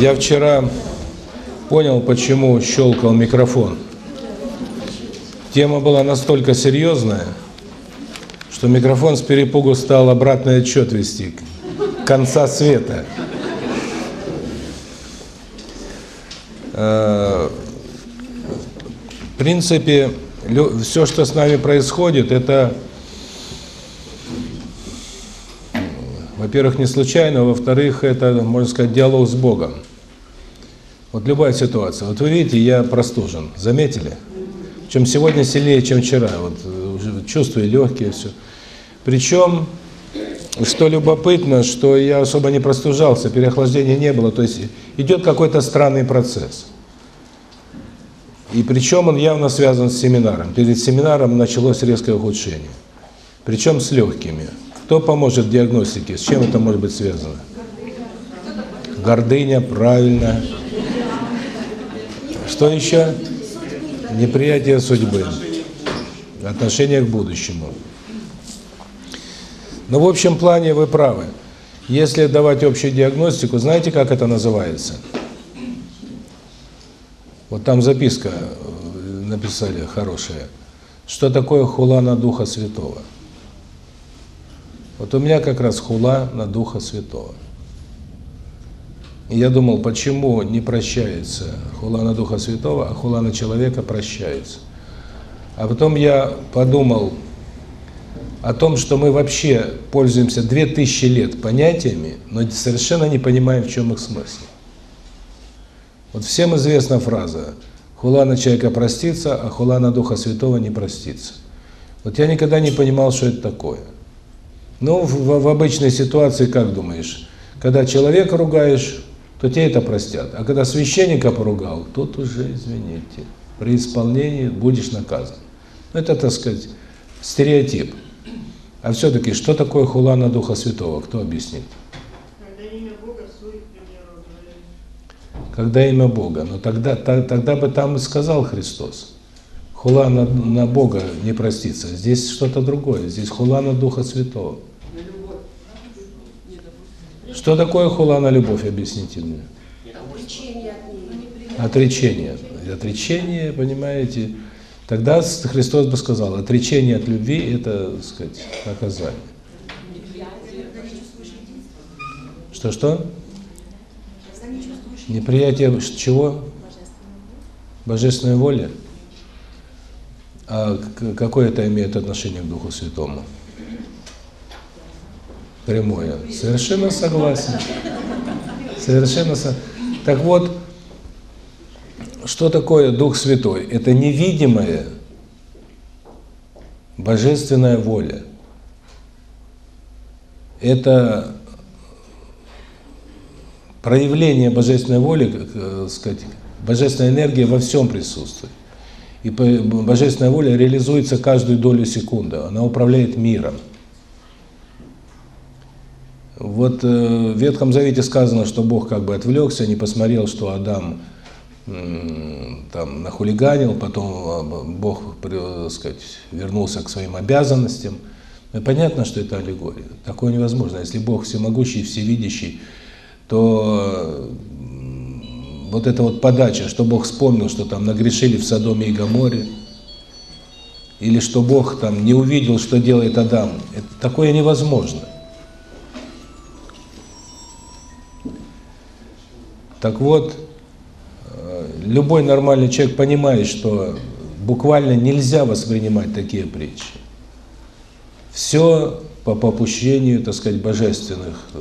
Я вчера понял, почему щелкал микрофон. Тема была настолько серьезная, что микрофон с перепугу стал обратный отчет вести. Конца света. Э, в принципе, все, что с нами происходит, это, во-первых, не случайно, во-вторых, это, можно сказать, диалог с Богом. Вот любая ситуация. Вот вы видите, я простужен. Заметили? Чем сегодня сильнее, чем вчера. Вот чувствую легкие, все. Причем, что любопытно, что я особо не простужался, переохлаждения не было. То есть идет какой-то странный процесс. И причем он явно связан с семинаром. Перед семинаром началось резкое ухудшение. Причем с легкими. Кто поможет в диагностике? С чем это может быть связано? Гордыня, правильно. Что еще? Неприятие судьбы. Отношение к будущему. Но в общем плане вы правы. Если давать общую диагностику, знаете, как это называется? Вот там записка э, написали хорошая. Что такое хула на Духа Святого? Вот у меня как раз хула на Духа Святого. Я думал, почему не прощается хула на Духа Святого, а хула на человека прощается. А потом я подумал о том, что мы вообще пользуемся две тысячи лет понятиями, но совершенно не понимаем, в чем их смысл. Вот всем известна фраза «Хула на человека простится, а хула на Духа Святого не простится». Вот я никогда не понимал, что это такое. Ну, в, в обычной ситуации, как думаешь, когда человека ругаешь, то тебе это простят. А когда священника поругал, тут уже, извините, при исполнении будешь наказан. Это, так сказать, стереотип. А все-таки, что такое хула на Духа Святого? Кто объяснит? когда имя Бога. Но тогда, тогда бы там и сказал Христос. Хула на, на Бога не простится. Здесь что-то другое. Здесь хула на Духа Святого. Что такое хула на любовь, объясните мне? Отречение. Отречение, понимаете? Тогда Христос бы сказал, отречение от любви – это, так сказать, наказание. Что-что? Неприятие чего? Божественной воли? А какое это имеет отношение к Духу Святому? Прямое. Совершенно согласен. Совершенно согласен. Так вот, что такое Дух Святой? Это невидимая божественная воля. Это проявление божественной воли, как э, сказать, божественная энергия во всем присутствует. И божественная воля реализуется каждую долю секунды, она управляет миром. Вот э, в Ветхом Завете сказано, что Бог как бы отвлекся, не посмотрел, что Адам там нахулиганил, потом а, Бог, сказать, вернулся к своим обязанностям. И понятно, что это аллегория. Такое невозможно. Если Бог всемогущий, всевидящий, то вот эта вот подача, что Бог вспомнил, что там нагрешили в Содоме и Гоморе, или что Бог там не увидел, что делает Адам, это такое невозможно. Так вот, э, любой нормальный человек понимает, что буквально нельзя воспринимать такие притчи. Все по попущению, так сказать, божественных, э,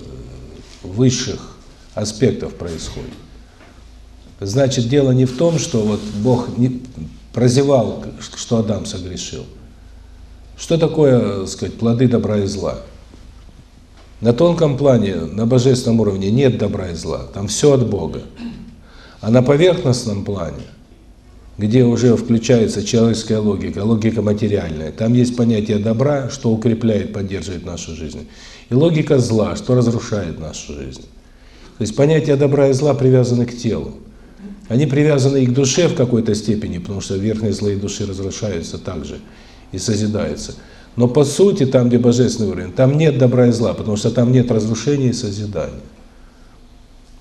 высших аспектов происходит. Значит, дело не в том, что вот Бог не прозевал, что Адам согрешил. Что такое, так сказать, плоды добра и зла? На тонком плане, на божественном уровне нет добра и зла, там все от Бога. А на поверхностном плане, где уже включается человеческая логика, логика материальная, там есть понятие добра, что укрепляет, поддерживает нашу жизнь, и логика зла, что разрушает нашу жизнь. То есть понятия добра и зла привязаны к телу. Они привязаны и к душе в какой-то степени, потому что верхние злые души разрушаются также и созидаются. Но по сути, там, где божественный уровень, там нет добра и зла, потому что там нет разрушения и созидания.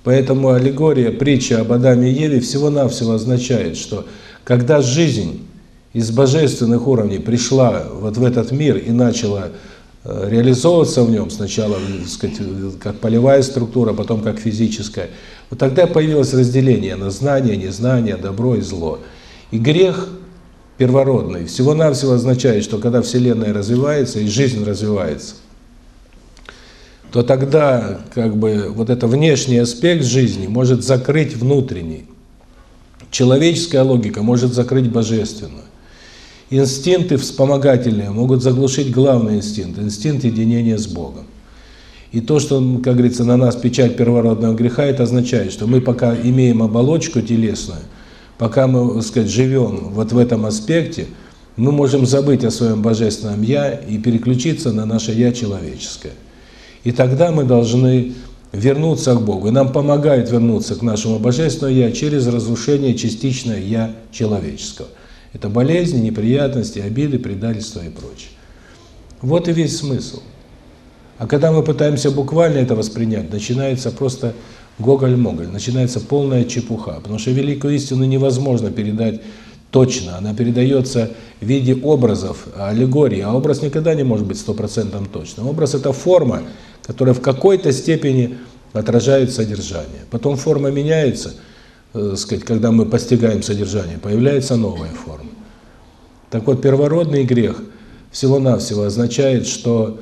Поэтому аллегория, притча об Адаме и Еве всего-навсего означает, что когда жизнь из божественных уровней пришла вот в этот мир и начала э, реализовываться в нем, сначала, так сказать, как полевая структура, потом как физическая, вот тогда появилось разделение на знание, незнание, добро и зло. И грех первородный всего-навсего означает, что когда Вселенная развивается и жизнь развивается, то тогда как бы вот это внешний аспект жизни может закрыть внутренний. Человеческая логика может закрыть божественную. Инстинкты вспомогательные могут заглушить главный инстинкт, инстинкт единения с Богом. И то, что, как говорится, на нас печать первородного греха, это означает, что мы пока имеем оболочку телесную, пока мы, так сказать, живем вот в этом аспекте, мы можем забыть о своем божественном «я» и переключиться на наше «я» человеческое. И тогда мы должны вернуться к Богу. И нам помогает вернуться к нашему Божественному Я через разрушение частичное Я человеческого. Это болезни, неприятности, обиды, предательства и прочее. Вот и весь смысл. А когда мы пытаемся буквально это воспринять, начинается просто гоголь-моголь, начинается полная чепуха. Потому что великую истину невозможно передать точно. Она передается в виде образов, аллегории. А образ никогда не может быть стопроцентным точным. Образ – это форма, которая в какой-то степени отражает содержание. Потом форма меняется, э, сказать, когда мы постигаем содержание, появляется новая форма. Так вот, первородный грех всего-навсего означает, что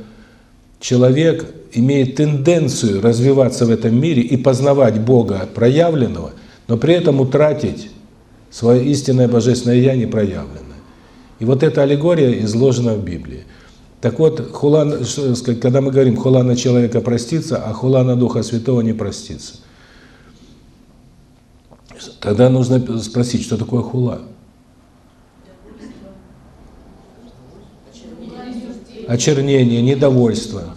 человек имеет тенденцию развиваться в этом мире и познавать Бога проявленного, но при этом утратить свое истинное божественное «Я» непроявленное. И вот эта аллегория изложена в Библии. Так вот, хула, когда мы говорим хула на человека простится, а хула на Духа Святого не простится. Тогда нужно спросить, что такое хула? Очернение, недовольство,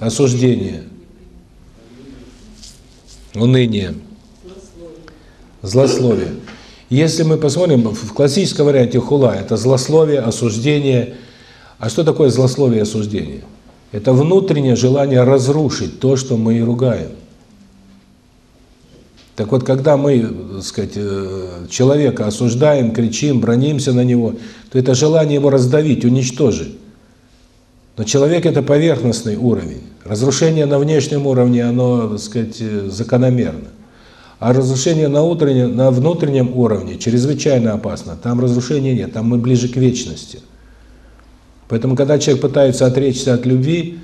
осуждение, уныние, злословие. Если мы посмотрим, в классическом варианте хула – это злословие, осуждение, а что такое злословие и осуждение? Это внутреннее желание разрушить то, что мы и ругаем. Так вот, когда мы, так сказать, э, человека осуждаем, кричим, бронимся на него, то это желание его раздавить, уничтожить. Но человек – это поверхностный уровень. Разрушение на внешнем уровне, оно, так сказать, э, закономерно. А разрушение на, утреннем, на внутреннем уровне чрезвычайно опасно. Там разрушения нет, там мы ближе к вечности. Поэтому, когда человек пытается отречься от любви,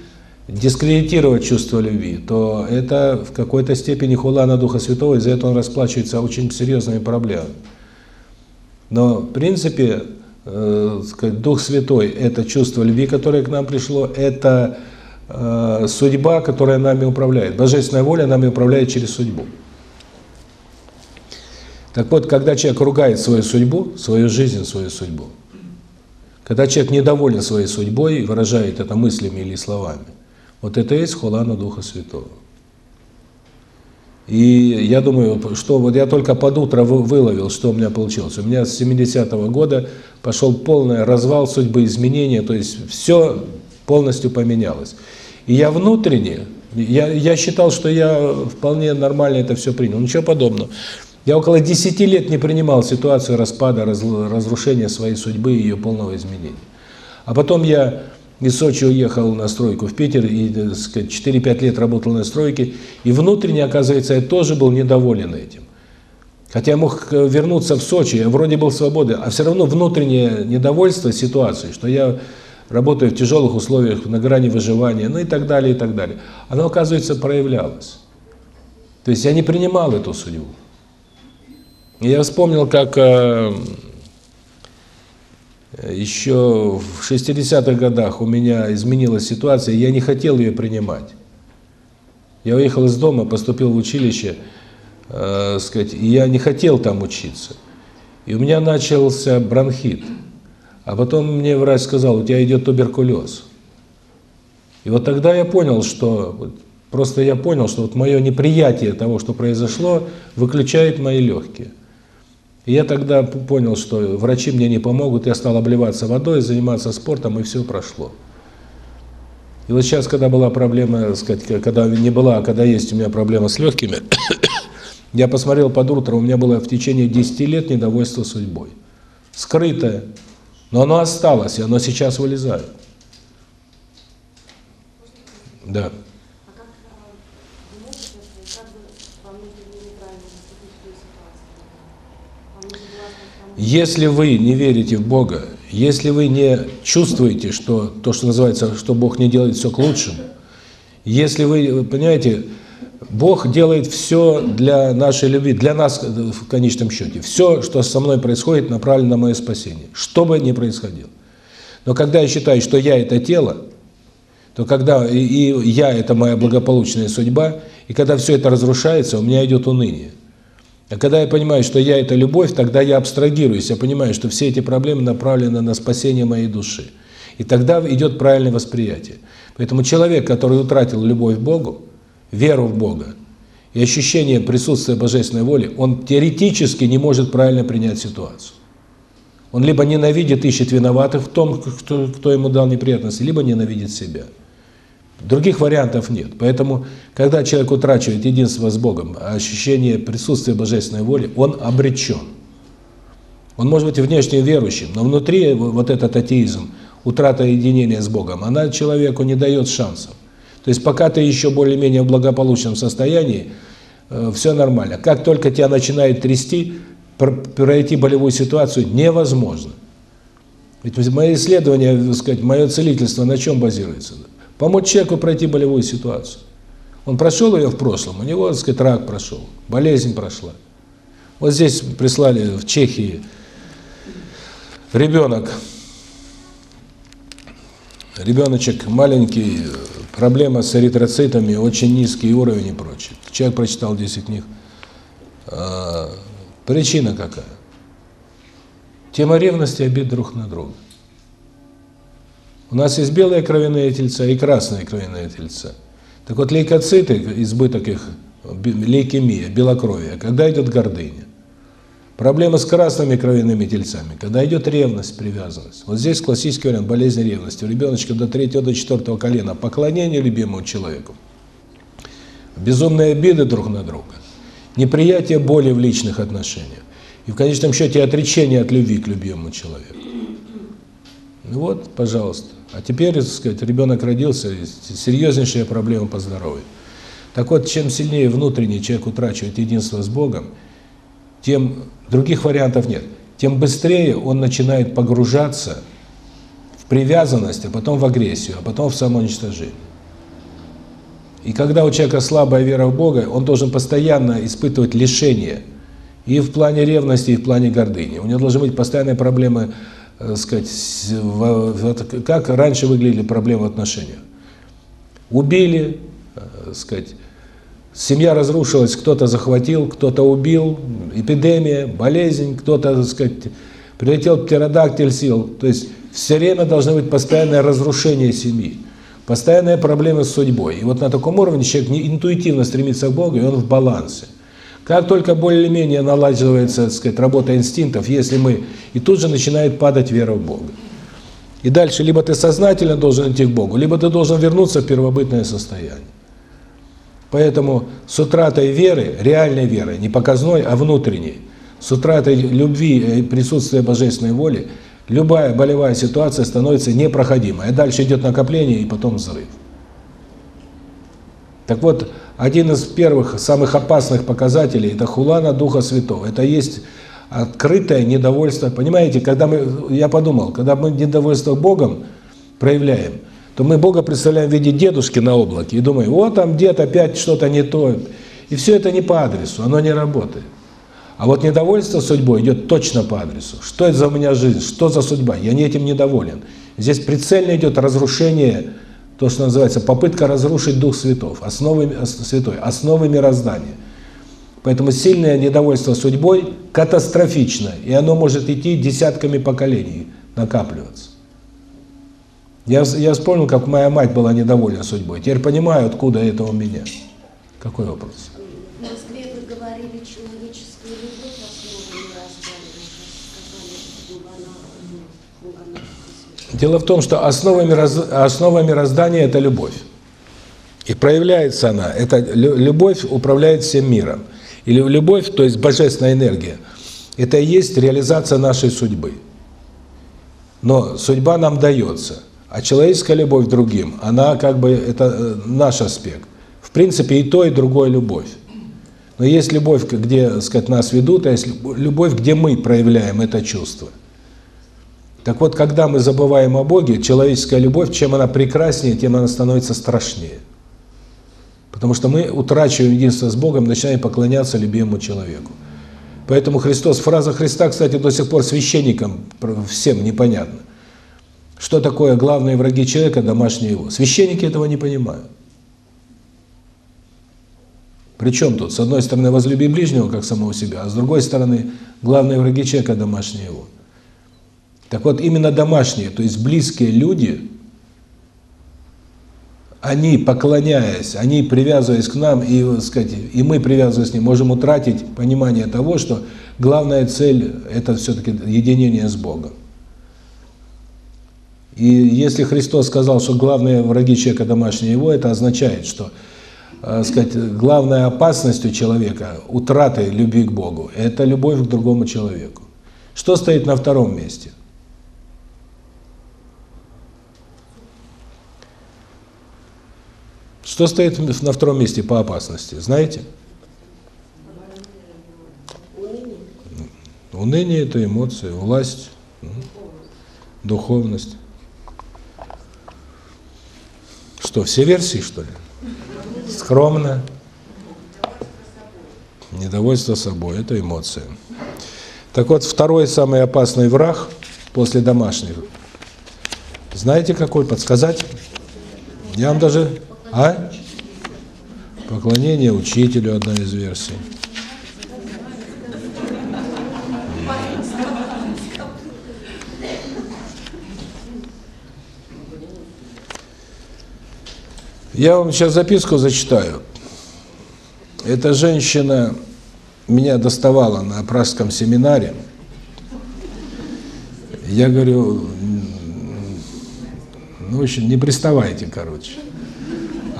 дискредитировать чувство любви, то это в какой-то степени хула на Духа Святого, из-за этого он расплачивается очень серьезными проблемами. Но, в принципе, э, сказать, Дух Святой – это чувство любви, которое к нам пришло, это э, судьба, которая нами управляет. Божественная воля нами управляет через судьбу. Так вот, когда человек ругает свою судьбу, свою жизнь, свою судьбу, когда человек недоволен своей судьбой, выражает это мыслями или словами, вот это и есть хулана Духа Святого. И я думаю, что вот я только под утро выловил, что у меня получилось. У меня с 70-го года пошел полный развал судьбы, изменения, то есть все полностью поменялось. И я внутренне, я, я считал, что я вполне нормально это все принял. Ничего подобного. Я около 10 лет не принимал ситуацию распада, разрушения своей судьбы и ее полного изменения. А потом я из Сочи уехал на стройку в Питер и, так сказать, 4-5 лет работал на стройке, и внутренне, оказывается, я тоже был недоволен этим. Хотя я мог э, вернуться в Сочи, я вроде был свободен, а все равно внутреннее недовольство ситуацией, что я работаю в тяжелых условиях, на грани выживания, ну и так далее, и так далее, оно, оказывается, проявлялось. То есть я не принимал эту судьбу. Я вспомнил, как э, еще в 60-х годах у меня изменилась ситуация, я не хотел ее принимать. Я уехал из дома, поступил в училище, э, сказать, и я не хотел там учиться. И у меня начался бронхит. А потом мне врач сказал, у тебя идет туберкулез. И вот тогда я понял, что просто я понял, что вот мое неприятие того, что произошло, выключает мои легкие. И я тогда понял, что врачи мне не помогут, я стал обливаться водой, заниматься спортом, и все прошло. И вот сейчас, когда была проблема, сказать, когда не была, а когда есть у меня проблема с легкими, я посмотрел под утро, у меня было в течение 10 лет недовольство судьбой. Скрытое. Но оно осталось, и оно сейчас вылезает. Да. Если вы не верите в Бога, если вы не чувствуете, что то, что называется, что Бог не делает все к лучшему, если вы, понимаете, Бог делает все для нашей любви, для нас в конечном счете. Все, что со мной происходит, направлено на мое спасение, что бы ни происходило. Но когда я считаю, что я – это тело, то когда и, и я – это моя благополучная судьба, и когда все это разрушается, у меня идет уныние. А когда я понимаю, что я – это любовь, тогда я абстрагируюсь, я понимаю, что все эти проблемы направлены на спасение моей души. И тогда идет правильное восприятие. Поэтому человек, который утратил любовь к Богу, веру в Бога и ощущение присутствия Божественной воли, он теоретически не может правильно принять ситуацию. Он либо ненавидит, ищет виноватых в том, кто, кто ему дал неприятности, либо ненавидит себя. Других вариантов нет. Поэтому, когда человек утрачивает единство с Богом, а ощущение присутствия Божественной воли, он обречен. Он может быть внешне верующим, но внутри вот этот атеизм, утрата единения с Богом, она человеку не дает шансов. То есть пока ты еще более-менее в благополучном состоянии, э, все нормально. Как только тебя начинает трясти, пройти болевую ситуацию невозможно. Ведь мои исследования, так сказать, мое целительство на чем базируется? Помочь человеку пройти болевую ситуацию. Он прошел ее в прошлом, у него, так сказать, рак прошел, болезнь прошла. Вот здесь прислали в Чехии ребенок, ребеночек маленький, проблема с эритроцитами, очень низкий уровень и прочее. Человек прочитал 10 книг. А, причина какая? Тема ревности обид друг на друга. У нас есть белые кровяные тельца и красные кровяные тельца. Так вот, лейкоциты, избыток их, лейкемия, белокровие, когда идет гордыня. Проблема с красными кровяными тельцами, когда идет ревность, привязанность. Вот здесь классический вариант болезни ревности. У ребеночка до третьего, до четвертого колена поклонение любимому человеку, безумные обиды друг на друга, неприятие боли в личных отношениях и в конечном счете отречение от любви к любимому человеку. Ну вот, пожалуйста. А теперь, так сказать, ребенок родился, серьезнейшая проблема по здоровью. Так вот, чем сильнее внутренний человек утрачивает единство с Богом, тем других вариантов нет. Тем быстрее он начинает погружаться в привязанность, а потом в агрессию, а потом в самоуничтожение. И когда у человека слабая вера в Бога, он должен постоянно испытывать лишение и в плане ревности, и в плане гордыни. У него должны быть постоянные проблемы сказать, как раньше выглядели проблемы в отношениях. Убили, э, сказать, семья разрушилась, кто-то захватил, кто-то убил, эпидемия, болезнь, кто-то, сказать, прилетел птеродактиль сил. То есть все время должно быть постоянное разрушение семьи, постоянные проблемы с судьбой. И вот на таком уровне человек интуитивно стремится к Богу, и он в балансе. Как только более-менее налаживается, так сказать, работа инстинктов, если мы... И тут же начинает падать вера в Бога. И дальше либо ты сознательно должен идти к Богу, либо ты должен вернуться в первобытное состояние. Поэтому с утратой веры, реальной веры, не показной, а внутренней, с утратой любви и присутствия божественной воли, любая болевая ситуация становится непроходимой. А дальше идет накопление и потом взрыв. Так вот, один из первых, самых опасных показателей – это хулана Духа Святого. Это есть открытое недовольство. Понимаете, когда мы, я подумал, когда мы недовольство Богом проявляем, то мы Бога представляем в виде дедушки на облаке и думаем, вот там дед опять что-то не то. И все это не по адресу, оно не работает. А вот недовольство судьбой идет точно по адресу. Что это за у меня жизнь? Что за судьба? Я не этим недоволен. Здесь прицельно идет разрушение то, что называется попытка разрушить Дух Святов, основы, Святой, основы мироздания. Поэтому сильное недовольство судьбой катастрофично, и оно может идти десятками поколений, накапливаться. Я, я вспомнил, как моя мать была недовольна судьбой. Теперь понимаю, откуда это у меня. Какой вопрос? В Москве вы говорили человеческую любовь основу мироздания. Сказали, что она, она Дело в том, что основа, мироз... основа мироздания – это любовь. И проявляется она, это любовь управляет всем миром. Или любовь, то есть божественная энергия, это и есть реализация нашей судьбы. Но судьба нам дается, а человеческая любовь другим, она как бы, это э, наш аспект. В принципе, и то, и другое любовь. Но есть любовь, где, сказать, нас ведут, а есть любовь, где мы проявляем это чувство. Так вот, когда мы забываем о Боге, человеческая любовь, чем она прекраснее, тем она становится страшнее. Потому что мы утрачиваем единство с Богом, начинаем поклоняться любимому человеку. Поэтому Христос, фраза Христа, кстати, до сих пор священникам всем непонятно. Что такое главные враги человека, домашние его? Священники этого не понимают. Причем тут? С одной стороны, возлюби ближнего, как самого себя, а с другой стороны, главные враги человека – домашние его. Так вот, именно домашние, то есть близкие люди, они, поклоняясь, они, привязываясь к нам, и, сказать, и мы, привязываясь к ним, можем утратить понимание того, что главная цель – это все-таки единение с Богом. И если Христос сказал, что главные враги человека домашние его, это означает, что э, сказать, опасность у человека, утраты любви к Богу, это любовь к другому человеку. Что стоит на втором месте? Что стоит на втором месте по опасности, знаете? Уныние – это эмоции, власть, духовность. Что, все версии, что ли? Скромно. Недовольство собой – это эмоции. Так вот, второй самый опасный враг после домашних. Знаете, какой? Подсказать? Я вам даже... А? Поклонение учителю – одна из версий. Я вам сейчас записку зачитаю. Эта женщина меня доставала на пражском семинаре. Я говорю, ну, в общем, не приставайте, короче.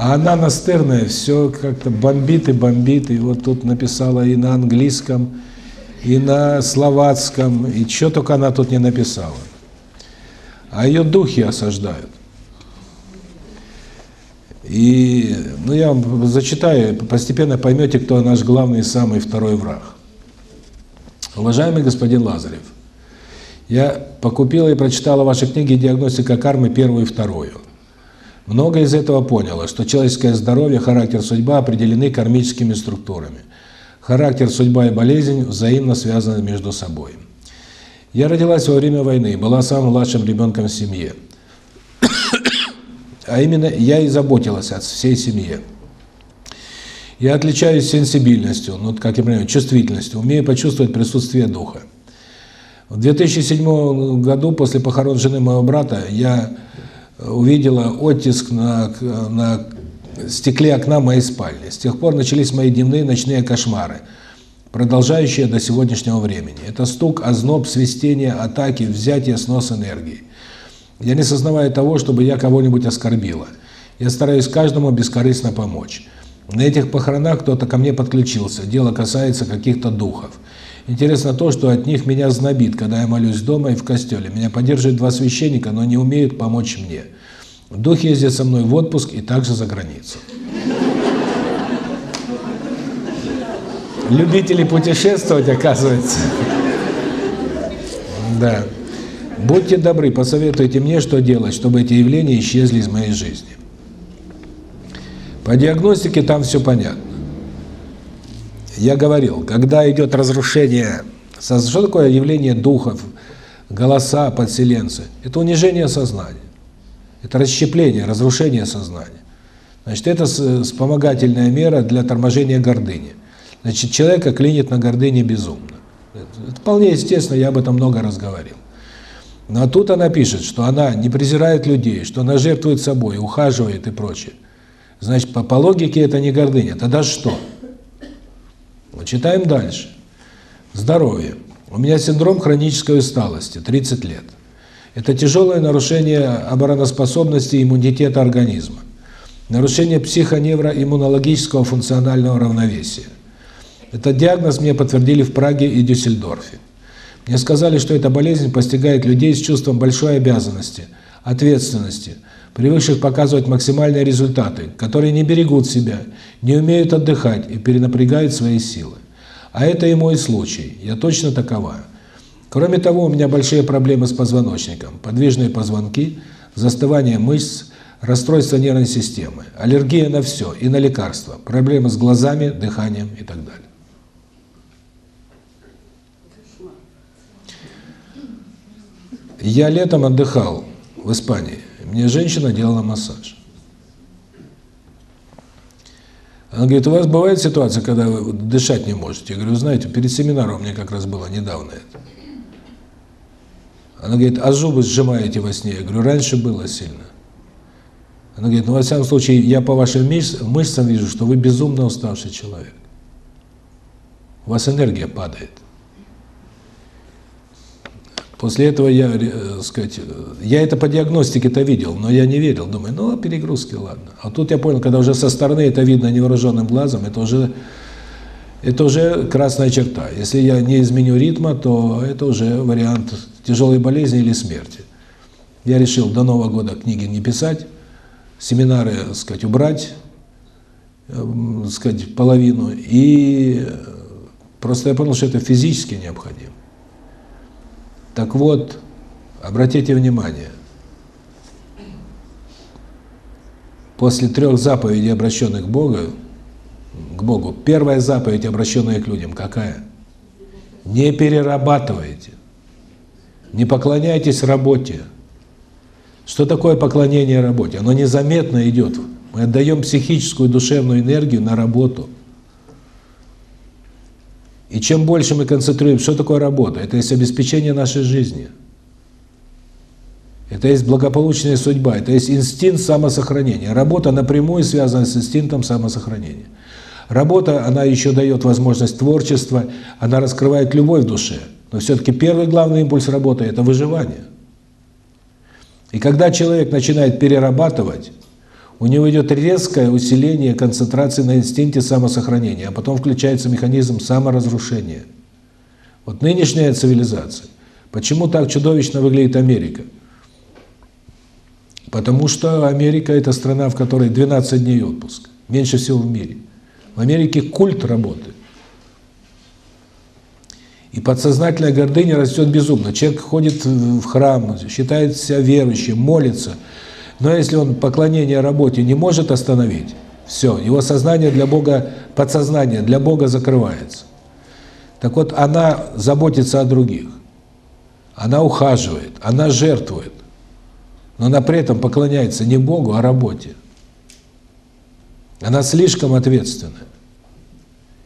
А она настырная, все как-то бомбит и бомбит, и вот тут написала и на английском, и на словацком, и что только она тут не написала. А ее духи осаждают. И, ну, я вам зачитаю, постепенно поймете, кто наш главный и самый второй враг. Уважаемый господин Лазарев, я покупила и прочитала ваши книги «Диагностика кармы» первую и вторую. Много из этого поняло, что человеческое здоровье, характер, судьба определены кармическими структурами. Характер, судьба и болезнь взаимно связаны между собой. Я родилась во время войны, была самым младшим ребенком в семье. А именно, я и заботилась о всей семье. Я отличаюсь сенсибильностью, ну, как я понимаю, чувствительностью, умею почувствовать присутствие духа. В 2007 году, после похорон жены моего брата, я увидела оттиск на, на стекле окна моей спальни. С тех пор начались мои дневные ночные кошмары, продолжающие до сегодняшнего времени. Это стук, озноб, свистение, атаки, взятие, снос энергии. Я не сознаваю того, чтобы я кого-нибудь оскорбила. Я стараюсь каждому бескорыстно помочь. На этих похоронах кто-то ко мне подключился. Дело касается каких-то духов. Интересно то, что от них меня знобит, когда я молюсь дома и в костеле. Меня поддерживают два священника, но не умеют помочь мне. Дух ездит со мной в отпуск и также за границу. Любители путешествовать, оказывается. Да. Будьте добры, посоветуйте мне, что делать, чтобы эти явления исчезли из моей жизни. По диагностике там все понятно. Я говорил, когда идет разрушение, что такое явление духов, голоса, подселенцы? Это унижение сознания. Это расщепление, разрушение сознания. Значит, это вспомогательная мера для торможения гордыни. Значит, человека клинит на гордыне безумно. Это вполне естественно, я об этом много раз говорил. Но тут она пишет, что она не презирает людей, что она жертвует собой, ухаживает и прочее. Значит, по, по логике это не гордыня. Тогда что? Вот читаем дальше. Здоровье. У меня синдром хронической усталости, 30 лет. Это тяжелое нарушение обороноспособности и иммунитета организма. Нарушение психоневроиммунологического функционального равновесия. Этот диагноз мне подтвердили в Праге и Дюссельдорфе. Мне сказали, что эта болезнь постигает людей с чувством большой обязанности, ответственности, привыкших показывать максимальные результаты, которые не берегут себя, не умеют отдыхать и перенапрягают свои силы. А это и мой случай, я точно такова. Кроме того, у меня большие проблемы с позвоночником, подвижные позвонки, застывание мышц, расстройство нервной системы, аллергия на все, и на лекарства, проблемы с глазами, дыханием и так далее. Я летом отдыхал в Испании. Мне женщина делала массаж. Она говорит, у вас бывает ситуация, когда вы дышать не можете? Я говорю, знаете, перед семинаром меня как раз было недавно это. Она говорит, а зубы сжимаете во сне? Я говорю, раньше было сильно. Она говорит, ну, во всяком случае, я по вашим мышцам вижу, что вы безумно уставший человек. У вас энергия падает. После этого я, э, сказать, я это по диагностике-то видел, но я не верил. Думаю, ну, перегрузки, ладно. А тут я понял, когда уже со стороны это видно невооруженным глазом, это уже, это уже красная черта. Если я не изменю ритма, то это уже вариант тяжелой болезни или смерти. Я решил до Нового года книги не писать, семинары, сказать, убрать, э, сказать, половину. И просто я понял, что это физически необходимо. Так вот, обратите внимание, после трех заповедей, обращенных к Богу, к Богу, первая заповедь, обращенная к людям, какая? Не перерабатывайте, не поклоняйтесь работе. Что такое поклонение работе? Оно незаметно идет. Мы отдаем психическую, душевную энергию на работу – и чем больше мы концентрируем, что такое работа? Это есть обеспечение нашей жизни. Это есть благополучная судьба, это есть инстинкт самосохранения. Работа напрямую связана с инстинктом самосохранения. Работа, она еще дает возможность творчества, она раскрывает любовь в душе. Но все-таки первый главный импульс работы – это выживание. И когда человек начинает перерабатывать, у него идет резкое усиление концентрации на инстинкте самосохранения, а потом включается механизм саморазрушения. Вот нынешняя цивилизация. Почему так чудовищно выглядит Америка? Потому что Америка – это страна, в которой 12 дней отпуск. Меньше всего в мире. В Америке культ работы. И подсознательная гордыня растет безумно. Человек ходит в храм, считает себя верующим, молится – но если он поклонение работе не может остановить, все, его сознание для Бога, подсознание для Бога закрывается. Так вот, она заботится о других. Она ухаживает, она жертвует. Но она при этом поклоняется не Богу, а работе. Она слишком ответственная.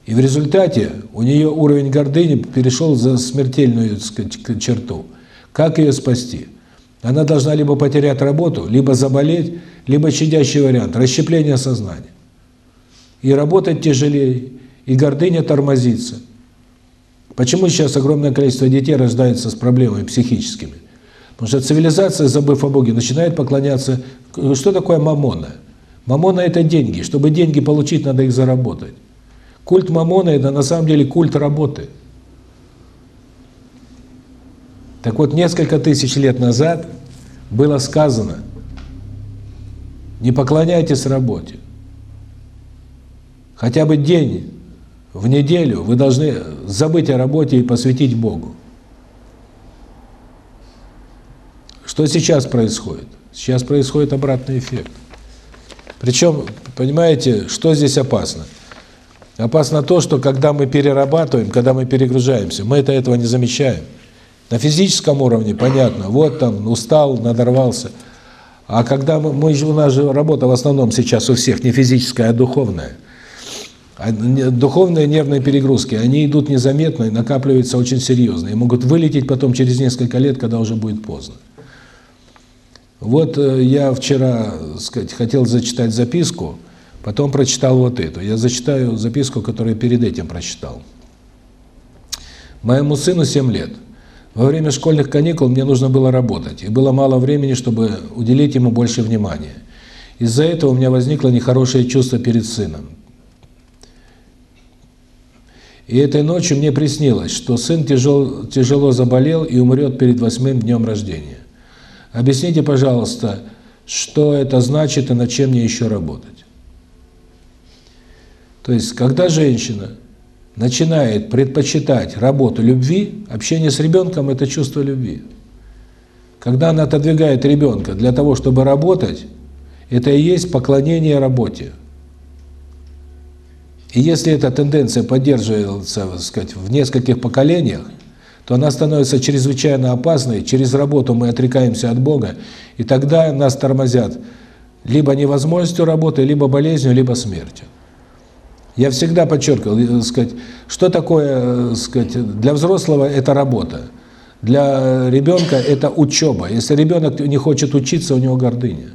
И в результате у нее уровень гордыни перешел за смертельную черту. Как ее спасти? Она должна либо потерять работу, либо заболеть, либо щадящий вариант – расщепление сознания. И работать тяжелее, и гордыня тормозится. Почему сейчас огромное количество детей рождается с проблемами психическими? Потому что цивилизация, забыв о Боге, начинает поклоняться... Что такое мамона? Мамона – это деньги. Чтобы деньги получить, надо их заработать. Культ мамона – это на самом деле культ работы – так вот, несколько тысяч лет назад было сказано, не поклоняйтесь работе. Хотя бы день в неделю вы должны забыть о работе и посвятить Богу. Что сейчас происходит? Сейчас происходит обратный эффект. Причем, понимаете, что здесь опасно? Опасно то, что когда мы перерабатываем, когда мы перегружаемся, мы это этого не замечаем. На физическом уровне понятно, вот там устал, надорвался. А когда мы, мы у нас же работа в основном сейчас у всех не физическая, а духовная. А духовные нервные перегрузки, они идут незаметно и накапливаются очень серьезно. И могут вылететь потом через несколько лет, когда уже будет поздно. Вот э, я вчера, сказать, хотел зачитать записку, потом прочитал вот эту. Я зачитаю записку, которую перед этим прочитал. Моему сыну 7 лет. Во время школьных каникул мне нужно было работать, и было мало времени, чтобы уделить ему больше внимания. Из-за этого у меня возникло нехорошее чувство перед сыном. И этой ночью мне приснилось, что сын тяжел, тяжело заболел и умрет перед восьмым днем рождения. Объясните, пожалуйста, что это значит и над чем мне еще работать? То есть, когда женщина начинает предпочитать работу любви, общение с ребенком – это чувство любви. Когда она отодвигает ребенка для того, чтобы работать, это и есть поклонение работе. И если эта тенденция поддерживается, так сказать, в нескольких поколениях, то она становится чрезвычайно опасной, через работу мы отрекаемся от Бога, и тогда нас тормозят либо невозможностью работы, либо болезнью, либо смертью. Я всегда подчеркивал, э, сказать, что такое, э, сказать, для взрослого это работа, для ребенка это учеба. Если ребенок не хочет учиться, у него гордыня.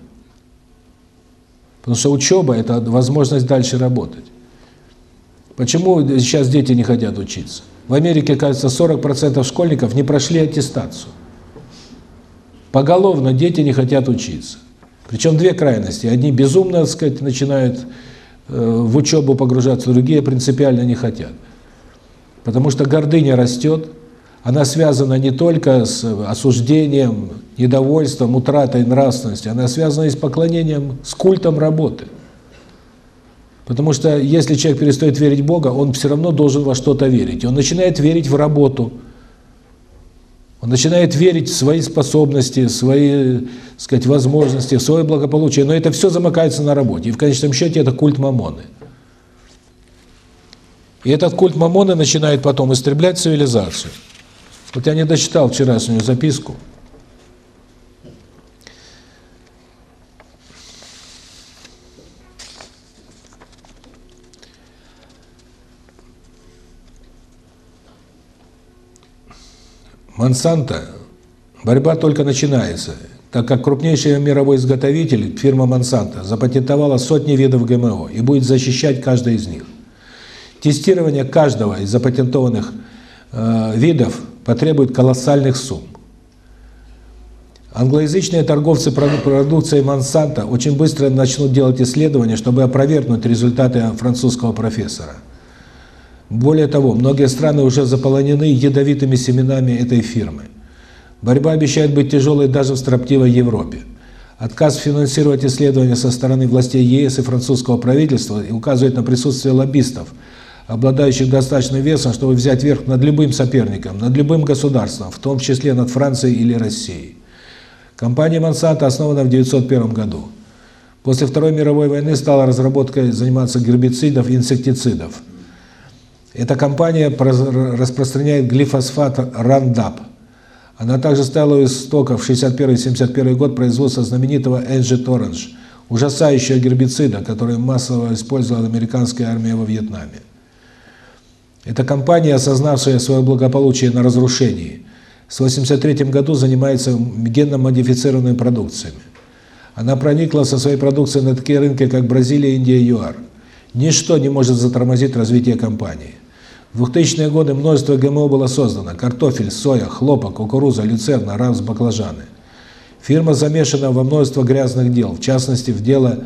Потому что учеба – это возможность дальше работать. Почему сейчас дети не хотят учиться? В Америке, кажется, 40% школьников не прошли аттестацию. Поголовно дети не хотят учиться. Причем две крайности. Одни безумно, так сказать, начинают в учебу погружаться, другие принципиально не хотят. Потому что гордыня растет, она связана не только с осуждением, недовольством, утратой нравственности, она связана и с поклонением, с культом работы. Потому что если человек перестает верить в Бога, он все равно должен во что-то верить. И он начинает верить в работу. Он начинает верить в свои способности, в свои, сказать, возможности, в свое благополучие. Но это все замыкается на работе. И в конечном счете это культ Мамоны. И этот культ Мамоны начинает потом истреблять цивилизацию. Вот я не дочитал вчерашнюю записку. Монсанто, борьба только начинается, так как крупнейший мировой изготовитель, фирма Монсанто, запатентовала сотни видов ГМО и будет защищать каждый из них. Тестирование каждого из запатентованных э, видов потребует колоссальных сумм. Англоязычные торговцы продукцией Монсанто очень быстро начнут делать исследования, чтобы опровергнуть результаты французского профессора – более того, многие страны уже заполонены ядовитыми семенами этой фирмы. Борьба обещает быть тяжелой даже в строптивой Европе. Отказ финансировать исследования со стороны властей ЕС и французского правительства указывает на присутствие лоббистов, обладающих достаточным весом, чтобы взять верх над любым соперником, над любым государством, в том числе над Францией или Россией. Компания Monsanto основана в 1901 году. После Второй мировой войны стала разработкой заниматься гербицидов и инсектицидов. Эта компания распространяет глифосфат Roundup. Она также стала у в 61-71 год производства знаменитого Agent Orange, ужасающего гербицида, который массово использовала американская армия во Вьетнаме. Эта компания, осознавшая свое благополучие на разрушении, с 83 году занимается генно-модифицированными продукциями. Она проникла со своей продукцией на такие рынки, как Бразилия, Индия и ЮАР. Ничто не может затормозить развитие компании. В 2000-е годы множество ГМО было создано. Картофель, соя, хлопок, кукуруза, люцерна, рамс, баклажаны. Фирма замешана во множество грязных дел, в частности, в дело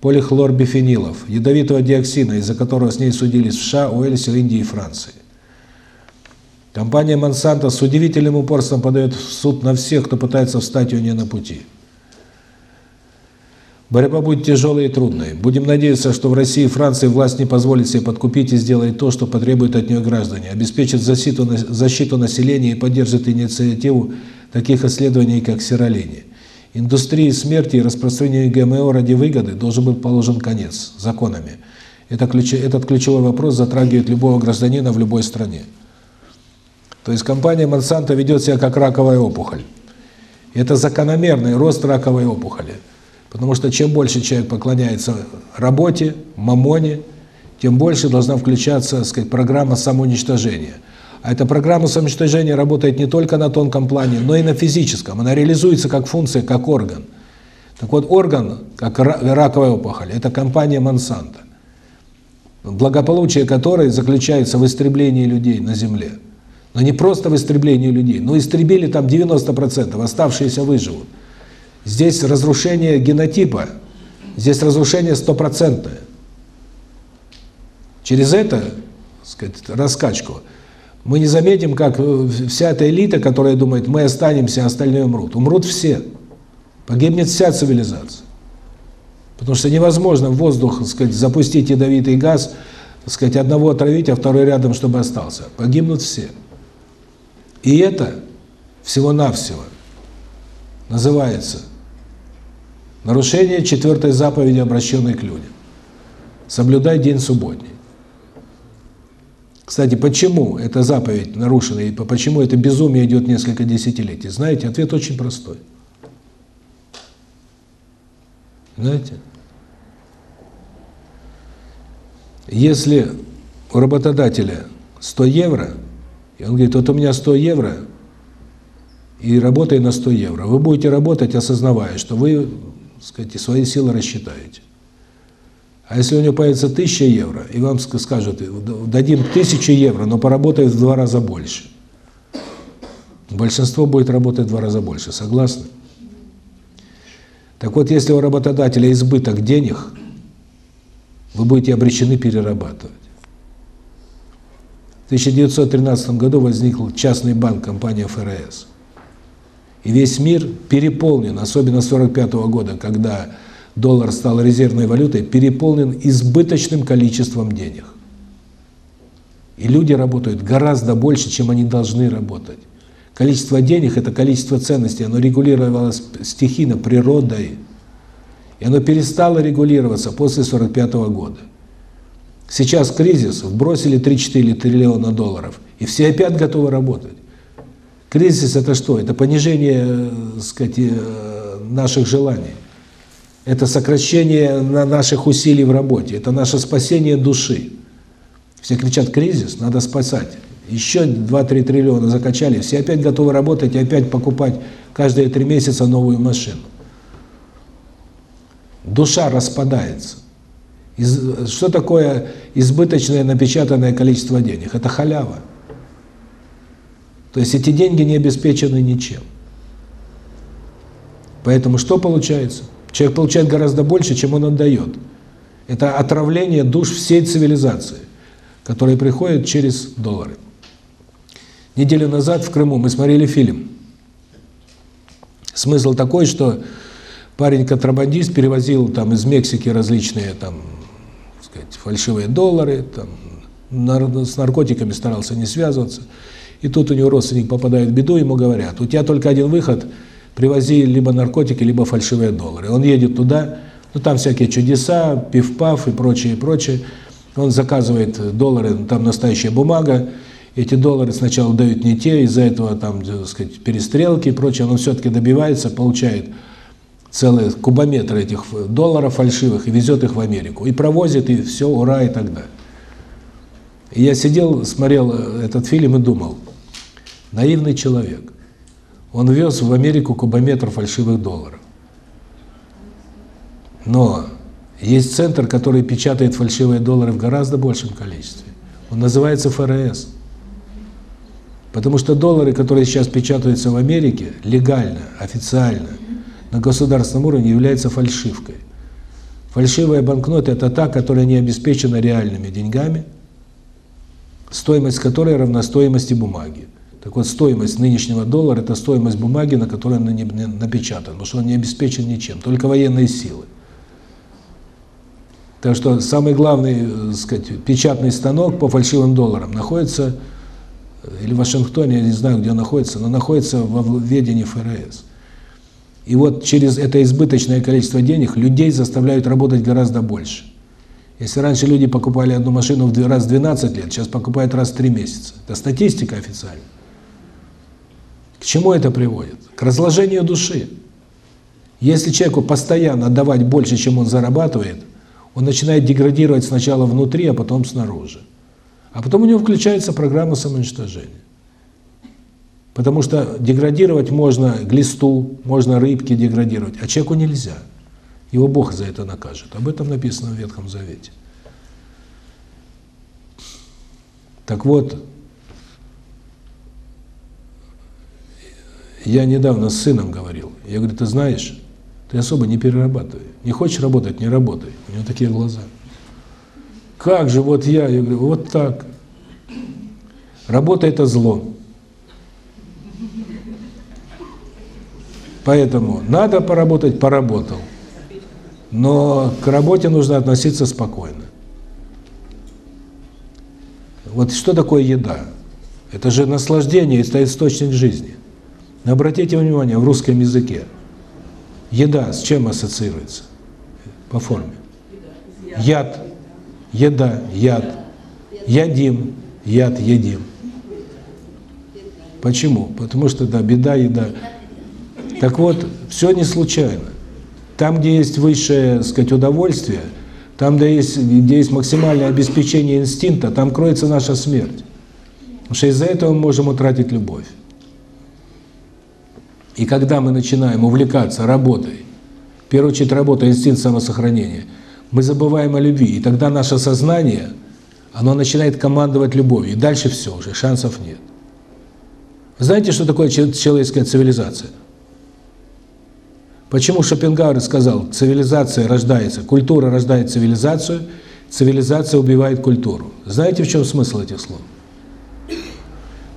полихлорбифенилов, ядовитого диоксина, из-за которого с ней судились в США, Уэльсе, Индии и Франции. Компания Monsanto с удивительным упорством подает в суд на всех, кто пытается встать у нее на пути. Борьба будет тяжелой и трудной. Будем надеяться, что в России и Франции власть не позволит себе подкупить и сделает то, что потребуют от нее граждане, обеспечит защиту, защиту населения и поддержит инициативу таких исследований, как сиролиния. Индустрии смерти и распространению ГМО ради выгоды должен быть положен конец законами. Это ключ, этот ключевой вопрос затрагивает любого гражданина в любой стране. То есть компания Monsanto ведет себя как раковая опухоль. Это закономерный рост раковой опухоли. Потому что чем больше человек поклоняется работе, мамоне, тем больше должна включаться, так сказать, программа самоуничтожения. А эта программа самоуничтожения работает не только на тонком плане, но и на физическом. Она реализуется как функция, как орган. Так вот, орган, как раковая опухоль, это компания Монсанто, благополучие которой заключается в истреблении людей на Земле. Но не просто в истреблении людей, но истребили там 90%, оставшиеся выживут. Здесь разрушение генотипа, здесь разрушение стопроцентное. Через это, сказать, раскачку, мы не заметим, как э, вся эта элита, которая думает, мы останемся, а остальные умрут. Умрут все. Погибнет вся цивилизация. Потому что невозможно в воздух, сказать, запустить ядовитый газ, сказать, одного отравить, а второй рядом, чтобы остался. Погибнут все. И это всего-навсего называется нарушение четвертой заповеди, обращенной к людям. Соблюдай день субботний. Кстати, почему эта заповедь нарушена и почему это безумие идет несколько десятилетий? Знаете, ответ очень простой. Знаете? Если у работодателя 100 евро, и он говорит, вот у меня 100 евро, и работай на 100 евро, вы будете работать, осознавая, что вы, сказать, свои силы рассчитаете. А если у него появится 1000 евро, и вам скажут, дадим 1000 евро, но поработай в два раза больше. Большинство будет работать в два раза больше, согласны? Так вот, если у работодателя избыток денег, вы будете обречены перерабатывать. В 1913 году возник частный банк, компания ФРС. И весь мир переполнен, особенно с 1945 года, когда доллар стал резервной валютой, переполнен избыточным количеством денег. И люди работают гораздо больше, чем они должны работать. Количество денег – это количество ценностей, оно регулировалось стихийно, природой. И оно перестало регулироваться после 45 -го года. Сейчас кризис, вбросили 3-4 триллиона долларов, и все опять готовы работать. Кризис – это что? Это понижение, так э, сказать, э, наших желаний. Это сокращение на наших усилий в работе, это наше спасение души. Все кричат «кризис, надо спасать». Еще 2-3 триллиона закачали, все опять готовы работать и опять покупать каждые три месяца новую машину. Душа распадается. Из, что такое избыточное напечатанное количество денег? Это халява. То есть эти деньги не обеспечены ничем. Поэтому что получается? Человек получает гораздо больше, чем он отдает. Это отравление душ всей цивилизации, которые приходят через доллары. Неделю назад в Крыму мы смотрели фильм. Смысл такой, что парень-контрабандист перевозил там из Мексики различные там, сказать, фальшивые доллары, там с наркотиками старался не связываться. И тут у него родственник попадает в беду, ему говорят, у тебя только один выход – привози либо наркотики, либо фальшивые доллары. Он едет туда, ну там всякие чудеса, пиф-паф и прочее, и прочее. Он заказывает доллары, там настоящая бумага, эти доллары сначала дают не те, из-за этого там, так сказать, перестрелки и прочее, он все-таки добивается, получает целые кубометры этих долларов фальшивых и везет их в Америку. И провозит, и все, ура, и так далее. Я сидел, смотрел этот фильм и думал, наивный человек. Он вез в Америку кубометр фальшивых долларов. Но есть центр, который печатает фальшивые доллары в гораздо большем количестве. Он называется ФРС. Потому что доллары, которые сейчас печатаются в Америке, легально, официально, на государственном уровне являются фальшивкой. Фальшивая банкнота – это та, которая не обеспечена реальными деньгами, стоимость которой равна стоимости бумаги. Так вот, стоимость нынешнего доллара – это стоимость бумаги, на которой он напечатан, потому что он не обеспечен ничем, только военные силы. Так что самый главный, так э, сказать, печатный станок по фальшивым долларам находится э, или в Вашингтоне, я не знаю, где он находится, но находится во ведении ФРС. И вот через это избыточное количество денег людей заставляют работать гораздо больше. Если раньше люди покупали одну машину в раз в 12 лет, сейчас покупают раз в 3 месяца. Это статистика официальная. К чему это приводит? К разложению души. Если человеку постоянно давать больше, чем он зарабатывает, он начинает деградировать сначала внутри, а потом снаружи. А потом у него включается программа самоуничтожения. Потому что деградировать можно глисту, можно рыбке деградировать, а человеку нельзя. Его Бог за это накажет. Об этом написано в Ветхом Завете. Так вот, Я недавно с сыном говорил. Я говорю, ты знаешь, ты особо не перерабатывай. Не хочешь работать, не работай. У него такие глаза. Как же вот я? Я говорю, вот так. Работа – это зло. Поэтому надо поработать – поработал. Но к работе нужно относиться спокойно. Вот что такое еда? Это же наслаждение, это источник жизни. Но обратите внимание, в русском языке еда с чем ассоциируется по форме? Яд, еда, яд, ядим, яд, едим. Почему? Потому что, да, беда, еда. Так вот, все не случайно. Там, где есть высшее, сказать, удовольствие, там, где есть, где есть максимальное обеспечение инстинкта, там кроется наша смерть. Потому что из-за этого мы можем утратить любовь. И когда мы начинаем увлекаться работой, в первую очередь работа, инстинкт самосохранения, мы забываем о любви, и тогда наше сознание, оно начинает командовать любовью, и дальше все уже, шансов нет. Знаете, что такое человеческая цивилизация? Почему Шопенгауэр сказал, цивилизация рождается, культура рождает цивилизацию, цивилизация убивает культуру. Знаете, в чем смысл этих слов?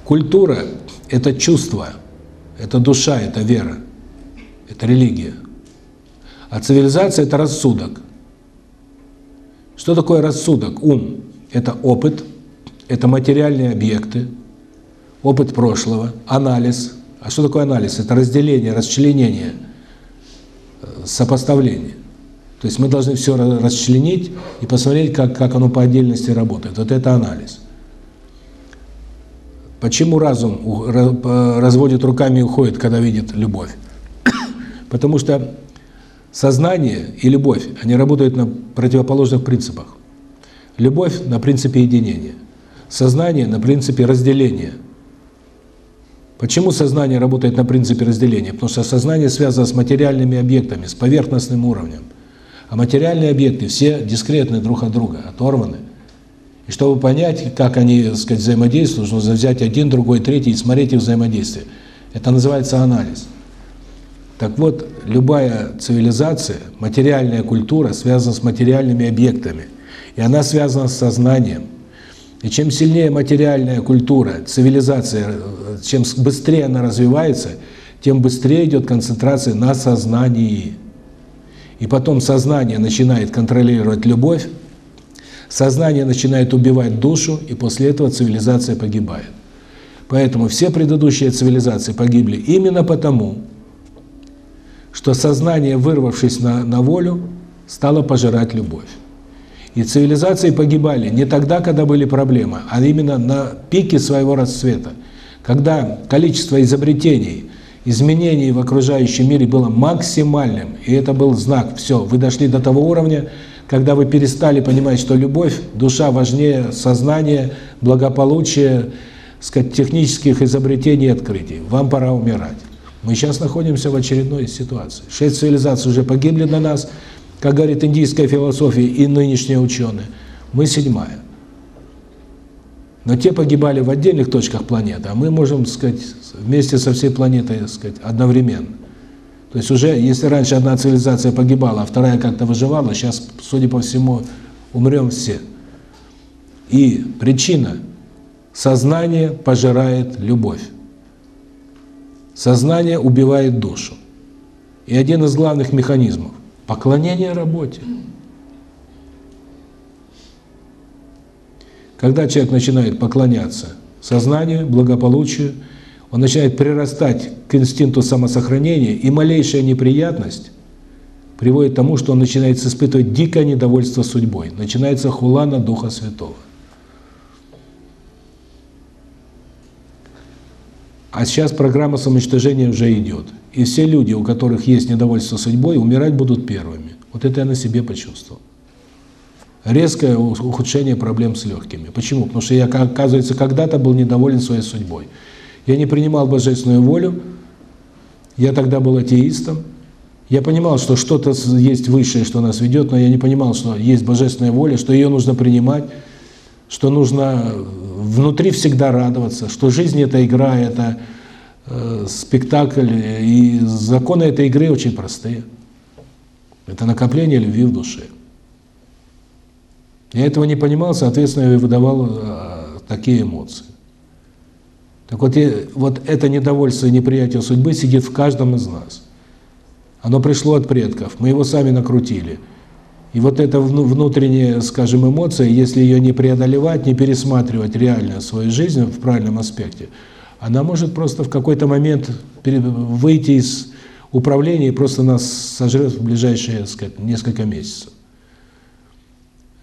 Культура – это чувство, это душа, это вера, это религия. А цивилизация – это рассудок. Что такое рассудок? Ум – это опыт, это материальные объекты, опыт прошлого, анализ. А что такое анализ? Это разделение, расчленение, сопоставление. То есть мы должны все расчленить и посмотреть, как, как оно по отдельности работает. Вот это анализ. Почему разум разводит руками и уходит, когда видит любовь? Потому что сознание и любовь, они работают на противоположных принципах. Любовь на принципе единения, сознание на принципе разделения. Почему сознание работает на принципе разделения? Потому что сознание связано с материальными объектами, с поверхностным уровнем. А материальные объекты все дискретны друг от друга, оторваны. И чтобы понять, как они, так сказать, взаимодействуют, нужно взять один, другой, третий и смотреть их взаимодействие. Это называется анализ. Так вот, любая цивилизация, материальная культура связана с материальными объектами. И она связана с сознанием. И чем сильнее материальная культура, цивилизация, чем быстрее она развивается, тем быстрее идет концентрация на сознании. И потом сознание начинает контролировать любовь, Сознание начинает убивать душу, и после этого цивилизация погибает. Поэтому все предыдущие цивилизации погибли именно потому, что сознание, вырвавшись на, на волю, стало пожирать любовь. И цивилизации погибали не тогда, когда были проблемы, а именно на пике своего расцвета. Когда количество изобретений, изменений в окружающем мире было максимальным, и это был знак, все, вы дошли до того уровня, когда вы перестали понимать, что любовь, душа важнее сознания, благополучия, сказать, технических изобретений и открытий. Вам пора умирать. Мы сейчас находимся в очередной ситуации. Шесть цивилизаций уже погибли на нас, как говорит индийская философия и нынешние ученые. Мы седьмая. Но те погибали в отдельных точках планеты, а мы можем, сказать, вместе со всей планетой, сказать, одновременно. То есть уже, если раньше одна цивилизация погибала, а вторая как-то выживала, сейчас, судя по всему, умрем все. И причина – сознание пожирает любовь. Сознание убивает душу. И один из главных механизмов – поклонение работе. Когда человек начинает поклоняться сознанию, благополучию, он начинает прирастать к инстинкту самосохранения, и малейшая неприятность приводит к тому, что он начинает испытывать дикое недовольство судьбой. Начинается хулана Духа Святого. А сейчас программа самоуничтожения уже идет. И все люди, у которых есть недовольство судьбой, умирать будут первыми. Вот это я на себе почувствовал. Резкое ухудшение проблем с легкими. Почему? Потому что я, оказывается, когда-то был недоволен своей судьбой. Я не принимал божественную волю, я тогда был атеистом. Я понимал, что что-то есть высшее, что нас ведет, но я не понимал, что есть божественная воля, что ее нужно принимать, что нужно внутри всегда радоваться, что жизнь – это игра, это э, спектакль, и законы этой игры очень простые. Это накопление любви в душе. Я этого не понимал, соответственно, я выдавал э, такие эмоции. Так вот, и, вот это недовольство и неприятие судьбы сидит в каждом из нас. Оно пришло от предков, мы его сами накрутили. И вот эта внутренняя, скажем, эмоция, если ее не преодолевать, не пересматривать реально свою жизнь в правильном аспекте, она может просто в какой-то момент выйти из управления и просто нас сожрет в ближайшие, так сказать, несколько месяцев.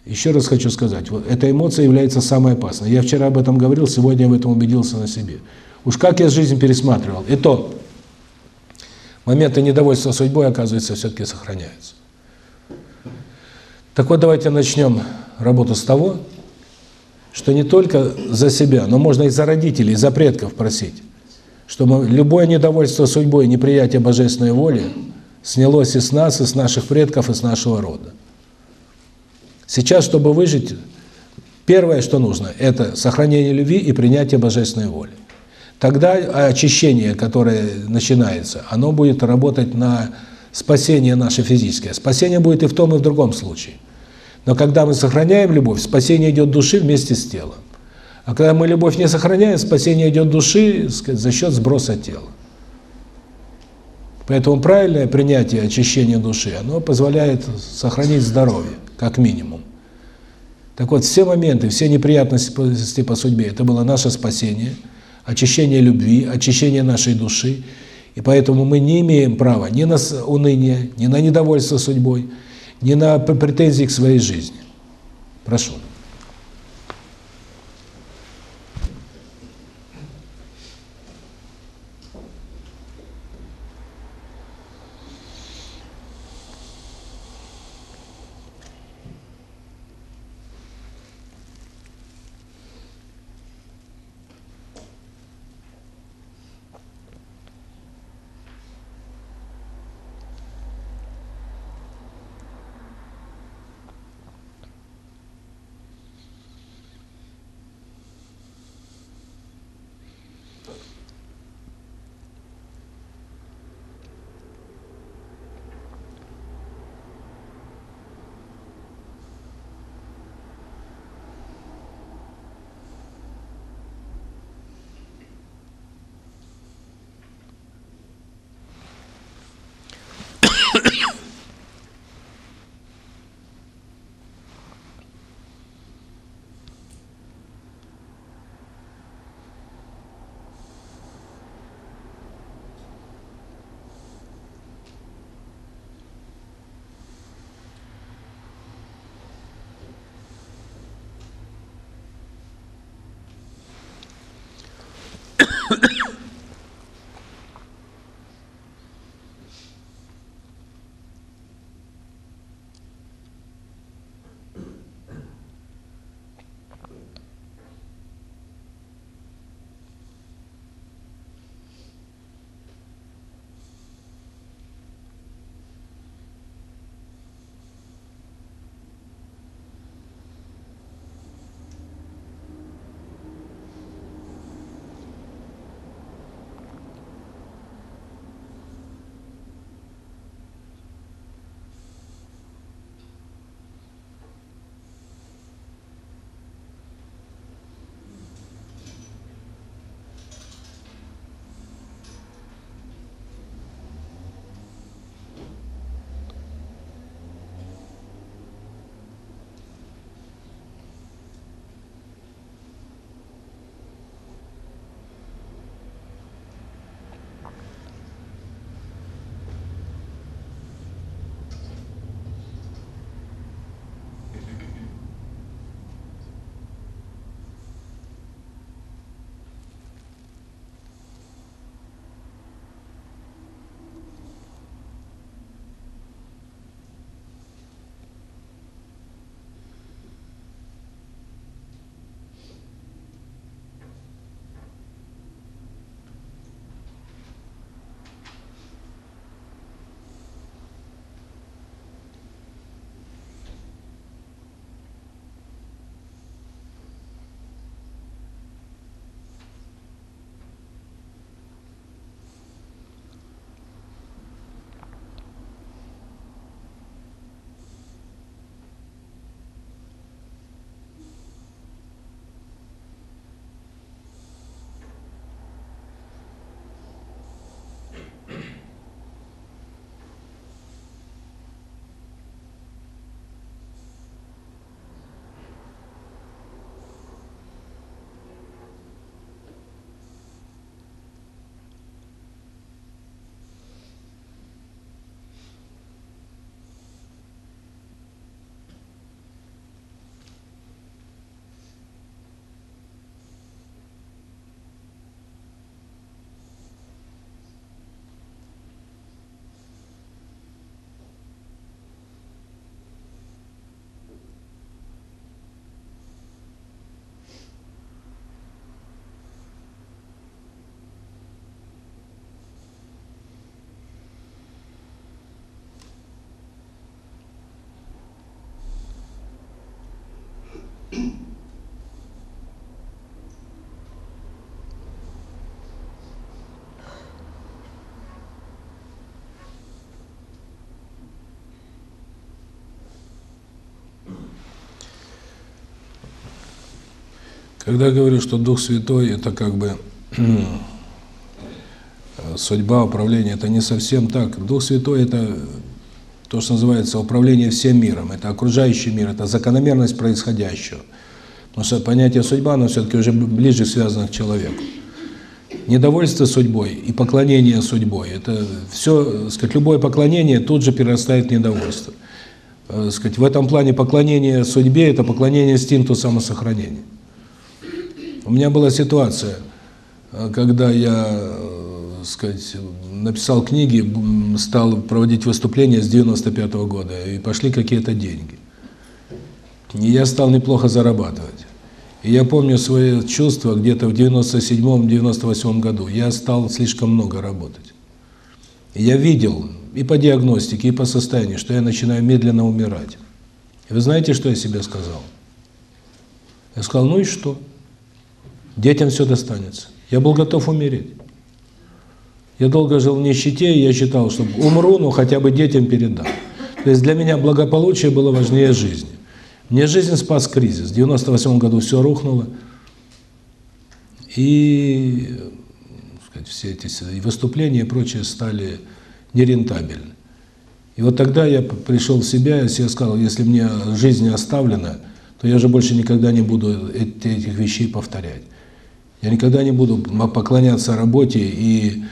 Еще раз хочу сказать, вот эта эмоция является самой опасной. Я вчера об этом говорил, сегодня в этом убедился на себе. Уж как я жизнь пересматривал. И то, моменты недовольства судьбой, оказывается, все-таки сохраняются. Так вот, давайте начнем работу с того, что не только за себя, но можно и за родителей, и за предков просить, чтобы любое недовольство судьбой, неприятие божественной воли снялось и с нас, и с наших предков, и с нашего рода. Сейчас, чтобы выжить, первое, что нужно, это сохранение любви и принятие божественной воли. Тогда очищение, которое начинается, оно будет работать на спасение наше физическое. Спасение будет и в том, и в другом случае. Но когда мы сохраняем любовь, спасение идет души вместе с телом. А когда мы любовь не сохраняем, спасение идет души за счет сброса тела. Поэтому правильное принятие очищения души, оно позволяет сохранить здоровье, как минимум. Так вот, все моменты, все неприятности по судьбе, это было наше спасение, очищение любви, очищение нашей души. И поэтому мы не имеем права ни на уныние, ни на недовольство судьбой, ни на претензии к своей жизни. Прошу. Когда я говорю, что Дух Святой – это как бы судьба, управление, это не совсем так. Дух Святой – это то, что называется управление всем миром, это окружающий мир, это закономерность происходящего. Потому что понятие судьба, оно все-таки уже ближе связано к человеку. Недовольство судьбой и поклонение судьбой – это все, сказать, любое поклонение тут же перерастает в недовольство. Э, сказать, в этом плане поклонение судьбе – это поклонение инстинкту самосохранения. У меня была ситуация, э, когда я, э, сказать, написал книги, стал проводить выступления с 95 -го года, и пошли какие-то деньги. И я стал неплохо зарабатывать. И я помню свои чувства где-то в 97-98 году. Я стал слишком много работать. И я видел и по диагностике, и по состоянию, что я начинаю медленно умирать. И вы знаете, что я себе сказал? Я сказал, ну и что? Детям все достанется. Я был готов умереть. Я долго жил в нищете, и я считал, что умру, но хотя бы детям передам. То есть для меня благополучие было важнее жизни. Мне жизнь спас кризис. В 98 году все рухнуло. И сказать, все эти выступления и прочее стали нерентабельны. И вот тогда я пришел в себя, и себе сказал, если мне жизнь оставлена, то я же больше никогда не буду этих вещей повторять. Я никогда не буду поклоняться работе и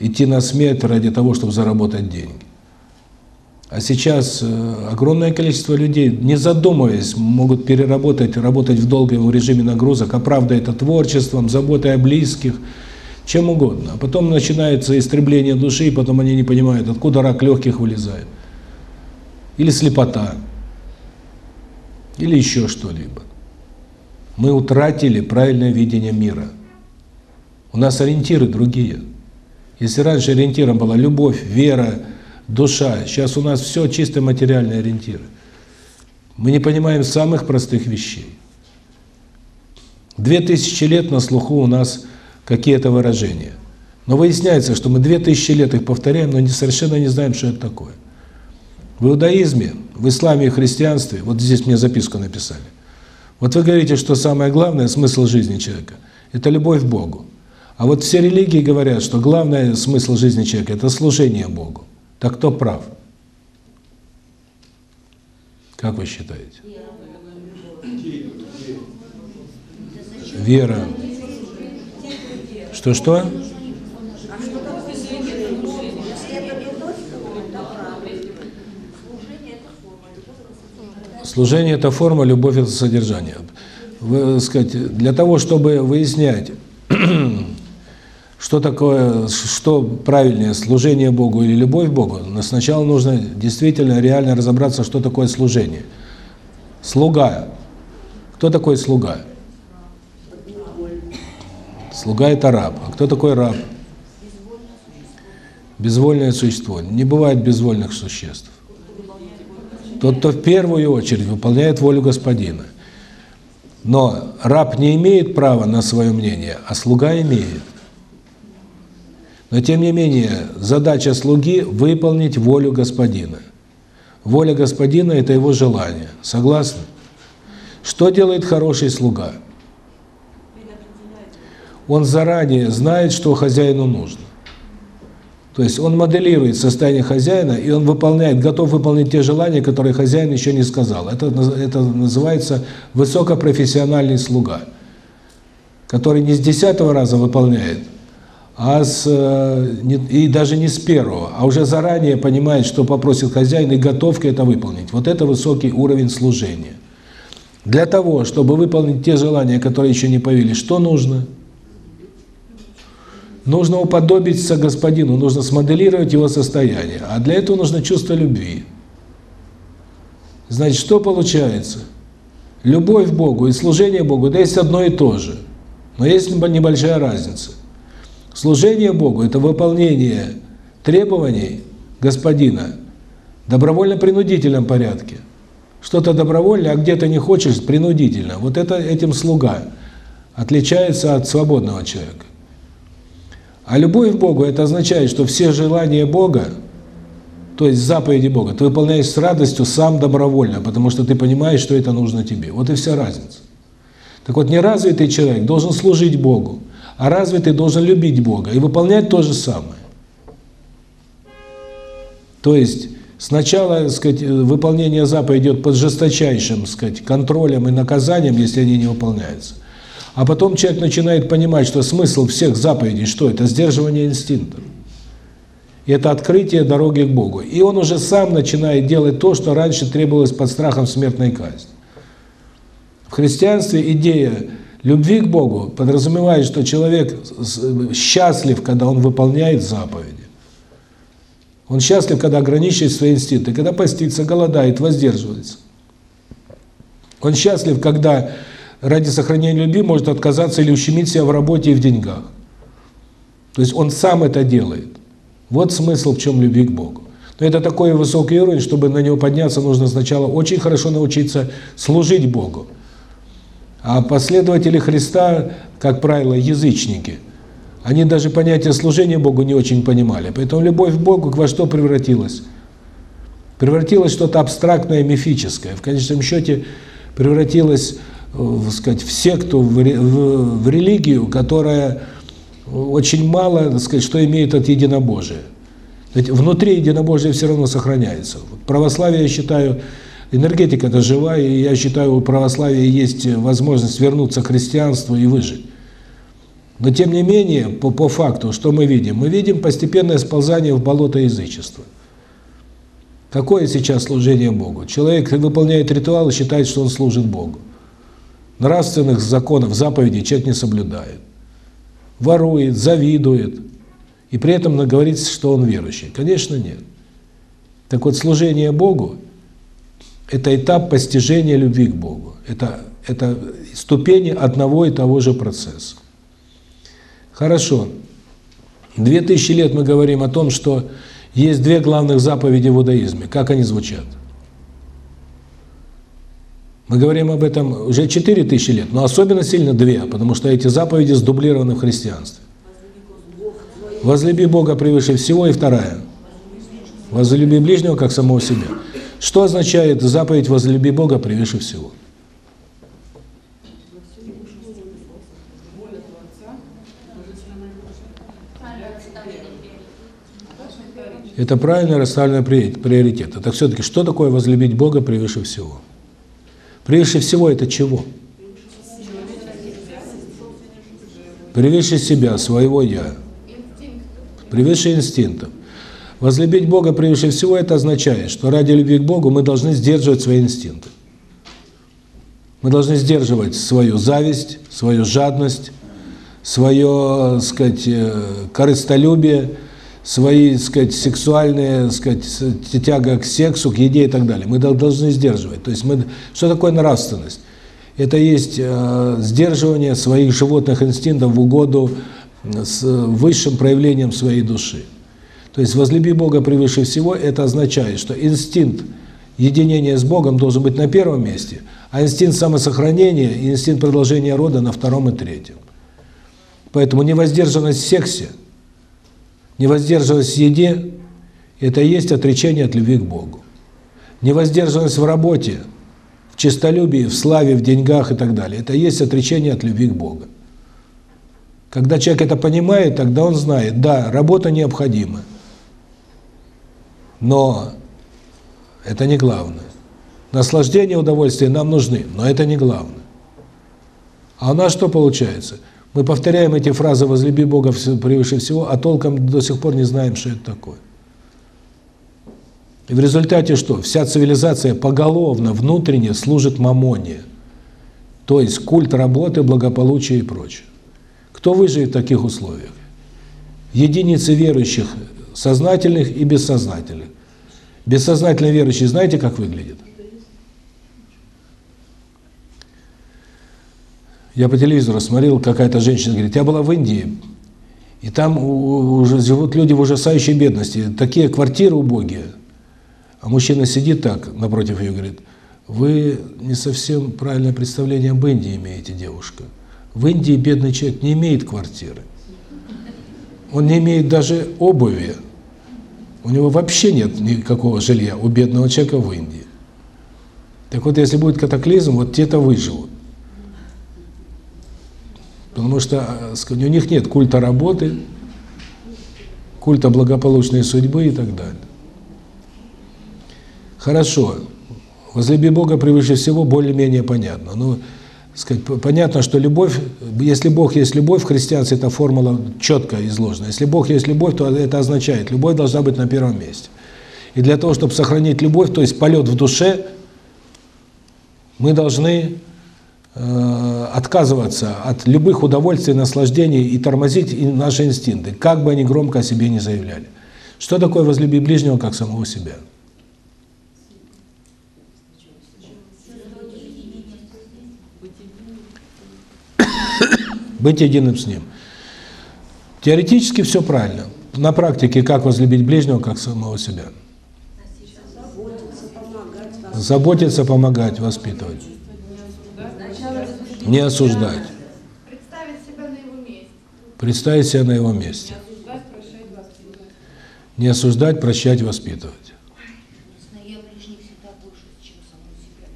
идти на смерть ради того, чтобы заработать деньги. А сейчас э, огромное количество людей, не задумываясь, могут переработать, работать в долгом режиме нагрузок, оправдывая это творчеством, заботой о близких, чем угодно. А потом начинается истребление души, и потом они не понимают, откуда рак легких вылезает. Или слепота. Или еще что-либо. Мы утратили правильное видение мира. У нас ориентиры другие. Если раньше ориентиром была любовь, вера, душа. Сейчас у нас все чисто материальные ориентиры. Мы не понимаем самых простых вещей. Две тысячи лет на слуху у нас какие-то выражения. Но выясняется, что мы две тысячи лет их повторяем, но не, совершенно не знаем, что это такое. В иудаизме, в исламе и христианстве, вот здесь мне записку написали, вот вы говорите, что самое главное, смысл жизни человека – это любовь к Богу. А вот все религии говорят, что главный смысл жизни человека – это служение Богу. Так кто прав? Как вы считаете? Вера. Что-что? Служение – это форма, любовь – это содержание. Вы, сказать, для того, чтобы выяснять, что такое, что правильнее, служение Богу или любовь к Богу, но сначала нужно действительно реально разобраться, что такое служение. Слуга. Кто такой слуга? Слуга – это раб. А кто такой раб? Безвольное существо. Не бывает безвольных существ. Тот, кто в первую очередь выполняет волю господина. Но раб не имеет права на свое мнение, а слуга имеет. Но тем не менее, задача слуги – выполнить волю господина. Воля господина – это его желание. Согласны? Что делает хороший слуга? Он заранее знает, что хозяину нужно. То есть он моделирует состояние хозяина, и он выполняет, готов выполнить те желания, которые хозяин еще не сказал. Это, это называется высокопрофессиональный слуга, который не с десятого раза выполняет, а с, э, и даже не с первого, а уже заранее понимает, что попросит хозяин, и готов к это выполнить. Вот это высокий уровень служения. Для того, чтобы выполнить те желания, которые еще не появились, что нужно? Нужно уподобиться господину, нужно смоделировать его состояние. А для этого нужно чувство любви. Значит, что получается? Любовь к Богу и служение Богу, да есть одно и то же. Но есть небольшая разница. Служение Богу – это выполнение требований Господина в добровольно-принудительном порядке. Что-то добровольно, а где-то не хочешь, принудительно. Вот это этим слуга отличается от свободного человека. А любовь Богу – это означает, что все желания Бога, то есть заповеди Бога, ты выполняешь с радостью сам добровольно, потому что ты понимаешь, что это нужно тебе. Вот и вся разница. Так вот, неразвитый человек должен служить Богу, а развитый должен любить Бога и выполнять то же самое. То есть, сначала, так сказать, выполнение заповеди идет под жесточайшим, так сказать, контролем и наказанием, если они не выполняются. А потом человек начинает понимать, что смысл всех заповедей, что это? Сдерживание инстинктов. И это открытие дороги к Богу. И он уже сам начинает делать то, что раньше требовалось под страхом смертной казни. В христианстве идея любви к Богу подразумевает, что человек счастлив, когда он выполняет заповеди. Он счастлив, когда ограничивает свои инстинкты, когда постится, голодает, воздерживается. Он счастлив, когда ради сохранения любви может отказаться или ущемить себя в работе и в деньгах. То есть он сам это делает. Вот смысл в чем любви к Богу. Но это такой высокий уровень, чтобы на него подняться, нужно сначала очень хорошо научиться служить Богу. А последователи Христа, как правило, язычники. Они даже понятие служения Богу не очень понимали. Поэтому любовь к Богу во что превратилась? В что-то абстрактное, мифическое. В конечном счете превратилась, э, сказать, в секту, в, в, в религию, которая очень мало, сказать, что имеет от единобожия. Ведь внутри единобожие все равно сохраняется. Православие, я считаю, энергетика это живая, и я считаю, у православия есть возможность вернуться к христианству и выжить. Но тем не менее, по, по факту, что мы видим? Мы видим постепенное сползание в болото язычества. Какое сейчас служение Богу? Человек выполняет ритуал и считает, что он служит Богу. Нравственных законов, заповедей человек не соблюдает ворует, завидует, и при этом говорит, что он верующий. Конечно, нет. Так вот, служение Богу – это этап постижения любви к Богу. Это, это ступени одного и того же процесса. Хорошо. Две тысячи лет мы говорим о том, что есть две главных заповеди в иудаизме. Как они звучат? Мы говорим об этом уже 4000 лет, но особенно сильно две, потому что эти заповеди сдублированы в христианстве. Возлюби Бога превыше всего и вторая. Возлюби ближнего как самого себя. Что означает заповедь возлюби Бога превыше всего? Это правильно расставленный приоритет. Так все-таки, что такое возлюбить Бога превыше всего? Превыше всего это чего? Превыше себя, своего «я». Превыше инстинктов. Возлюбить Бога превыше всего это означает, что ради любви к Богу мы должны сдерживать свои инстинкты. Мы должны сдерживать свою зависть, свою жадность, свое, сказать, э, корыстолюбие, свои, сказать, сексуальные, сказать, тяга к сексу, к еде и так далее. Мы должны сдерживать. То есть мы что такое нравственность? Это есть э, сдерживание своих животных инстинктов в угоду с высшим проявлением своей души. То есть возлюби Бога превыше всего это означает, что инстинкт единения с Богом должен быть на первом месте, а инстинкт самосохранения и инстинкт продолжения рода на втором и третьем. Поэтому невоздержанность в сексе – Невоздержанность в еде – это и есть отречение от любви к Богу. Невоздержанность в работе, в честолюбии, в славе, в деньгах и так далее – это и есть отречение от любви к Богу. Когда человек это понимает, тогда он знает, да, работа необходима, но это не главное. Наслаждение, удовольствие нам нужны, но это не главное. А у нас что получается – мы повторяем эти фразы «возлюби Бога превыше всего», а толком до сих пор не знаем, что это такое. И в результате что? Вся цивилизация поголовно, внутренне служит мамоне. То есть культ работы, благополучия и прочее. Кто выживет в таких условиях? Единицы верующих, сознательных и бессознательных. Бессознательно верующие знаете, как выглядит? Я по телевизору смотрел, какая-то женщина говорит, я была в Индии, и там уже живут люди в ужасающей бедности, такие квартиры убогие. А мужчина сидит так напротив ее, говорит, вы не совсем правильное представление об Индии имеете, девушка. В Индии бедный человек не имеет квартиры. Он не имеет даже обуви. У него вообще нет никакого жилья у бедного человека в Индии. Так вот, если будет катаклизм, вот те-то выживут. Потому что э, у них нет культа работы, культа благополучной судьбы и так далее. Хорошо. Возлюби Бога превыше всего более-менее понятно. Но сказать, понятно, что любовь, если Бог есть любовь, в христианстве эта формула четко изложена. Если Бог есть любовь, то это означает, любовь должна быть на первом месте. И для того, чтобы сохранить любовь, то есть полет в душе, мы должны э, отказываться от любых удовольствий, наслаждений и тормозить наши инстинкты, как бы они громко о себе не заявляли. Что такое возлюби ближнего, как самого себя? Быть единым с Ним. Теоретически все правильно. На практике как возлюбить ближнего, как самого себя? Заботиться, помогать, воспитывать. Не осуждать. Представить себя на его месте. Не осуждать, прощать, воспитывать. Не осуждать, прощать, воспитывать. Но я ближних всегда больше, чем саму себя.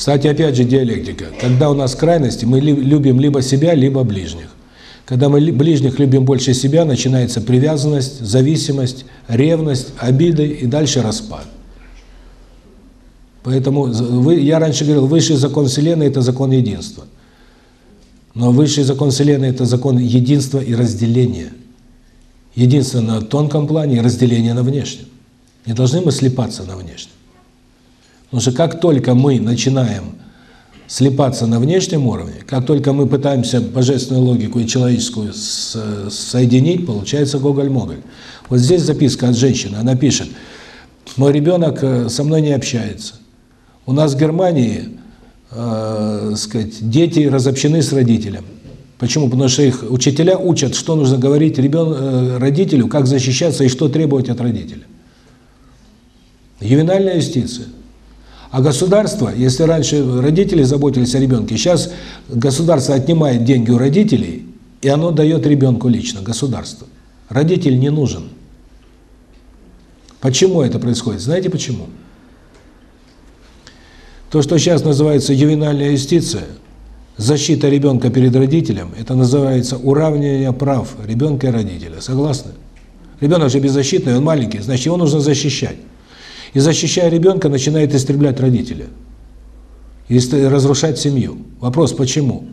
Кстати, опять же диалектика. Когда у нас крайности, мы любим либо себя, либо ближних. Когда мы ли- ближних любим больше себя, начинается привязанность, зависимость, ревность, обиды и дальше распад. Поэтому вы, я раньше говорил, высший закон Вселенной – это закон единства. Но высший закон Вселенной – это закон единства и разделения. Единство на тонком плане и разделение на внешнем. Не должны мы слепаться на внешнем. Потому что как только мы начинаем слепаться на внешнем уровне, как только мы пытаемся божественную логику и человеческую соединить, получается гоголь-моголь. Вот здесь записка от женщины, она пишет, мой ребенок э, со мной не общается. У нас в Германии, э, сказать, дети разобщены с родителем. Почему? Потому что их учителя учат, что нужно говорить ребен, э, родителю, как защищаться и что требовать от родителя. Ювенальная юстиция. А государство, если раньше родители заботились о ребенке, сейчас государство отнимает деньги у родителей, и оно дает ребенку лично, государство. Родитель не нужен. Почему это происходит? Знаете почему? То, что сейчас называется ювенальная юстиция, защита ребенка перед родителем, это называется уравнивание прав ребенка и родителя. Согласны? Ребенок же беззащитный, он маленький, значит, его нужно защищать. И защищая ребенка, начинает истреблять родителя. И разрушать семью. Вопрос, почему?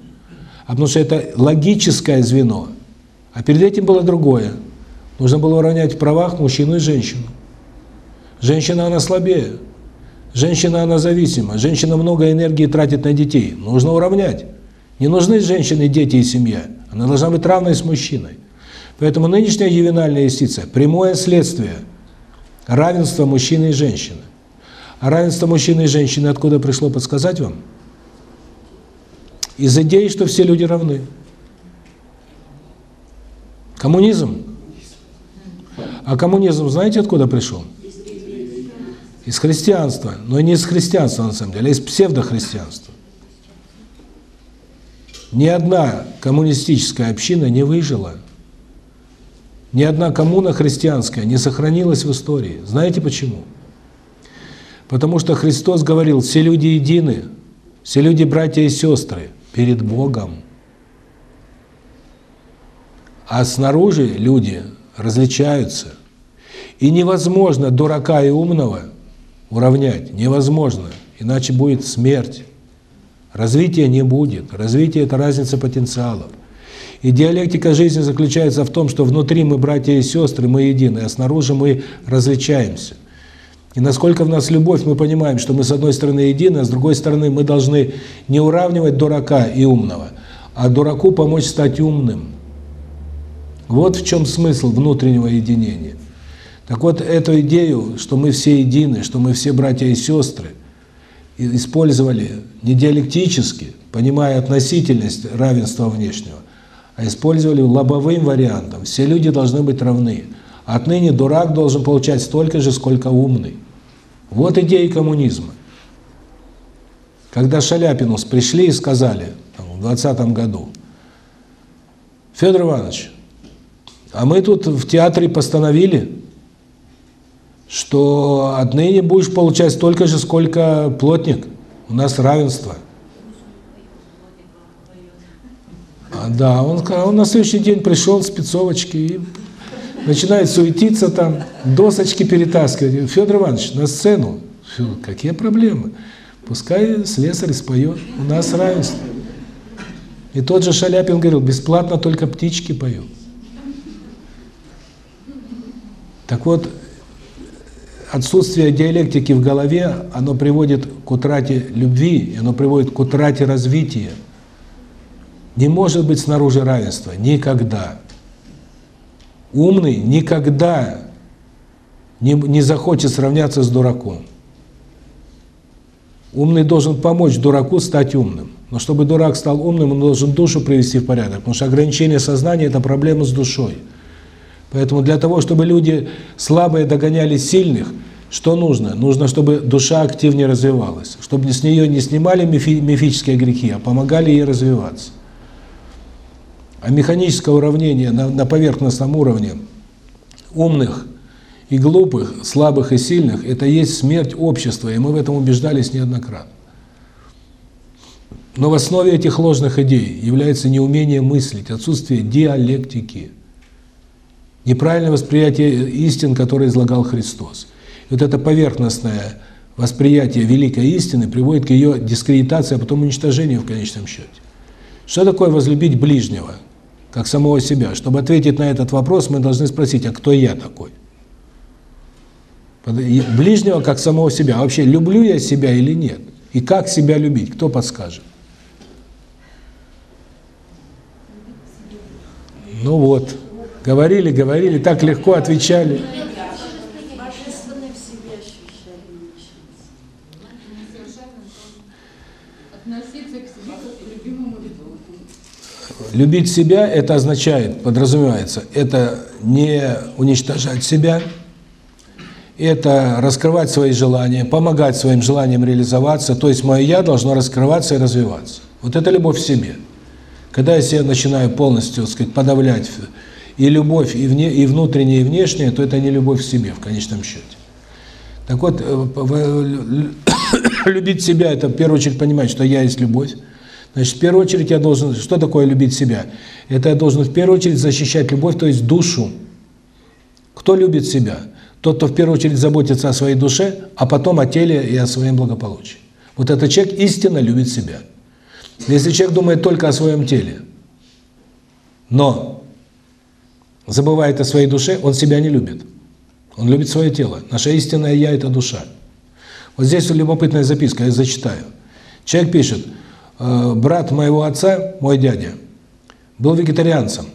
А потому что это логическое звено. А перед этим было другое. Нужно было уравнять в правах мужчину и женщину. Женщина, она слабее. Женщина, она зависима. Женщина много энергии тратит на детей. Нужно уравнять. Не нужны женщины, дети и семья. Она должна быть равной с мужчиной. Поэтому нынешняя ювенальная юстиция – прямое следствие равенства мужчины и женщины. А равенство мужчины и женщины откуда пришло, подсказать вам? Из идеи, что все люди равны. Коммунизм. А коммунизм знаете, откуда пришел? Из христианства. Но не из христианства, на самом деле, а из псевдохристианства. Ни одна коммунистическая община не выжила. Ни одна коммуна христианская не сохранилась в истории. Знаете почему? Потому что Христос говорил, все люди едины, все люди братья и сестры перед Богом. А снаружи люди различаются. И невозможно дурака и умного уравнять. Невозможно. Иначе будет смерть. Развития не будет. Развитие – это разница потенциалов. И диалектика жизни заключается в том, что внутри мы братья и сестры, мы едины, а снаружи мы различаемся. И насколько в нас любовь, мы понимаем, что мы с одной стороны едины, а с другой стороны мы должны не уравнивать дурака и умного, а дураку помочь стать умным. Вот в чем смысл внутреннего единения. Так вот, эту идею, что мы все едины, что мы все братья и сестры, использовали не диалектически, понимая относительность равенства внешнего, а использовали лобовым вариантом. Все люди должны быть равны. Отныне дурак должен получать столько же, сколько умный. Вот идея коммунизма. Когда Шаляпину пришли и сказали там, в 20 году, Федор Иванович, а мы тут в театре постановили, что отныне будешь получать столько же, сколько плотник. У нас равенство. Да. Он, он на следующий день пришел в спецовочке и начинает суетиться там, досочки перетаскивать. Федор Иванович, на сцену. Какие проблемы? Пускай слесарь споет, у нас равенство. И тот же Шаляпин говорил, бесплатно только птички поют. Так вот, отсутствие диалектики в голове, оно приводит к утрате любви, оно приводит к утрате развития. Не может быть снаружи равенства. Никогда. Умный никогда не, не захочет сравняться с дураком. Умный должен помочь дураку стать умным. Но чтобы дурак стал умным, он должен душу привести в порядок. Потому что ограничение сознания – это проблема с душой. Поэтому для того, чтобы люди слабые догоняли сильных, что нужно? Нужно, чтобы душа активнее развивалась. Чтобы с нее не снимали мифи мифические грехи, а помогали ей развиваться. А механическое уравнение на, на поверхностном уровне умных и глупых, слабых и сильных – это есть смерть общества, и мы в этом убеждались неоднократно. Но в основе этих ложных идей является неумение мыслить, отсутствие диалектики, неправильное восприятие истин, которые излагал Христос. Вот это поверхностное восприятие великой истины приводит к ее дискредитации, а потом уничтожению в конечном счете. Что такое возлюбить ближнего, как самого себя? Чтобы ответить на этот вопрос, мы должны спросить, а кто я такой? Ближнего как самого себя. А вообще, люблю я себя или нет? И как себя любить? Кто подскажет? Ну вот, говорили, говорили, так легко отвечали. Любить себя – это означает, подразумевается, это не уничтожать себя, это раскрывать свои желания, помогать своим желаниям реализоваться, то есть мое «я» должно раскрываться и развиваться. Вот это любовь к себе. Когда я себя начинаю полностью, так сказать, подавлять и любовь, и, вне, и внутренняя, и внешняя, то это не любовь к себе в конечном счете. Так вот, э, любить себя – это в первую очередь понимать, что я есть любовь. Значит, в первую очередь я должен… Что такое любить себя? Это я должен в первую очередь защищать любовь, то есть душу. Кто любит себя? Тот, кто в первую очередь заботится о своей душе, а потом о теле и о своем благополучии. Вот этот человек истинно любит себя. Если человек думает только о своем теле, но забывает о своей душе, он себя не любит. Он любит свое тело. Наше истинное «я» – это душа. Вот здесь любопытная записка, я зачитаю. Человек пишет, «Э, брат моего отца, мой дядя, был вегетарианцем.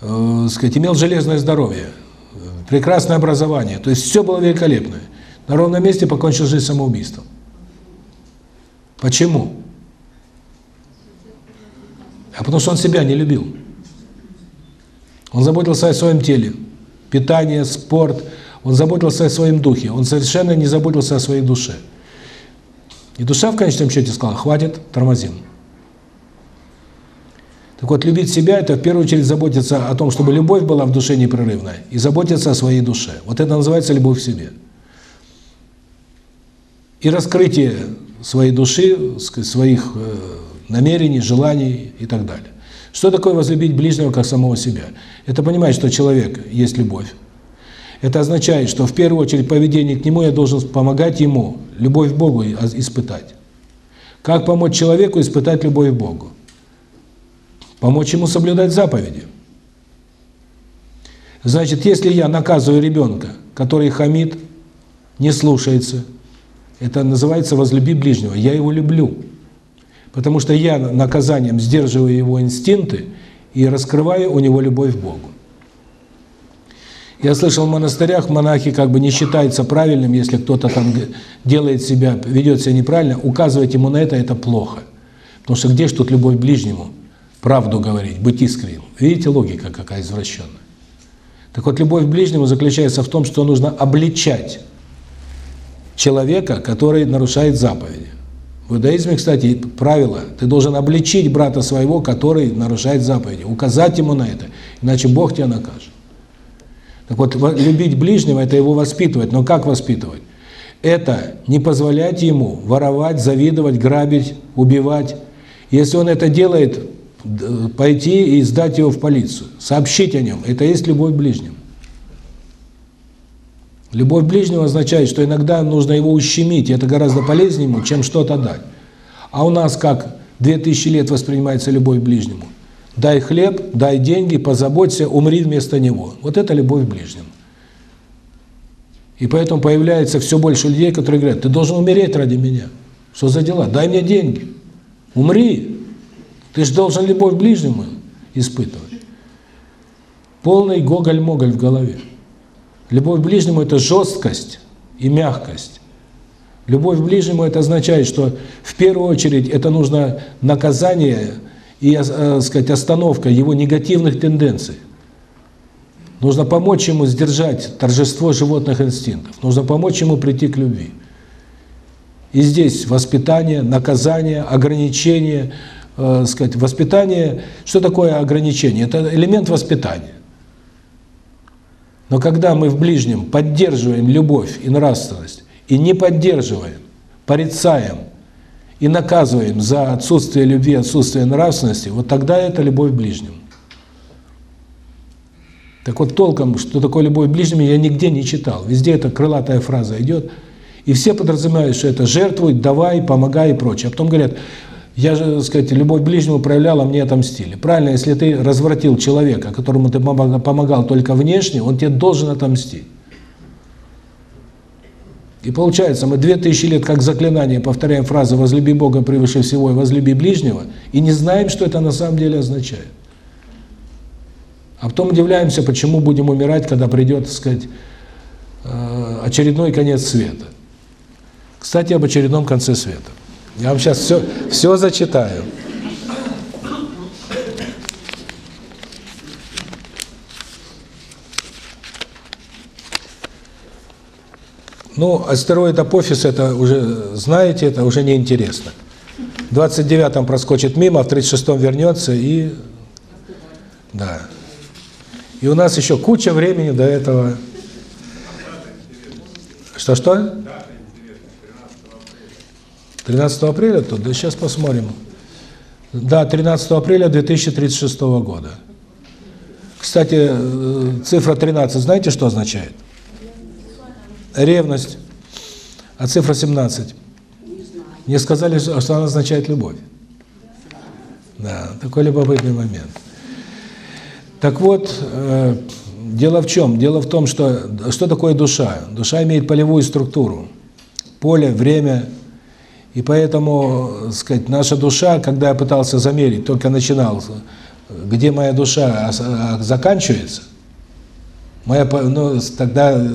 Э, сказать, имел железное здоровье, прекрасное образование, то есть все было великолепное. На ровном месте покончил жизнь самоубийством. Почему? А потому что он себя не любил. Он заботился о своем теле, питание, спорт, он заботился о своем духе, он совершенно не заботился о своей душе. И душа в конечном счете сказала, хватит, тормозим. Так вот, любить себя – это в первую очередь заботиться о том, чтобы любовь была в душе непрерывная, и заботиться о своей душе. Вот это называется любовь к себе. И раскрытие своей души, своих э, намерений, желаний и так далее. Что такое возлюбить ближнего как самого себя? Это понимать, что человек есть любовь. Это означает, что в первую очередь поведение к нему я должен помогать ему любовь к Богу испытать. Как помочь человеку испытать любовь к Богу? Помочь ему соблюдать заповеди. Значит, если я наказываю ребенка, который хамит, не слушается, это называется «возлюби ближнего». Я его люблю. Потому что я наказанием сдерживаю его инстинкты и раскрываю у него любовь к Богу. Я слышал в монастырях, монахи как бы не считаются правильным, если кто-то там делает себя, ведет себя неправильно, указывать ему на это – это плохо. Потому что где же тут любовь к ближнему? Правду говорить, быть искренним. Видите, логика какая извращенная. Так вот, любовь к ближнему заключается в том, что нужно обличать человека, который нарушает заповеди. В иудаизме, кстати, правило, ты должен обличить брата своего, который нарушает заповеди, указать ему на это, иначе Бог тебя накажет. Так вот, любить ближнего – это его воспитывать. Но как воспитывать? Это не позволять ему воровать, завидовать, грабить, убивать. Если он это делает, пойти и сдать его в полицию, сообщить о нем, это есть любовь к ближнему. Любовь ближнего означает, что иногда нужно его ущемить, и это гораздо полезнее ему, чем что-то дать. А у нас как 2000 лет воспринимается любовь к ближнему? Дай хлеб, дай деньги, позаботься, умри вместо него. Вот это любовь к ближнему. И поэтому появляется все больше людей, которые говорят, ты должен умереть ради меня. Что за дела? Дай мне деньги. Умри. Ты же должен любовь к ближнему испытывать. Полный гоголь-моголь в голове. Любовь к ближнему – это жесткость и мягкость. Любовь к ближнему – это означает, что в первую очередь это нужно наказание и, э, сказать, остановка его негативных тенденций. Нужно помочь ему сдержать торжество животных инстинктов. Нужно помочь ему прийти к любви. И здесь воспитание, наказание, ограничение, э, сказать, воспитание. Что такое ограничение? Это элемент воспитания. Но когда мы в ближнем поддерживаем любовь и нравственность, и не поддерживаем, порицаем и наказываем за отсутствие любви, отсутствие нравственности, вот тогда это любовь к ближнему. Так вот, толком, что такое любовь к ближнему, я нигде не читал. Везде эта крылатая фраза идет, и все подразумевают, что это жертвуй, давай, помогай и прочее. А потом говорят, я же, так сказать, любовь к ближнему проявлял, а мне отомстили. Правильно, если ты развратил человека, которому ты помогал только внешне, он тебе должен отомстить. И получается, мы две тысячи лет как заклинание повторяем фразу «возлюби Бога превыше всего и возлюби ближнего» и не знаем, что это на самом деле означает. А потом удивляемся, почему будем умирать, когда придет, так сказать, э, очередной конец света. Кстати, об очередном конце света. Я вам сейчас все, все зачитаю. Ну, астероид Апофис, это уже, знаете, это уже неинтересно. В 29-м проскочит мимо, в 36-м вернется и... Да. И у нас еще куча времени до этого. Что-что? 13 апреля тут? Да сейчас посмотрим. Да, 13 апреля 2036 года. Кстати, э, цифра 13, знаете, что означает? Ревность. А цифра 17? Не сказали, что она означает любовь. Да, такой любопытный момент. Так вот, э, дело в чем? Дело в том, что что такое душа? Душа имеет полевую структуру. Поле, время. И поэтому, сказать, наша душа, когда я пытался замерить, только начинал, где моя душа а, заканчивается, моя, ну, тогда э,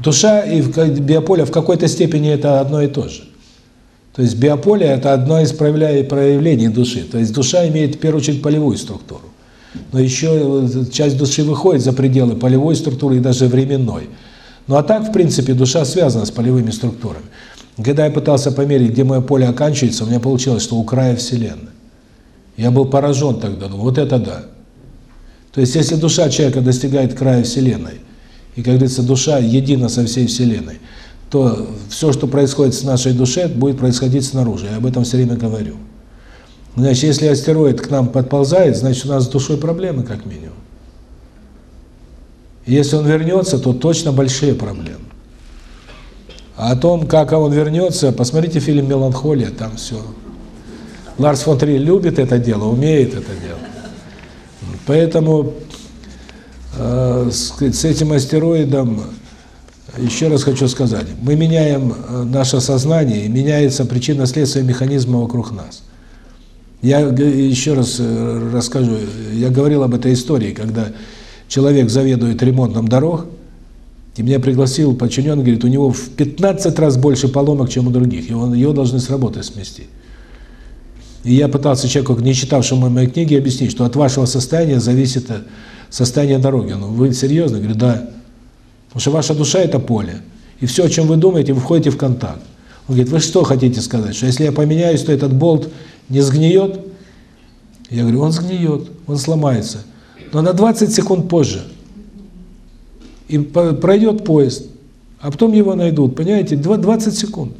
душа и биополе в какой-то степени это одно и то же. То есть биополе – это одно из проявлений души. То есть душа имеет в первую очередь полевую структуру но еще часть души выходит за пределы полевой структуры и даже временной. Ну а так, в принципе, душа связана с полевыми структурами. Когда я пытался померить, где мое поле оканчивается, у меня получилось, что у края Вселенной. Я был поражен тогда, ну вот это да. То есть, если душа человека достигает края Вселенной, и, как говорится, душа едина со всей Вселенной, то все, что происходит с нашей душой, будет происходить снаружи. Я об этом все время говорю. Значит, если астероид к нам подползает, значит, у нас с душой проблемы, как минимум. Если он вернется, то точно большие проблемы. А о том, как он вернется, посмотрите фильм «Меланхолия», там все. Ларс фон Триер любит это дело, умеет это дело. Поэтому э, с, этим астероидом, еще раз хочу сказать, мы меняем э, наше сознание, меняется причинно-следственный механизм вокруг нас. Я еще раз э, расскажу, я говорил об этой истории, когда человек заведует ремонтом дорог, и меня пригласил подчиненный, говорит, у него в 15 раз больше поломок, чем у других, он, его должны с работы сместить. И я пытался человеку, не читавшему моей книги, объяснить, что от вашего состояния зависит э, состояние дороги. Ну, вы серьезно? Говорю, да. Потому что ваша душа – это поле. И все, о чем вы думаете, вы входите в контакт. Он говорит, вы что хотите сказать? Что если я поменяюсь, то этот болт не сгниет? Я говорю, он сгниет, он сломается. Но на 20 секунд позже. И пройдет поезд, а потом его найдут, понимаете, 20 секунд.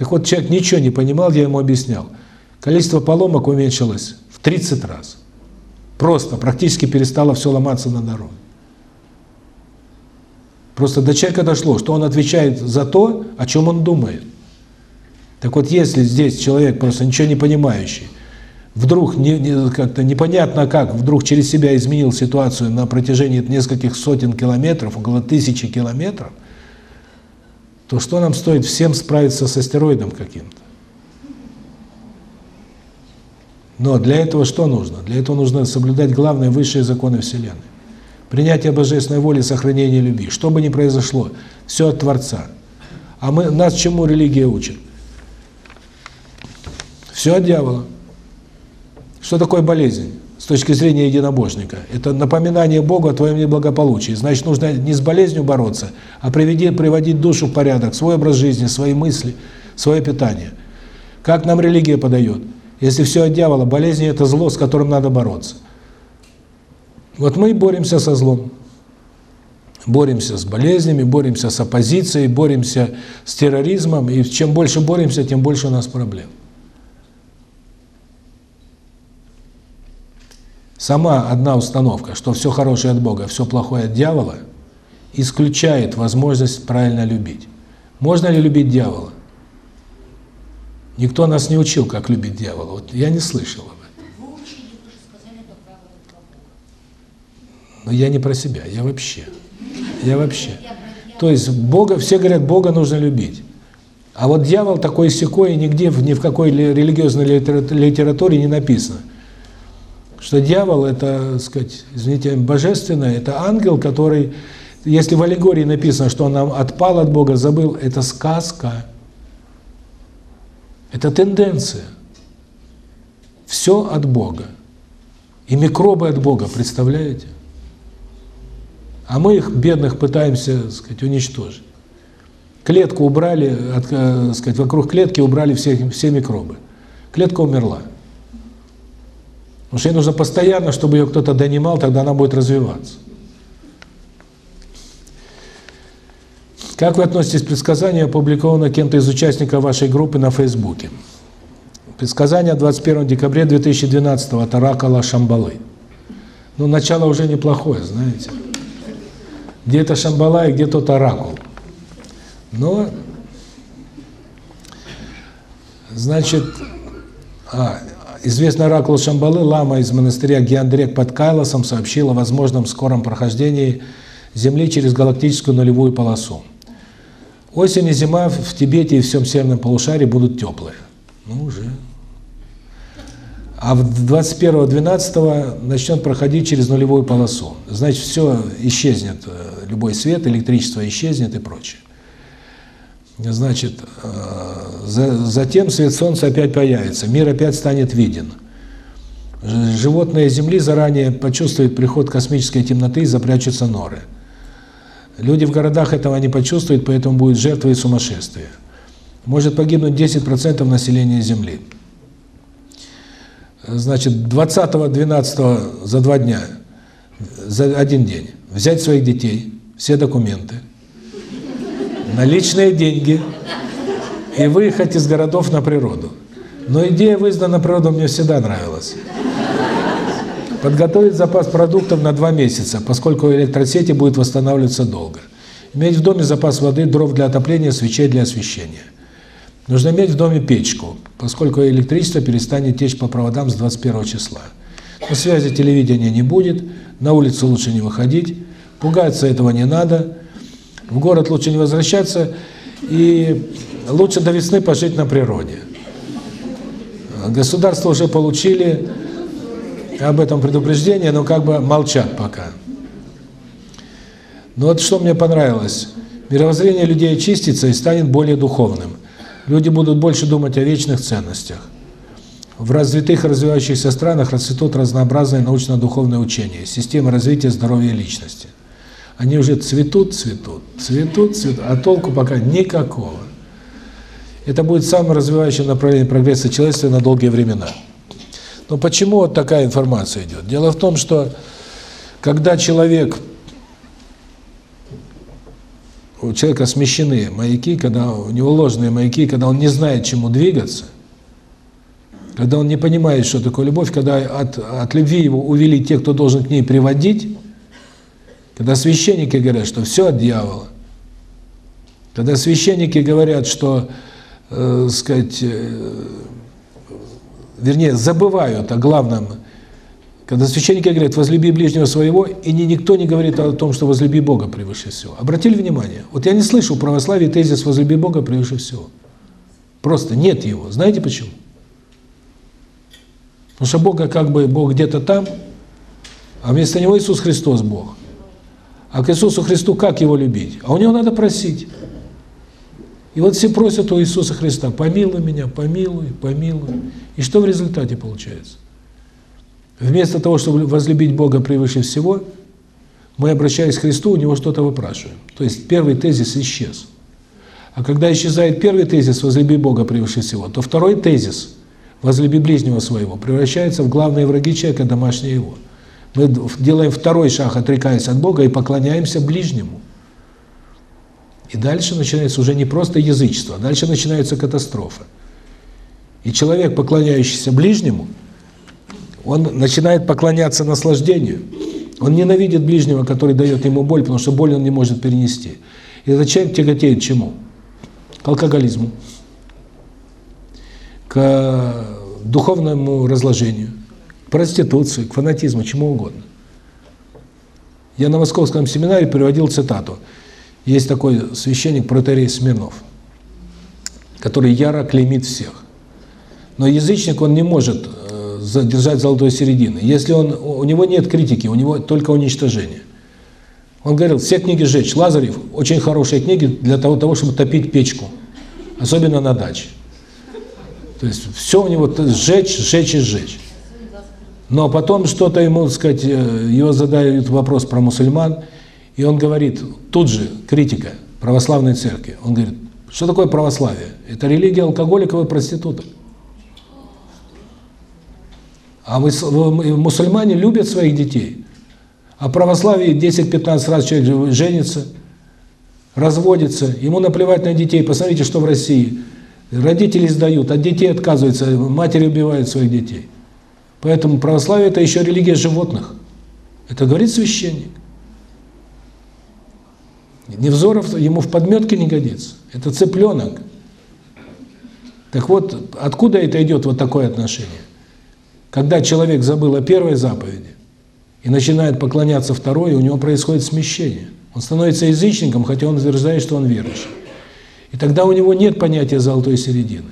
Так вот, человек ничего не понимал, я ему объяснял. количество поломок уменьшилось в 30 раз. Просто практически перестало все ломаться на дороге. Просто до человека дошло, что он отвечает за то, о чем он думает. Так вот, если здесь человек просто ничего не понимающий, вдруг не, не, как-то непонятно как, вдруг через себя изменил ситуацию на протяжении нескольких сотен километров, около тысячи километров, то что нам стоит всем справиться с астероидом каким-то? Но для этого что нужно? Для этого нужно соблюдать главные высшие законы Вселенной. Принятие божественной воли, сохранение любви. Что бы ни произошло, все от Творца. А мы нас чему религия учит? Все от дьявола. Что такое болезнь с точки зрения единобожника? Это напоминание Богу о твоем неблагополучии. Значит, нужно не с болезнью бороться, а приведи, приводить душу в порядок, свой образ жизни, свои мысли, свое питание. Как нам религия подает? Если все от дьявола, болезнь – это зло, с которым надо бороться. Вот мы боремся со злом. Боремся с болезнями, боремся с оппозицией, боремся с терроризмом. И чем больше боремся, тем больше у нас проблем. Сама одна установка, что все хорошее от Бога, все плохое от дьявола, исключает возможность правильно любить. Можно ли любить дьявола? Никто нас не учил, как любить дьявола. Вот я не слышал об этом. Но я не про себя, я вообще. Я вообще. То есть Бога, все говорят, Бога нужно любить. А вот дьявол такой секой, нигде, ни в какой религиозной литературе не написано. Что дьявол это, так сказать, извините, божественное, это ангел, который, если в аллегории написано, что он нам отпал от Бога, забыл, это сказка. Это тенденция. Все от Бога. И микробы от Бога, представляете? А мы их, бедных, пытаемся, так сказать, уничтожить. Клетку убрали, от, э, сказать, вокруг клетки убрали все, все микробы. Клетка умерла. Потому что ей нужно постоянно, чтобы ее кто-то донимал, тогда она будет развиваться. Как вы относитесь к предсказанию, опубликованному кем-то из участников вашей группы на Фейсбуке? Предсказание 21 декабря 2012 от Оракула Шамбалы. Ну, начало уже неплохое, знаете. Где-то Шамбала и где-то Оракул. Но, значит, а, известный оракул Шамбалы, лама из монастыря Гиандрек под Кайлосом сообщил о возможном скором прохождении Земли через галактическую нулевую полосу. Осень и зима в Тибете и всем северном полушарии будут теплые. Ну, уже. А в 21-12 начнет проходить через нулевую полосу. Значит, все исчезнет, э, любой свет, электричество исчезнет и прочее. Значит, э, затем свет Солнца опять появится, мир опять станет виден. Животные Земли заранее почувствуют приход космической темноты и запрячутся норы. Люди в городах этого не почувствуют, поэтому будет жертва и сумасшествие. Может погибнуть 10% населения Земли. Значит, 20-12 за два дня, за один день, взять своих детей, все документы, наличные деньги и выехать из городов на природу. Но идея выезда на природу мне всегда нравилась. Подготовить запас продуктов на два месяца, поскольку электросети будут восстанавливаться долго. Иметь в доме запас воды, дров для отопления, свечей для освещения. Нужно иметь в доме печку, поскольку электричество перестанет течь по проводам с 21 числа. На связи телевидения не будет, на улицу лучше не выходить, пугаться этого не надо, в город лучше не возвращаться, и лучше до весны пожить на природе. Государство уже получили об этом предупреждение, но как бы молчат пока. Но вот что мне понравилось. Мировоззрение людей очистится и станет более духовным. Люди будут больше думать о вечных ценностях. В развитых развивающихся странах расцветут разнообразные научно-духовные учения, системы развития здоровья личности. Они уже цветут, цветут, цветут, цветут, а толку пока никакого. Это будет самое развивающее направление прогресса человечества на долгие времена. Но почему вот такая информация идет? Дело в том, что когда человек, у человека смещены маяки, когда у него ложные маяки, когда он не знает, чему двигаться, когда он не понимает, что такое любовь, когда от, от любви его увели те, кто должен к ней приводить, когда священники говорят, что все от дьявола, когда священники говорят, что, э, сказать, э, вернее, забывают о главном, когда священники говорят, возлюби ближнего своего, и ни, никто не говорит о том, что возлюби Бога превыше всего. Обратили внимание? Вот я не слышу в православии тезис возлюби Бога превыше всего. Просто нет его. Знаете почему? Потому что Бога как бы Бог где-то там, а вместо Него Иисус Христос Бог. А к Иисусу Христу как Его любить? А у Него надо просить. И вот все просят у Иисуса Христа, помилуй меня, помилуй, помилуй. И что в результате получается? Вместо того, чтобы возлюбить Бога превыше всего, мы, обращаясь к Христу, у Него что-то выпрашиваем. То есть первый тезис исчез. А когда исчезает первый тезис «возлюби Бога превыше всего», то второй тезис «возлюби ближнего своего» превращается в главные враги человека, домашние его. Мы делаем второй шаг, отрекаясь от Бога, и поклоняемся ближнему. И дальше начинается уже не просто язычество, а дальше начинается катастрофа. И человек, поклоняющийся ближнему, он начинает поклоняться наслаждению. Он ненавидит ближнего, который дает ему боль, потому что боль он не может перенести. И этот человек тяготеет чему? К алкоголизму, к духовному разложению, проституции, к фанатизму, чему угодно. Я на московском семинаре приводил цитату – есть такой священник протерей Смирнов, который яро клеймит всех. Но язычник, он не может э, задержать золотой середины. Если он, у него нет критики, у него только уничтожение. Он говорил, все книги сжечь. Лазарев – очень хорошие книги для того, того, чтобы топить печку. Особенно на даче. То есть все у него сжечь, сжечь и сжечь. Но потом что-то ему, так сказать, э, его задают вопрос про мусульман – и он говорит, тут же, критика православной церкви, он говорит, что такое православие? Это религия алкоголиков и проституток. А мусульмане любят своих детей. А православие 10-15 раз человек женится, разводится, ему наплевать на детей. Посмотрите, что в России. Родители сдают, от детей отказываются, матери убивают своих детей. Поэтому православие – это еще религия животных. Это говорит священник. Невзоров ему в подметке не годится. Это цыпленок. Так вот, откуда это идет вот такое отношение? Когда человек забыл о первой заповеди и начинает поклоняться второй, у него происходит смещение. Он становится язычником, хотя он утверждает, что он верующий. И тогда у него нет понятия золотой середины.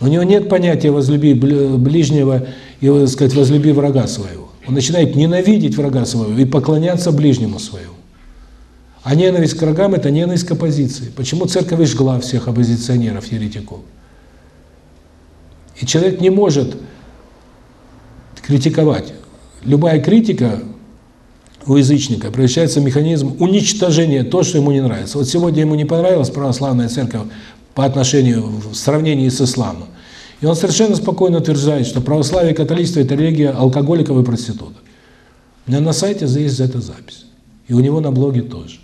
У него нет понятия возлюби ближнего и, так сказать, возлюби врага своего. Он начинает ненавидеть врага своего и поклоняться ближнему своему. А ненависть к врагам – это ненависть к оппозиции. Почему церковь жгла всех оппозиционеров, еретиков? И человек не может критиковать. Любая критика у язычника превращается в механизм уничтожения то, что ему не нравится. Вот сегодня ему не понравилась православная церковь по отношению, в сравнении с исламом. И он совершенно спокойно утверждает, что православие и католичество – это религия алкоголиков и проституток. У меня на сайте есть эта запись. И у него на блоге тоже.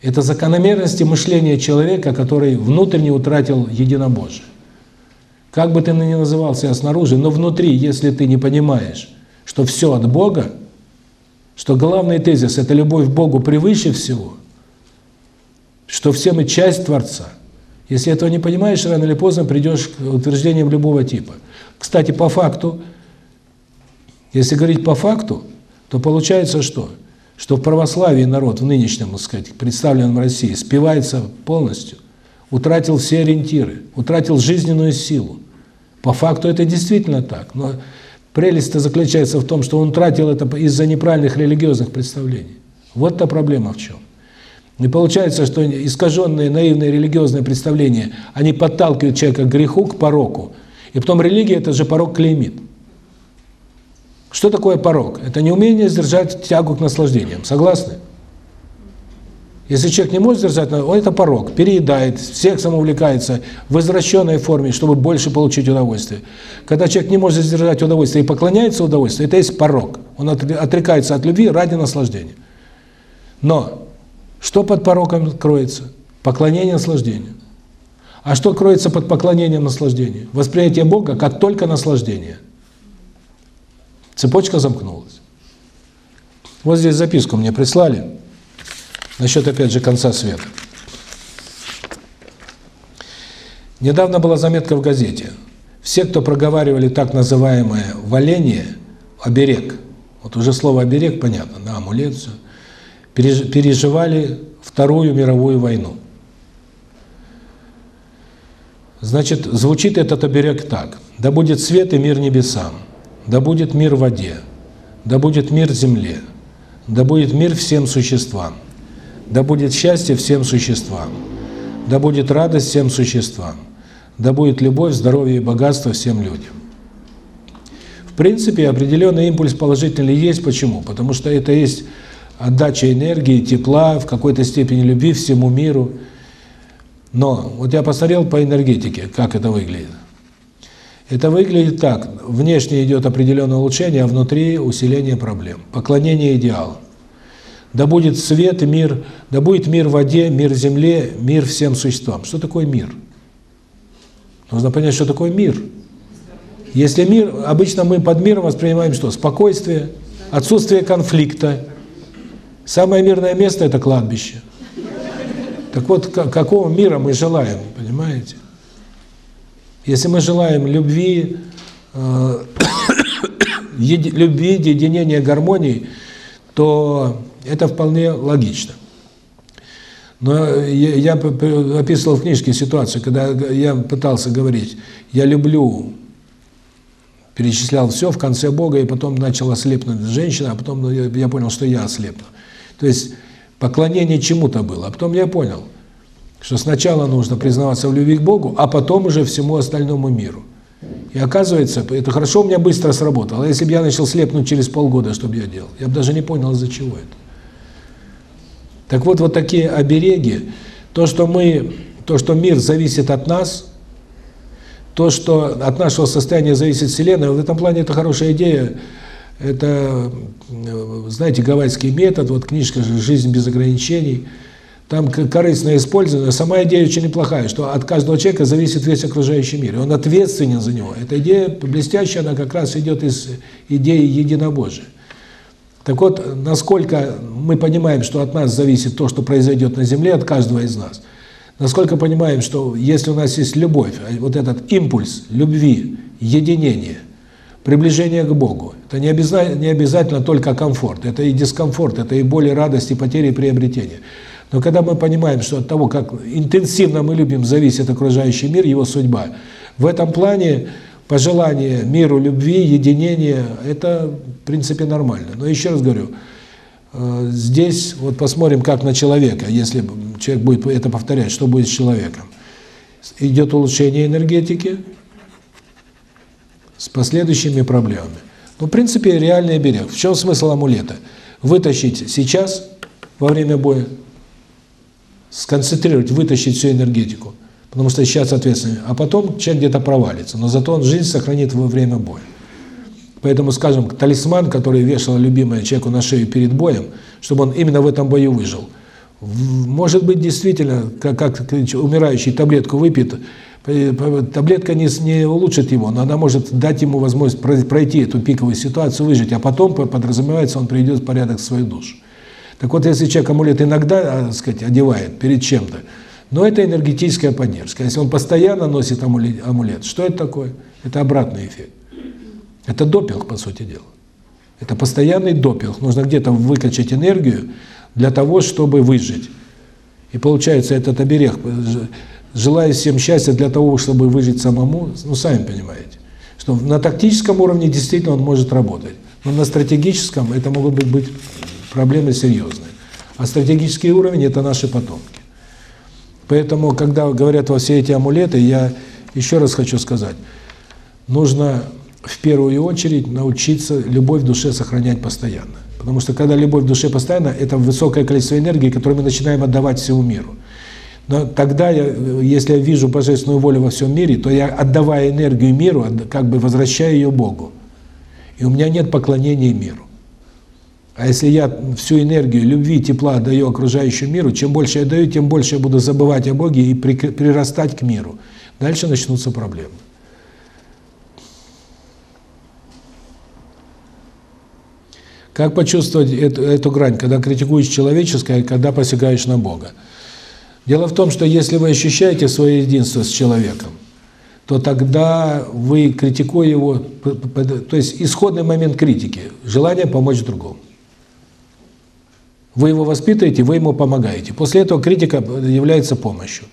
Это закономерности мышления человека, который внутренне утратил единобожие. Как бы ты ни называл себя снаружи, но внутри, если ты не понимаешь, что все от Бога, что главный тезис – это любовь к Богу превыше всего, что все мы часть Творца. Если этого не понимаешь, рано или поздно придешь к утверждениям любого типа. Кстати, по факту, если говорить по факту, то получается что? – что в православии народ в нынешнем, так сказать, представленном России, спивается полностью, утратил все ориентиры, утратил жизненную силу. По факту это действительно так, но прелесть-то заключается в том, что он тратил это из-за неправильных религиозных представлений. Вот та проблема в чем. И получается, что искаженные, наивные религиозные представления, они подталкивают человека к греху, к пороку, и потом религия это же порок клеймит. Что такое порог? Это неумение сдержать тягу к наслаждениям. Согласны? Если человек не может сдержать, это порог, переедает, сексом увлекается в извращенной форме, чтобы больше получить удовольствие. Когда человек не может сдержать удовольствие и поклоняется удовольствию, это есть порог. Он отрекается от любви ради наслаждения. Но что под пороком кроется? Поклонение наслаждению. А что кроется под поклонением наслаждению? Восприятие Бога как только наслаждение. Цепочка замкнулась. Вот здесь записку мне прислали насчет, опять же, конца света. Недавно была заметка в газете. Все, кто проговаривали так называемое валение, оберег, вот уже слово оберег, понятно, да, амулет, все, переживали Вторую мировую войну. Значит, звучит этот оберег так. «Да будет свет и мир небесам, да будет мир в воде, да будет мир земле, да будет мир всем существам, да будет счастье всем существам, да будет радость всем существам, да будет любовь, здоровье и богатство всем людям». В принципе, определенный импульс положительный есть. Почему? Потому что это есть отдача энергии, тепла, в какой-то степени любви всему миру. Но вот я посмотрел по энергетике, как это выглядит. Это выглядит так. Внешне идет определенное улучшение, а внутри усиление проблем. Поклонение идеалу. Да будет свет, мир, да будет мир в воде, мир в земле, мир всем существам. Что такое мир? Нужно понять, что такое мир. Если мир, обычно мы под миром воспринимаем что? Спокойствие, отсутствие конфликта. Самое мирное место – это кладбище. Так вот, какого мира мы желаем, понимаете? Если мы желаем любви, э, любви, единения, гармонии, то это вполне логично. Но я, я описывал в книжке ситуацию, когда я пытался говорить, я люблю, перечислял все в конце Бога, и потом начал ослепнуть женщина, а потом ну, я понял, что я ослепну. То есть поклонение чему-то было. А потом я понял, что сначала нужно признаваться в любви к Богу, а потом уже всему остальному миру. И оказывается, это хорошо у меня быстро сработало. Если бы я начал слепнуть через полгода, что бы я делал? Я бы даже не понял, из-за чего это. Так вот, вот такие обереги, то, что мы, то, что мир зависит от нас, то, что от нашего состояния зависит Вселенная, в этом плане это хорошая идея, это, знаете, гавайский метод, вот книжка «Жизнь без ограничений». Там корыстное использование. Сама идея очень неплохая, что от каждого человека зависит весь окружающий мир. И он ответственен за него. Эта идея блестящая, она как раз идет из идеи единобожия. Так вот, насколько мы понимаем, что от нас зависит то, что произойдет на Земле, от каждого из нас, насколько понимаем, что если у нас есть любовь, вот этот импульс любви, единения, приближение к Богу. Это не обязательно, не обязательно только комфорт, это и дискомфорт, это и боль, и радость, и потери, и приобретение. Но когда мы понимаем, что от того, как интенсивно мы любим, зависит окружающий мир, его судьба, в этом плане пожелание миру, любви, единения – это, в принципе, нормально. Но еще раз говорю, э, здесь вот посмотрим, как на человека, если человек будет это повторять, что будет с человеком. Идет улучшение энергетики, с последующими проблемами. Ну, в принципе, реальный берег. В чем смысл амулета? Вытащить сейчас, во время боя, сконцентрировать, вытащить всю энергетику, потому что сейчас ответственный, а потом человек где-то провалится, но зато он жизнь сохранит во время боя. Поэтому, скажем, талисман, который вешал любимая человеку на шею перед боем, чтобы он именно в этом бою выжил, может быть, действительно, как, как умирающий таблетку выпьет, таблетка не, не улучшит его, но она может дать ему возможность пройти эту пиковую ситуацию, выжить, а потом, подразумевается, он приведет в порядок свою душу. Так вот, если человек амулет иногда, а, так сказать, одевает перед чем-то, но это энергетическая поддержка. Если он постоянно носит амулет, что это такое? Это обратный эффект. Это допинг, по сути дела. Это постоянный допинг. Нужно где-то выкачать энергию для того, чтобы выжить. И получается, этот оберег желаю всем счастья для того, чтобы выжить самому, ну, сами понимаете, что на тактическом уровне действительно он может работать, но на стратегическом это могут быть, быть проблемы серьезные. А стратегический уровень – это наши потомки. Поэтому, когда говорят во все эти амулеты, я еще раз хочу сказать, нужно в первую очередь научиться любовь в душе сохранять постоянно. Потому что когда любовь в душе постоянно, это высокое количество энергии, которое мы начинаем отдавать всему миру. Но тогда, я, если я вижу божественную волю во всем мире, то я, отдавая энергию миру, как бы возвращаю ее Богу. И у меня нет поклонения миру. А если я всю энергию любви, тепла даю окружающему миру, чем больше я даю, тем больше я буду забывать о Боге и прирастать к миру. Дальше начнутся проблемы. Как почувствовать эту, эту грань, когда критикуешь человеческое, когда посягаешь на Бога? Дело в том, что если вы ощущаете свое единство с человеком, то тогда вы, критикуя его, то есть исходный момент критики – желание помочь другому. Вы его воспитываете, вы ему помогаете. После этого критика является помощью.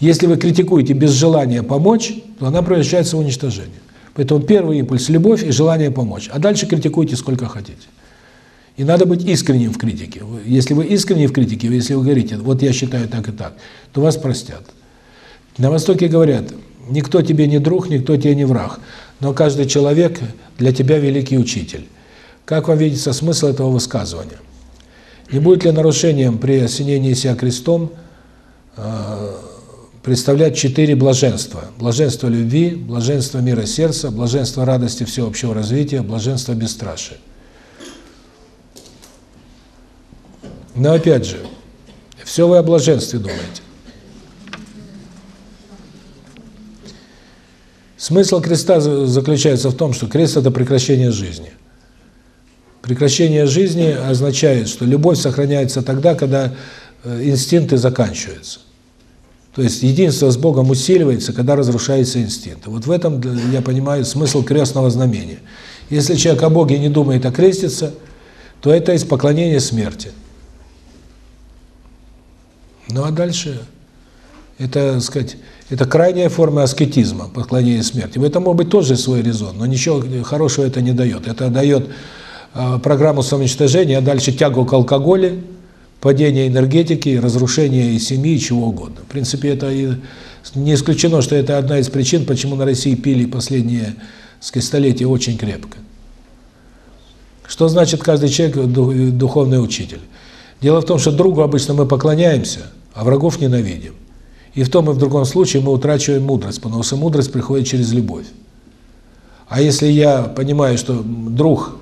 Если вы критикуете без желания помочь, то она превращается в уничтожение. Поэтому первый импульс – любовь и желание помочь. А дальше критикуйте сколько хотите. И надо быть искренним в критике. Если вы искренне в критике, если вы говорите, вот я считаю так и так, то вас простят. На Востоке говорят, никто тебе не друг, никто тебе не враг, но каждый человек для тебя великий учитель. Как вам видится смысл этого высказывания? Не будет ли нарушением при осенении себя крестом э, представлять четыре блаженства? Блаженство любви, блаженство мира сердца, блаженство радости всеобщего развития, блаженство бесстрашия. Но опять же, все вы о блаженстве думаете. Смысл креста заключается в том, что крест – это прекращение жизни. Прекращение жизни означает, что любовь сохраняется тогда, когда э, инстинкты заканчиваются. То есть единство с Богом усиливается, когда разрушаются инстинкты. Вот в этом, я понимаю, смысл крестного знамения. Если человек о Боге не думает, а крестится, то это из поклонения смерти. Ну а дальше это, так сказать, это крайняя форма аскетизма, поклонения смерти. В этом может быть тоже свой резон, но ничего хорошего это не дает. Это дает э, программу самоуничтожения, а дальше тягу к алкоголю, падение энергетики, разрушение семьи, и чего угодно. В принципе, это и не исключено, что это одна из причин, почему на России пили последние сказать, столетия очень крепко. Что значит каждый человек духовный учитель? Дело в том, что другу обычно мы поклоняемся – а врагов ненавидим. И в том и в другом случае мы утрачиваем мудрость, потому что мудрость приходит через любовь. А если я понимаю, что друг,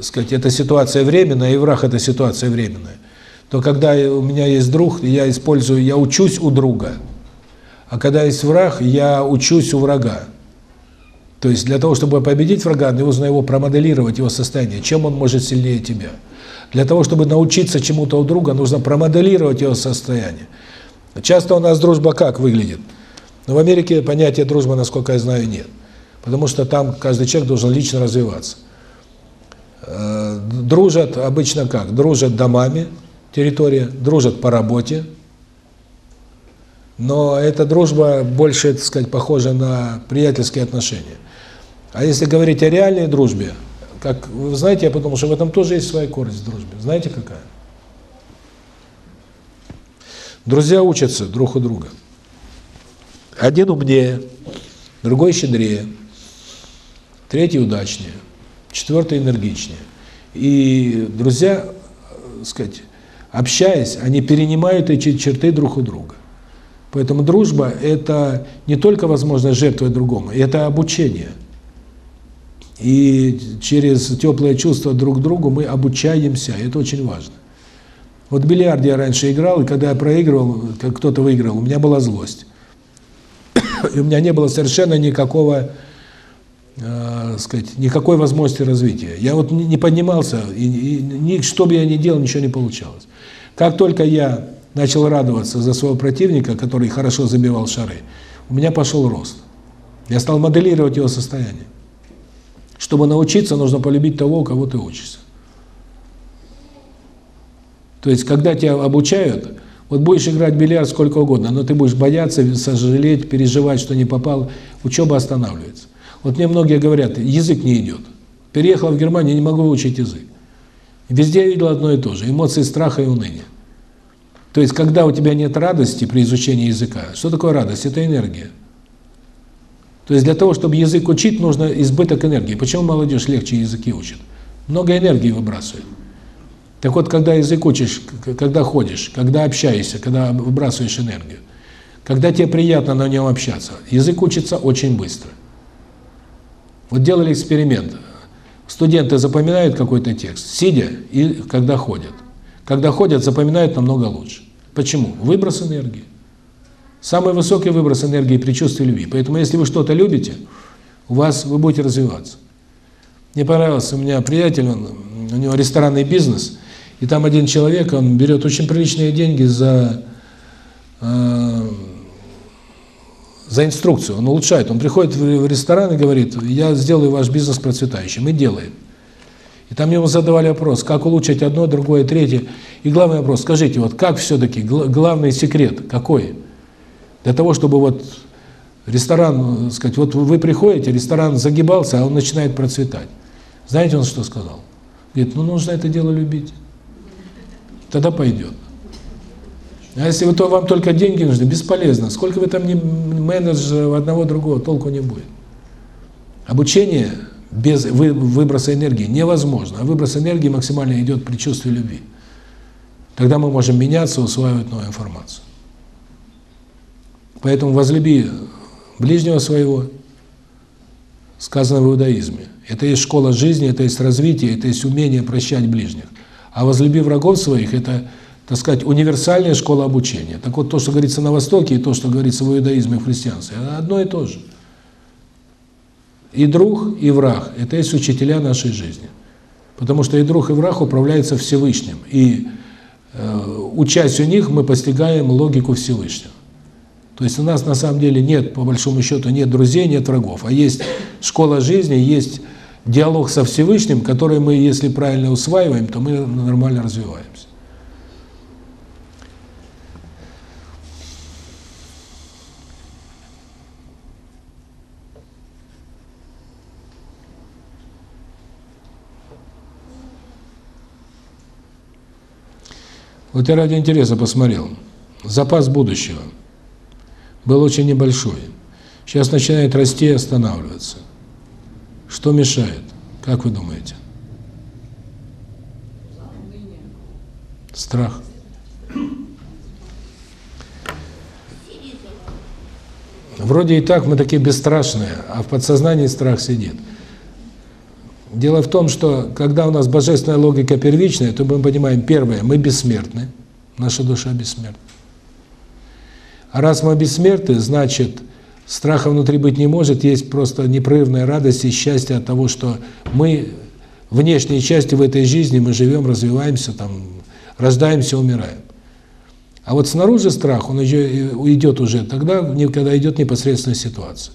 сказать, это ситуация временная, и враг это ситуация временная, то когда у меня есть друг, я использую, я учусь у друга. А когда есть враг, я учусь у врага. То есть для того, чтобы победить врага, нужно его промоделировать, его состояние, чем он может сильнее тебя. Для того, чтобы научиться чему-то у друга, нужно промоделировать его состояние. Часто у нас дружба как выглядит? Но в Америке понятия дружбы, насколько я знаю, нет. Потому что там каждый человек должен лично развиваться. Э, дружат обычно как? Дружат домами, территория, дружат по работе. Но эта дружба больше, так сказать, похожа на приятельские отношения. А если говорить о реальной дружбе, как вы знаете, я потому что в этом тоже есть своя корость в дружбе. Знаете какая? Друзья учатся друг у друга. Один умнее, другой щедрее, третий удачнее, четвертый энергичнее. И друзья, э, сказать, общаясь, они перенимают эти черты друг у друга. Поэтому дружба – это не только возможность жертвовать другому, это обучение – и через теплое чувство друг к другу мы обучаемся, это очень важно. Вот в бильярде я раньше играл, и когда я проигрывал, как кто-то выиграл, у меня была злость. И у меня не было совершенно никакого, э, сказать, никакой возможности развития. Я вот не поднимался, и, и ни, что бы я ни делал, ничего не получалось. Как только я начал радоваться за своего противника, который хорошо забивал шары, у меня пошел рост. Я стал моделировать его состояние. Чтобы научиться, нужно полюбить того, кого ты учишься. То есть, когда тебя обучают, вот будешь играть в бильярд сколько угодно, но ты будешь бояться, сожалеть, переживать, что не попал, учеба останавливается. Вот мне многие говорят, язык не идет. Переехал в Германию, не могу учить язык. Везде я видел одно и то же, эмоции страха и уныния. То есть, когда у тебя нет радости при изучении языка, что такое радость? Это энергия. То есть для того, чтобы язык учить, нужно избыток энергии. Почему молодежь легче языки учит? Много энергии выбрасывает. Так вот, когда язык учишь, когда ходишь, когда общаешься, когда выбрасываешь энергию, когда тебе приятно на нем общаться, язык учится очень быстро. Вот делали эксперимент. Студенты запоминают какой-то текст, сидя и когда ходят. Когда ходят, запоминают намного лучше. Почему? Выброс энергии. Самый высокий выброс энергии при чувстве любви. Поэтому если вы что-то любите, у вас вы будете развиваться. Мне понравился у меня приятель, он, у него ресторанный бизнес, и там один человек, он берет очень приличные деньги за э, за инструкцию, он улучшает. Он приходит в ресторан и говорит, я сделаю ваш бизнес процветающим, и делает. И там ему задавали вопрос, как улучшить одно, другое, третье. И главный вопрос, скажите, вот как все-таки, главный секрет какой? Для того, чтобы вот ресторан, сказать, вот вы приходите, ресторан загибался, а он начинает процветать. Знаете, он что сказал? Говорит, ну нужно это дело любить. Тогда пойдет. А если вы, то вам только деньги нужны, бесполезно. Сколько вы там не менеджеров одного другого, толку не будет. Обучение без выброса энергии невозможно. А выброс энергии максимально идет при чувстве любви. Тогда мы можем меняться, усваивать новую информацию. Поэтому возлюби ближнего своего, сказано в иудаизме. Это есть школа жизни, это есть развитие, это есть умение прощать ближних. А возлюби врагов своих – это так сказать, универсальная школа обучения. Так вот, то, что говорится на Востоке, и то, что говорится в иудаизме и христианстве, это одно и то же. И друг, и враг – это есть учителя нашей жизни. Потому что и друг, и враг управляются Всевышним. И э, учась у них, мы постигаем логику Всевышнего. То есть у нас на самом деле нет, по большому счету, нет друзей, нет врагов, а есть школа жизни, есть диалог со Всевышним, который мы, если правильно усваиваем, то мы нормально развиваемся. Вот я ради интереса посмотрел. Запас будущего был очень небольшой. Сейчас начинает расти и останавливаться. Что мешает? Как вы думаете? Страх. Вроде и так мы такие бесстрашные, а в подсознании страх сидит. Дело в том, что когда у нас божественная логика первичная, то мы понимаем, первое, мы бессмертны, наша душа бессмертна. А раз мы бессмертны, значит, страха внутри быть не может, есть просто непрерывная радость и счастье от того, что мы внешней части в этой жизни, мы живем, развиваемся, там, рождаемся, умираем. А вот снаружи страх, он идет уже тогда, когда идет непосредственная ситуация.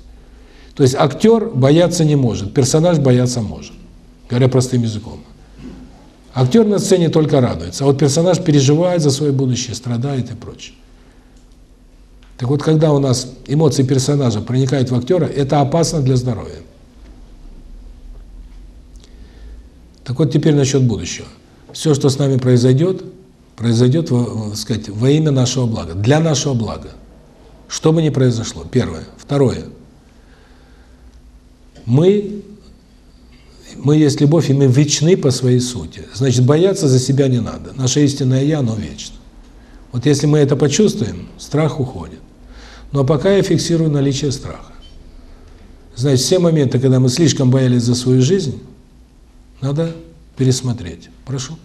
То есть актер бояться не может, персонаж бояться может говоря простым языком. Актер на сцене только радуется, а вот персонаж переживает за свое будущее, страдает и прочее. Так вот, когда у нас эмоции персонажа проникают в актера, это опасно для здоровья. Так вот, теперь насчет будущего. Все, что с нами произойдет, произойдет, сказать, во имя нашего блага, для нашего блага. Что бы ни произошло. Первое. Второе. Мы мы есть любовь, и мы вечны по своей сути. Значит, бояться за себя не надо. Наше истинное «я», оно вечно. Вот если мы это почувствуем, страх уходит. Но пока я фиксирую наличие страха. Значит, все моменты, когда мы слишком боялись за свою жизнь, надо пересмотреть. Прошу.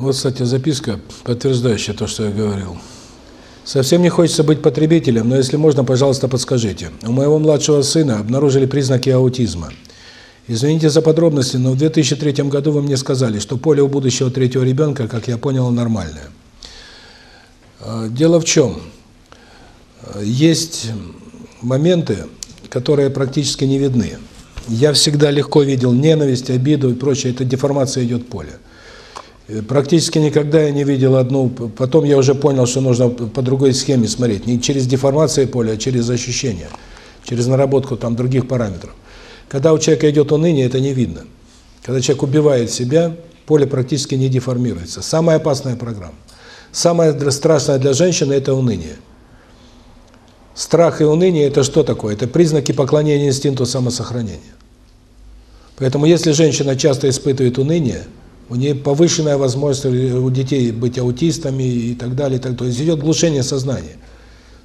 Вот, кстати, записка, подтверждающая то, что я говорил. Совсем не хочется быть потребителем, но если можно, пожалуйста, подскажите. У моего младшего сына обнаружили признаки аутизма. Извините за подробности, но в 2003 году вы мне сказали, что поле у будущего третьего ребенка, как я понял, нормальное. Э, дело в чем? Есть моменты, которые практически не видны. Я всегда легко видел ненависть, обиду и прочее. Это деформация идет поля. Э, практически никогда я не видел одну... Потом я уже понял, что нужно по другой схеме смотреть. Не через деформацию поля, а через ощущения. Через наработку там других параметров. Когда у человека идет уныние, это не видно. Когда человек убивает себя, поле практически не деформируется. Самая опасная программа. Самое страшное для женщины – это уныние. Страх и уныние – это что такое? Это признаки поклонения инстинкту самосохранения. Поэтому если женщина часто испытывает уныние, у нее повышенная возможность у детей быть аутистами и так далее, то есть идет глушение сознания.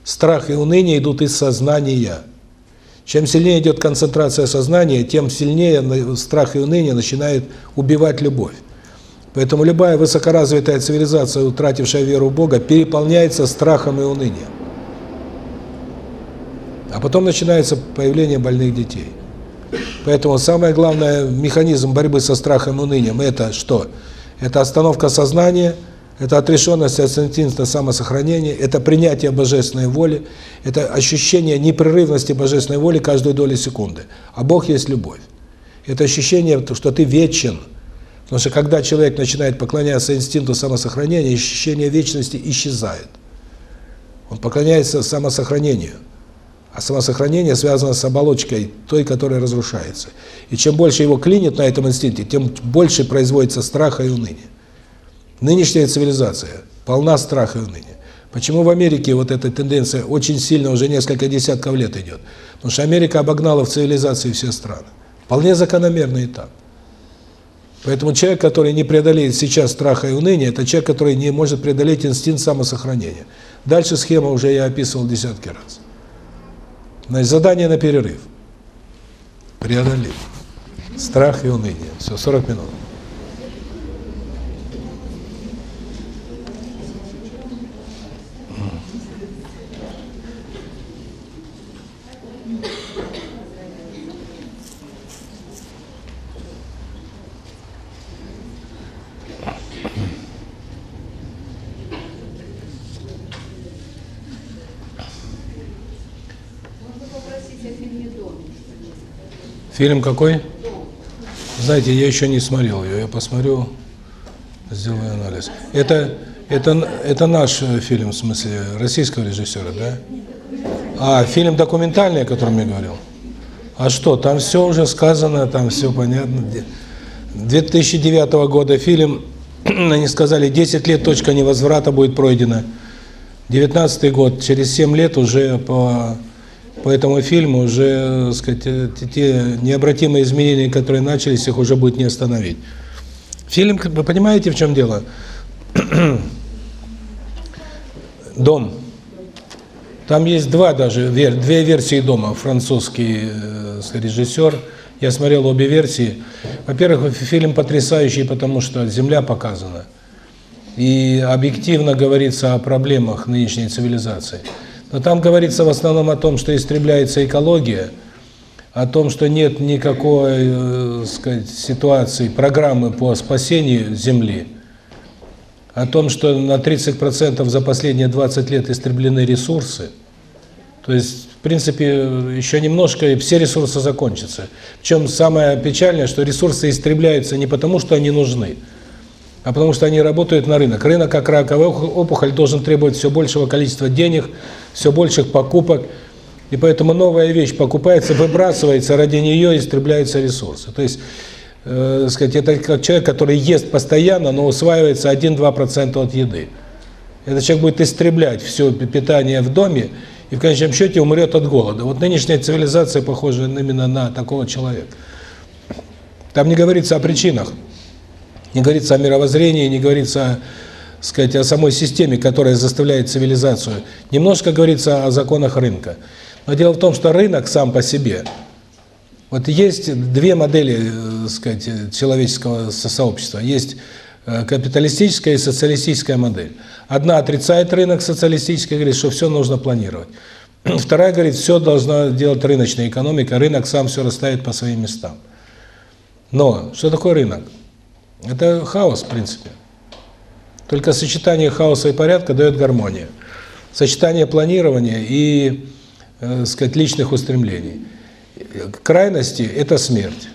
Страх и уныние идут из сознания. Чем сильнее идет концентрация сознания, тем сильнее страх и уныние начинает убивать любовь. Поэтому любая высокоразвитая цивилизация, утратившая веру в Бога, переполняется страхом и унынием. А потом начинается появление больных детей. Поэтому самое главное механизм борьбы со страхом и унынием – это что? Это остановка сознания – это отрешенность от инстинкта самосохранения, это принятие божественной воли, это ощущение непрерывности божественной воли каждую долю секунды. А Бог есть любовь. Это ощущение, что ты вечен. Потому что когда человек начинает поклоняться инстинкту самосохранения, ощущение вечности исчезает. Он поклоняется самосохранению. А самосохранение связано с оболочкой той, которая разрушается. И чем больше его клинит на этом инстинкте, тем больше производится страха и уныния. Нынешняя цивилизация полна страха и уныния. Почему в Америке вот эта тенденция очень сильно уже несколько десятков лет идет? Потому что Америка обогнала в цивилизации все страны. Вполне закономерный этап. Поэтому человек, который не преодолеет сейчас страха и уныния, это человек, который не может преодолеть инстинкт самосохранения. Дальше схема уже я описывал десятки раз. Значит, задание на перерыв. Преодолеть. Страх и уныние. Все, 40 минут. Фильм какой? Знаете, я еще не смотрел ее. Я посмотрю, сделаю анализ. Это это это наш фильм, в смысле российского режиссера, да? А фильм документальный, о котором я говорил. А что? Там все уже сказано, там все понятно. 2009 года фильм, они сказали, 10 лет точка невозврата будет пройдена. 19 год, через 7 лет уже по по этому фильму уже, так сказать, э, те необратимые изменения, которые начались, их уже будет не остановить. Фильм, вы понимаете, в чем дело? Дом. Там есть два даже, две версии дома. Французский э, режиссер. Я смотрел обе версии. Во-первых, фильм потрясающий, потому что Земля показана. И объективно говорится о проблемах нынешней цивилизации. Но там говорится в основном о том, что истребляется экология, о том, что нет никакой, э, сказать, ситуации, программы по спасению Земли, о том, что на 30% за последние 20 лет истреблены ресурсы. То есть, в принципе, еще немножко, и все ресурсы закончатся. Причем самое печальное, что ресурсы истребляются не потому, что они нужны, а потому что они работают на рынок. Рынок, как раковая опухоль, должен требовать все большего количества денег, все больших покупок, и поэтому новая вещь покупается, выбрасывается, ради нее истребляются ресурсы. То есть, э, сказать, это как человек, который ест постоянно, но усваивается 1-2% от еды. Этот человек будет истреблять все питание в доме, и в конечном счете умрет от голода. Вот нынешняя цивилизация похожа именно на такого человека. Там не говорится о причинах, не говорится о мировоззрении, не говорится сказать, о самой системе, которая заставляет цивилизацию. Немножко говорится о законах рынка. Но дело в том, что рынок сам по себе. Вот есть две модели, э, сказать, человеческого сообщества. Есть э, капиталистическая и социалистическая модель. Одна отрицает рынок социалистический, говорит, что все нужно планировать. Вторая говорит, все должна делать рыночная экономика, рынок сам все расставит по своим местам. Но что такое рынок? Это хаос, в принципе. Только сочетание хаоса и порядка дает гармонию. Сочетание планирования и, э, сказать, личных устремлений. Крайности – это смерть.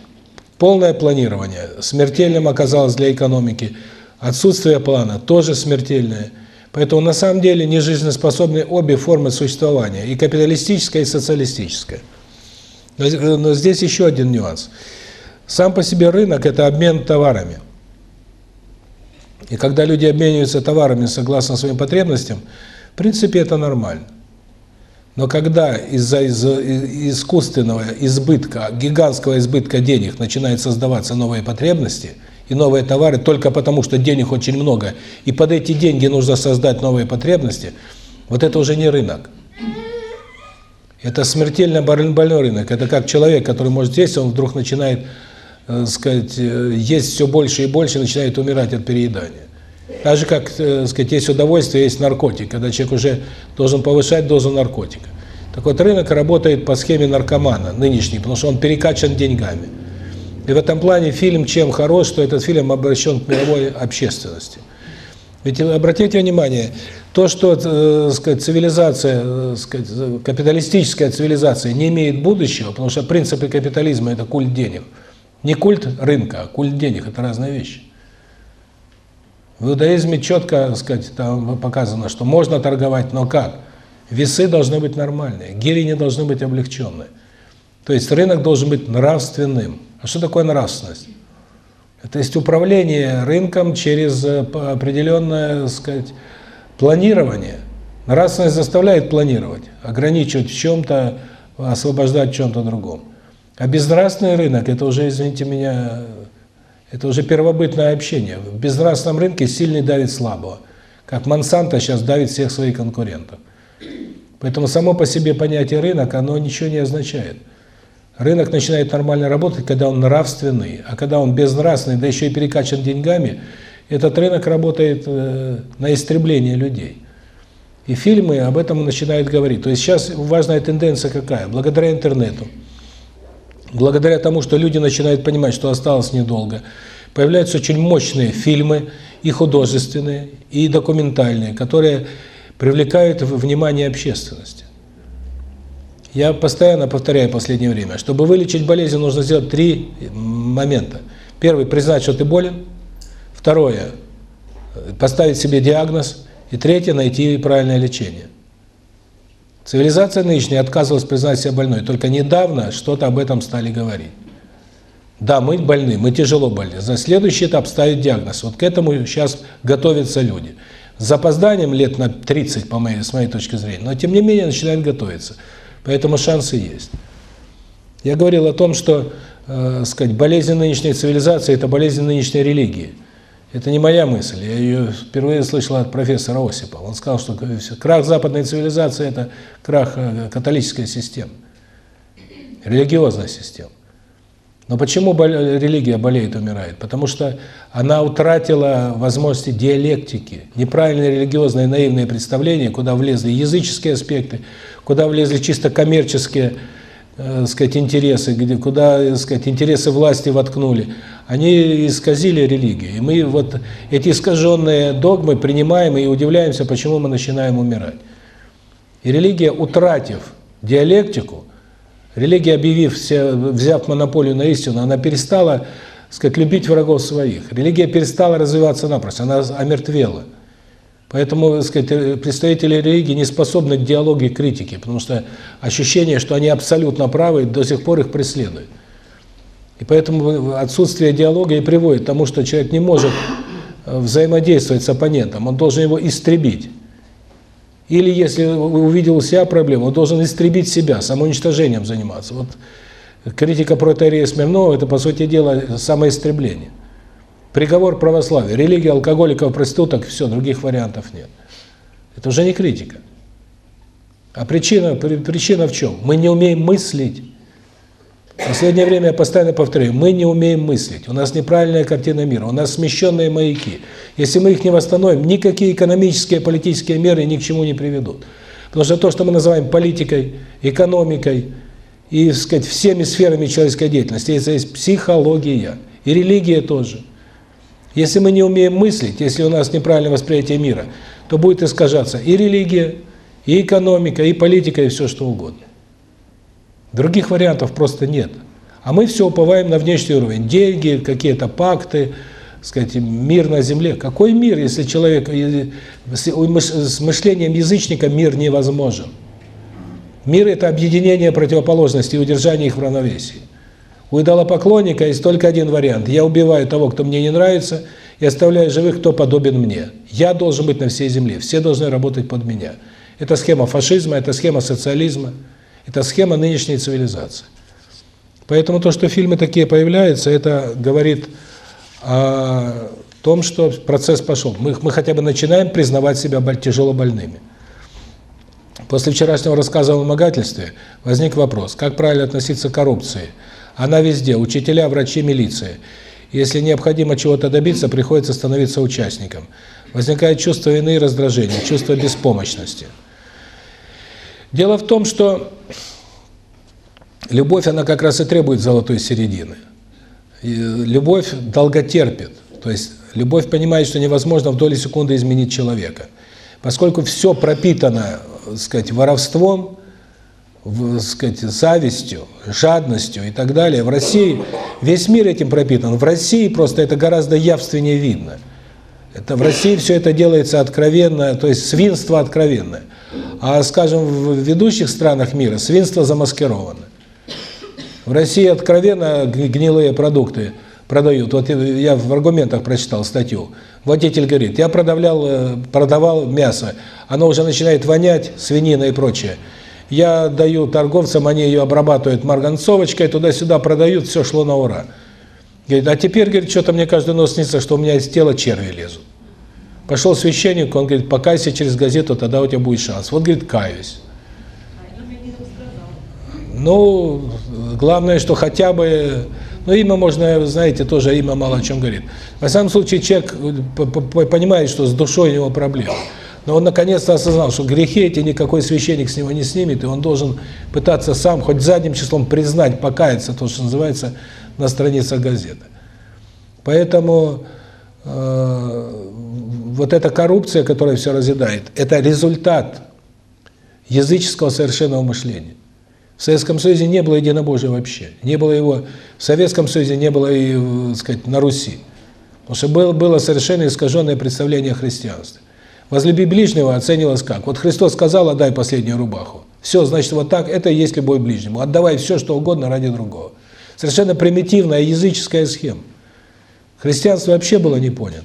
Полное планирование смертельным оказалось для экономики. Отсутствие плана тоже смертельное. Поэтому на самом деле не жизнеспособны обе формы существования, и капиталистическая, и социалистическая. Но, но здесь еще один нюанс. Сам по себе рынок – это обмен товарами. И когда люди обмениваются товарами согласно своим потребностям, в принципе, это нормально. Но когда из-за из искусственного избытка, гигантского избытка денег начинают создаваться новые потребности – и новые товары только потому, что денег очень много, и под эти деньги нужно создать новые потребности, вот это уже не рынок. Это смертельно больной рынок. Это как человек, который может есть, он вдруг начинает, э, сказать, э, есть все больше и больше, начинает умирать от переедания. Так же, как, э, сказать, есть удовольствие, есть наркотик, когда человек уже должен повышать дозу наркотика. Так вот, рынок работает по схеме наркомана, нынешний, потому что он перекачан деньгами. И в этом плане фильм чем хорош, что этот фильм обращен к мировой общественности. Ведь обратите внимание, то, что, э, сказать, цивилизация, э, сказать, капиталистическая цивилизация не имеет будущего, потому что принципы капитализма – это культ денег. Не культ рынка, а культ денег – это разные вещи. В иудаизме четко, сказать, там показано, что можно торговать, но как? Весы должны быть нормальные, гири не должны быть облегченные. То есть рынок должен быть нравственным. А что такое нравственность? Это есть управление рынком через э, определенное, так сказать, планирование. Нравственность заставляет планировать, ограничивать в чем-то, освобождать в чем-то другом. А безнравственный рынок – это уже, извините меня, это уже первобытное общение. В безнравственном рынке сильный давит слабого. Как Монсанто сейчас давит всех своих конкурентов. Поэтому само по себе понятие рынок, оно ничего не означает. Рынок начинает нормально работать, когда он нравственный, а когда он безнравственный, да еще и перекачан деньгами, этот рынок работает э, на истребление людей. И фильмы об этом начинают говорить. То есть сейчас важная тенденция какая? Благодаря интернету, благодаря тому, что люди начинают понимать, что осталось недолго, появляются очень мощные фильмы, и художественные, и документальные, которые привлекают внимание общественности. Я постоянно повторяю в последнее время, чтобы вылечить болезнь, нужно сделать три момента. Первый – признать, что ты болен. Второе – поставить себе диагноз. И третье – найти правильное лечение. Цивилизация нынешняя отказывалась признать себя больной. Только недавно что-то об этом стали говорить. Да, мы больны, мы тяжело больны. За следующий этап ставить диагноз. Вот к этому сейчас готовятся люди. С запозданием лет на 30, по моей, с моей точки зрения, но тем не менее начинают готовиться. Поэтому шансы есть. Я говорил о том, что, э, сказать, болезнь нынешней цивилизации – это болезнь нынешней религии. Это не моя мысль, я ее впервые слышал от профессора Осипова. Он сказал, что крах западной цивилизации – это крах э, католической системы, религиозной системы. Но почему религия болеет, умирает? Потому что она утратила возможности диалектики, неправильные религиозные наивные представления, куда влезли языческие аспекты, куда влезли чисто коммерческие, э, сказать, интересы, где куда, э, сказать, интересы власти воткнули. Они исказили религию. И мы вот эти искаженные догмы принимаем и удивляемся, почему мы начинаем умирать. И религия, утратив диалектику, Религия, объявив, взяв монополию на истину, она перестала, сказать, любить врагов своих. Религия перестала развиваться напрочь, она омертвела. Поэтому, сказать, представители религии не способны к диалогу и критике, потому что ощущение, что они абсолютно правы, до сих пор их преследует. И поэтому отсутствие диалога и приводит к тому, что человек не может взаимодействовать с оппонентом, он должен его истребить. Или если увидел у себя проблему, он должен истребить себя, самоуничтожением заниматься. Вот критика протеерея Смирнова – это, по сути дела, самоистребление. Приговор православия, религия алкоголиков, проституток, все, других вариантов нет. Это уже не критика. А причина, причина в чем? Мы не умеем мыслить. В последнее время я постоянно повторяю, мы не умеем мыслить, у нас неправильная картина мира, у нас смещенные маяки. Если мы их не восстановим, никакие экономические, политические меры ни к чему не приведут. Потому что то, что мы называем политикой, экономикой и, так сказать, всеми сферами человеческой деятельности, это есть психология. И религия тоже. Если мы не умеем мыслить, если у нас неправильное восприятие мира, то будет искажаться и религия, и экономика, и политика, и все что угодно. Других вариантов просто нет. А мы все уповаем на внешний уровень. Деньги, какие-то пакты, сказать, мир на земле. Какой мир, если человек с мышлением язычника мир невозможен? Мир – это объединение противоположностей и удержание их в равновесии. У идолопоклонника есть только один вариант. Я убиваю того, кто мне не нравится, и оставляю живых, кто подобен мне. Я должен быть на всей земле, все должны работать под меня. Это схема фашизма, это схема социализма. Это схема нынешней цивилизации. Поэтому то, что фильмы такие появляются, это говорит о том, что процесс пошел. Мы, мы хотя бы начинаем признавать себя тяжело больными. После вчерашнего рассказа о вымогательстве возник вопрос, как правильно относиться к коррупции. Она везде, учителя, врачи, милиция. Если необходимо чего-то добиться, приходится становиться участником. Возникает чувство вины и раздражения, чувство беспомощности. Дело в том, что любовь, она как раз и требует золотой середины. И любовь долготерпит. То есть любовь понимает, что невозможно в доли секунды изменить человека. Поскольку все пропитано, так сказать, воровством, так сказать, завистью, жадностью и так далее, в России весь мир этим пропитан. В России просто это гораздо явственнее видно. Это в России все это делается откровенно, то есть свинство откровенное. А, скажем, в ведущих странах мира свинство замаскировано. В России откровенно гнилые продукты продают. Вот я в аргументах прочитал статью. Водитель говорит, я продавлял, э, продавал мясо, оно уже начинает вонять, свинина и прочее. Я даю торговцам, они ее обрабатывают марганцовочкой, туда-сюда продают, все шло на ура. Говорит, а теперь, говорит, что-то мне каждый нос снится, что у меня из тела черви лезут. Пошел священник, он говорит, покайся через газету, тогда у тебя будет шанс. Вот, говорит, каюсь. Ну, главное, что хотя бы, ну, имя можно, знаете, тоже имя мало о чем говорит. Во всяком случае, человек понимает, что с душой у него проблемы. Но он наконец-то осознал, что грехи эти никакой священник с него не снимет, и он должен пытаться сам, хоть задним числом признать, покаяться, то, что называется на страницах газеты. Поэтому э, вот эта коррупция, которая все разъедает, это результат языческого совершенного мышления. В Советском Союзе не было единобожия вообще. Не было его, в Советском Союзе не было и, так сказать, на Руси. Потому что было, было совершенно искаженное представление о христианстве. Возлюби ближнего оценивалось как? Вот Христос сказал, отдай последнюю рубаху. Все, значит, вот так, это и есть любовь ближнему. Отдавай все, что угодно ради другого. Совершенно примитивная языческая схема. Христианство вообще было не понято.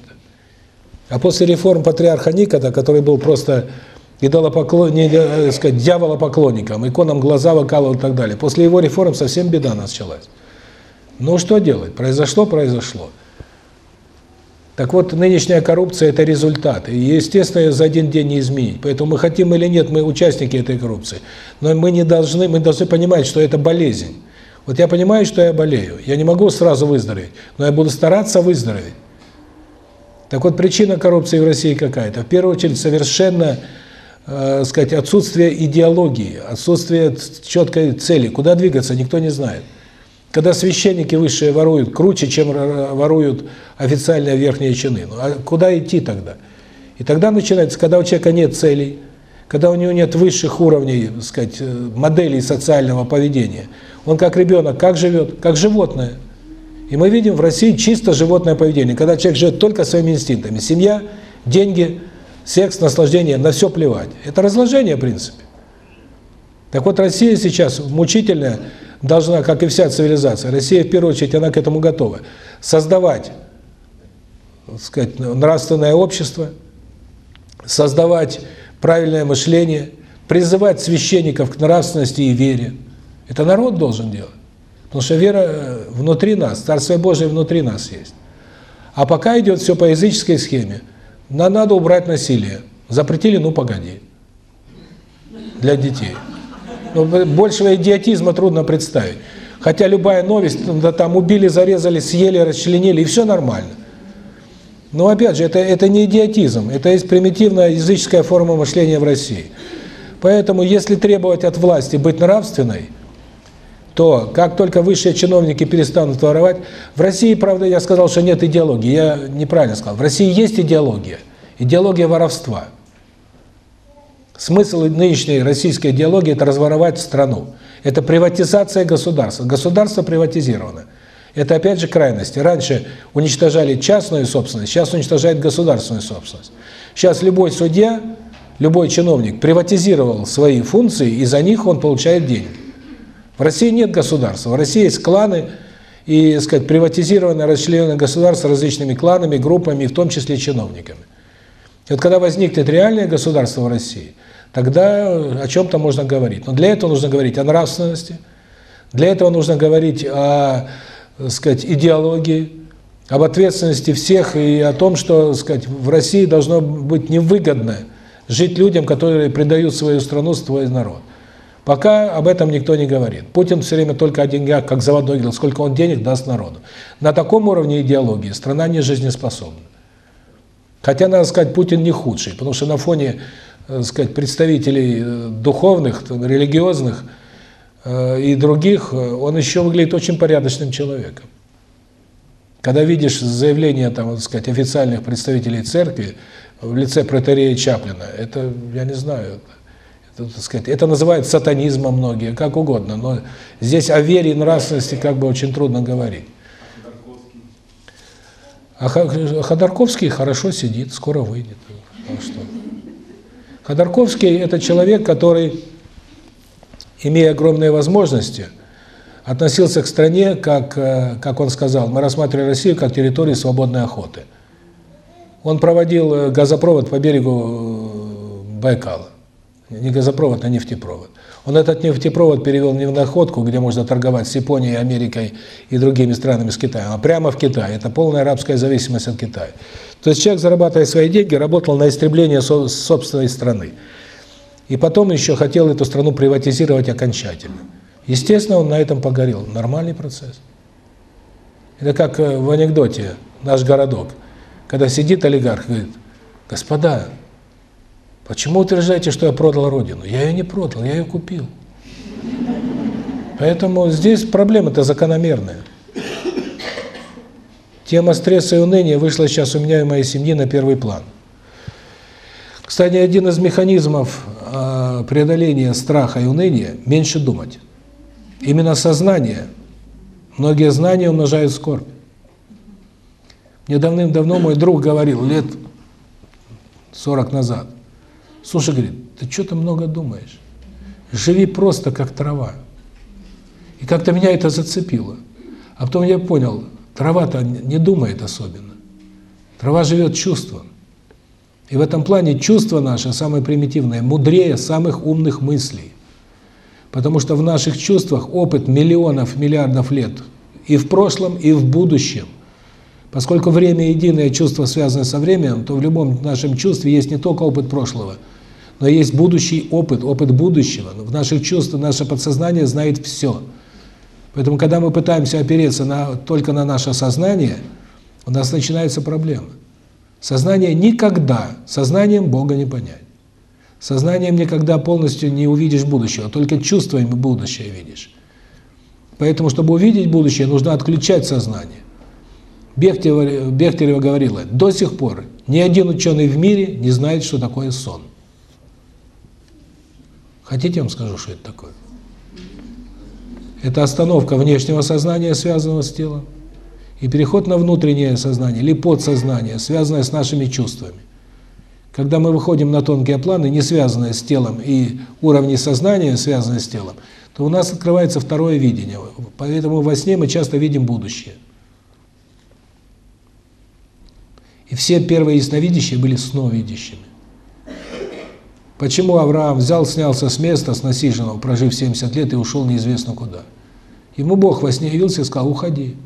А после реформ патриарха Никота, который был просто идолопоклонник, э, сказать, дьяволопоклонником, иконам глаза выкалывал и так далее, после его реформ совсем беда началась. Ну что делать? Произошло, произошло. Так вот, нынешняя коррупция – это результат. И, естественно, ее за один день не изменить. Поэтому мы хотим или нет, мы участники этой коррупции. Но мы не должны, мы должны понимать, что это болезнь. Вот я понимаю, что я болею. Я не могу сразу выздороветь, но я буду стараться выздороветь. Так вот, причина коррупции в России какая-то? В первую очередь, совершенно, э, сказать, отсутствие идеологии, отсутствие четкой цели. Куда двигаться, никто не знает. Когда священники высшие воруют круче, чем воруют официальные верхние чины. Ну, а куда идти тогда? И тогда начинается, когда у человека нет целей, когда у него нет высших уровней, так сказать, э, моделей социального поведения, он как ребенок, как живет? Как животное. И мы видим в России чисто животное поведение, когда человек живет только своими инстинктами. Семья, деньги, секс, наслаждение, на все плевать. Это разложение, в принципе. Так вот, Россия сейчас мучительная должна, как и вся цивилизация, Россия, в первую очередь, она к этому готова, создавать, так сказать, нравственное общество, создавать правильное мышление, призывать священников к нравственности и вере. Это народ должен делать. Потому что вера э, внутри нас, Царствие Божие внутри нас есть. А пока идет все по языческой схеме. Нам надо убрать насилие. Запретили, ну погоди. Для детей. Ну, большего идиотизма трудно представить. Хотя любая новость, да, там убили, зарезали, съели, расчленили, и все нормально. Но опять же, это, это не идиотизм, это есть примитивная языческая форма мышления в России. Поэтому, если требовать от власти быть нравственной, то как только высшие чиновники перестанут воровать... В России, правда, я сказал, что нет идеологии. Я неправильно сказал. В России есть идеология. Идеология воровства. Смысл нынешней российской идеологии – это разворовать страну. Это приватизация государства. Государство приватизировано. Это опять же крайности. Раньше уничтожали частную собственность, сейчас уничтожают государственную собственность. Сейчас любой судья, любой чиновник приватизировал свои функции, и за них он получает деньги. В России нет государства. В России есть кланы и, так сказать, приватизированное, расчлененное государство различными кланами, группами, в том числе чиновниками. И вот когда возникнет реальное государство в России, тогда о чем-то можно говорить. Но для этого нужно говорить о нравственности, для этого нужно говорить о, сказать, идеологии, об ответственности всех и о том, что, сказать, в России должно быть невыгодно жить людям, которые предают свою страну, свой народ. Пока об этом никто не говорит. Путин все время только о деньгах, как заводной говорил, сколько он денег даст народу. На таком уровне идеологии страна не жизнеспособна. Хотя, надо сказать, Путин не худший, потому что на фоне, сказать, представителей э, духовных, религиозных э, и других, э, он еще выглядит очень порядочным человеком. Когда видишь заявления, там, так сказать, официальных представителей церкви в лице протерея Чаплина, это, я не знаю, это, так сказать, это называют сатанизмом многие, как угодно, но здесь о вере и нравственности как бы очень трудно говорить. А Ходорковский хорошо сидит, скоро выйдет. А что? Ходорковский – это человек, который, имея огромные возможности, относился к стране, как, э, как он сказал, мы рассматривали Россию как территорию свободной охоты. Он проводил э, газопровод по берегу э, Байкала. Не газопровод, а нефтепровод. Он этот нефтепровод перевел не в находку, где можно торговать с Японией, Америкой и другими странами с Китаем, а прямо в Китай. Это полная арабская зависимость от Китая. То есть человек, зарабатывая свои деньги, работал на истребление собственной страны. И потом еще хотел эту страну приватизировать окончательно. Естественно, он на этом погорел. Нормальный процесс. Это как э, в анекдоте «Наш городок». Когда сидит олигарх говорит, «Господа, Почему утверждаете, что я продал Родину? Я ее не продал, я ее купил. Поэтому здесь проблема-то закономерная. Тема стресса и уныния вышла сейчас у меня и моей семьи на первый план. Кстати, один из механизмов а, преодоления страха и уныния – меньше думать. Именно сознание. Многие знания умножают скорбь. Мне давным-давно мой друг говорил, лет 40 назад, Слушай, говорит, ты что-то много думаешь. Живи просто, как трава. И как-то меня это зацепило. А потом я понял, трава-то не думает особенно. Трава живет чувством. И в этом плане чувство наше, самое примитивное, мудрее самых умных мыслей. Потому что в наших чувствах опыт миллионов, миллиардов лет. И в прошлом, и в будущем. Поскольку время единое, чувство связано со временем, то в любом нашем чувстве есть не только опыт прошлого – но есть будущий опыт, опыт будущего. В наших чувствах наше подсознание знает все. Поэтому, когда мы пытаемся опереться на, только на наше сознание, у нас начинаются проблемы. Сознание никогда, сознанием Бога не понять. Сознанием никогда полностью не увидишь будущего, только чувствами будущее видишь. Поэтому, чтобы увидеть будущее, нужно отключать сознание. Бехтерева, Бехтерева говорила, до сих пор ни один ученый в мире не знает, что такое сон. Хотите, я вам скажу, что это такое? Это остановка внешнего сознания, связанного с телом, и переход на внутреннее сознание или подсознание, связанное с нашими чувствами. Когда мы выходим на тонкие планы, не связанные с телом, и уровни сознания, связанные с телом, то у нас открывается второе видение. Поэтому во сне мы часто видим будущее. И все первые ясновидящие были сновидящими. Почему Авраам взял, снялся с места, с насиженного, прожив 70 лет и ушел неизвестно куда? Ему Бог во сне явился и сказал, уходи.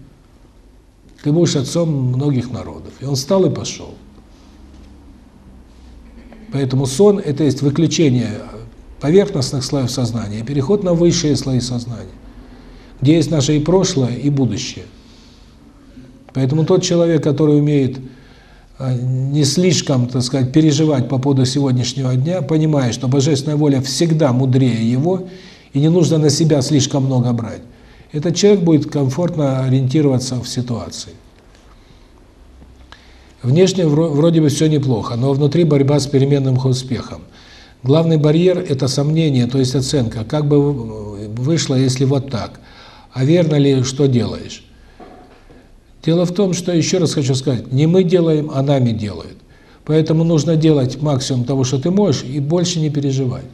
Ты будешь отцом многих народов. И он встал и пошел. Поэтому сон – это есть выключение поверхностных слоев сознания переход на высшие слои сознания. где есть наше и прошлое, и будущее. Поэтому тот человек, который умеет а, не слишком, так сказать, переживать по поводу сегодняшнего дня, понимая, что божественная воля всегда мудрее его, и не нужно на себя слишком много брать, этот человек будет комфортно ориентироваться в ситуации. Внешне вроде бы все неплохо, но внутри борьба с переменным успехом. Главный барьер – это сомнение, то есть оценка. Как бы вышло, если вот так? А верно ли, что делаешь? Дело в том, что, еще раз хочу сказать, не мы делаем, а нами делают. Поэтому нужно делать максимум того, что ты можешь, и больше не переживать.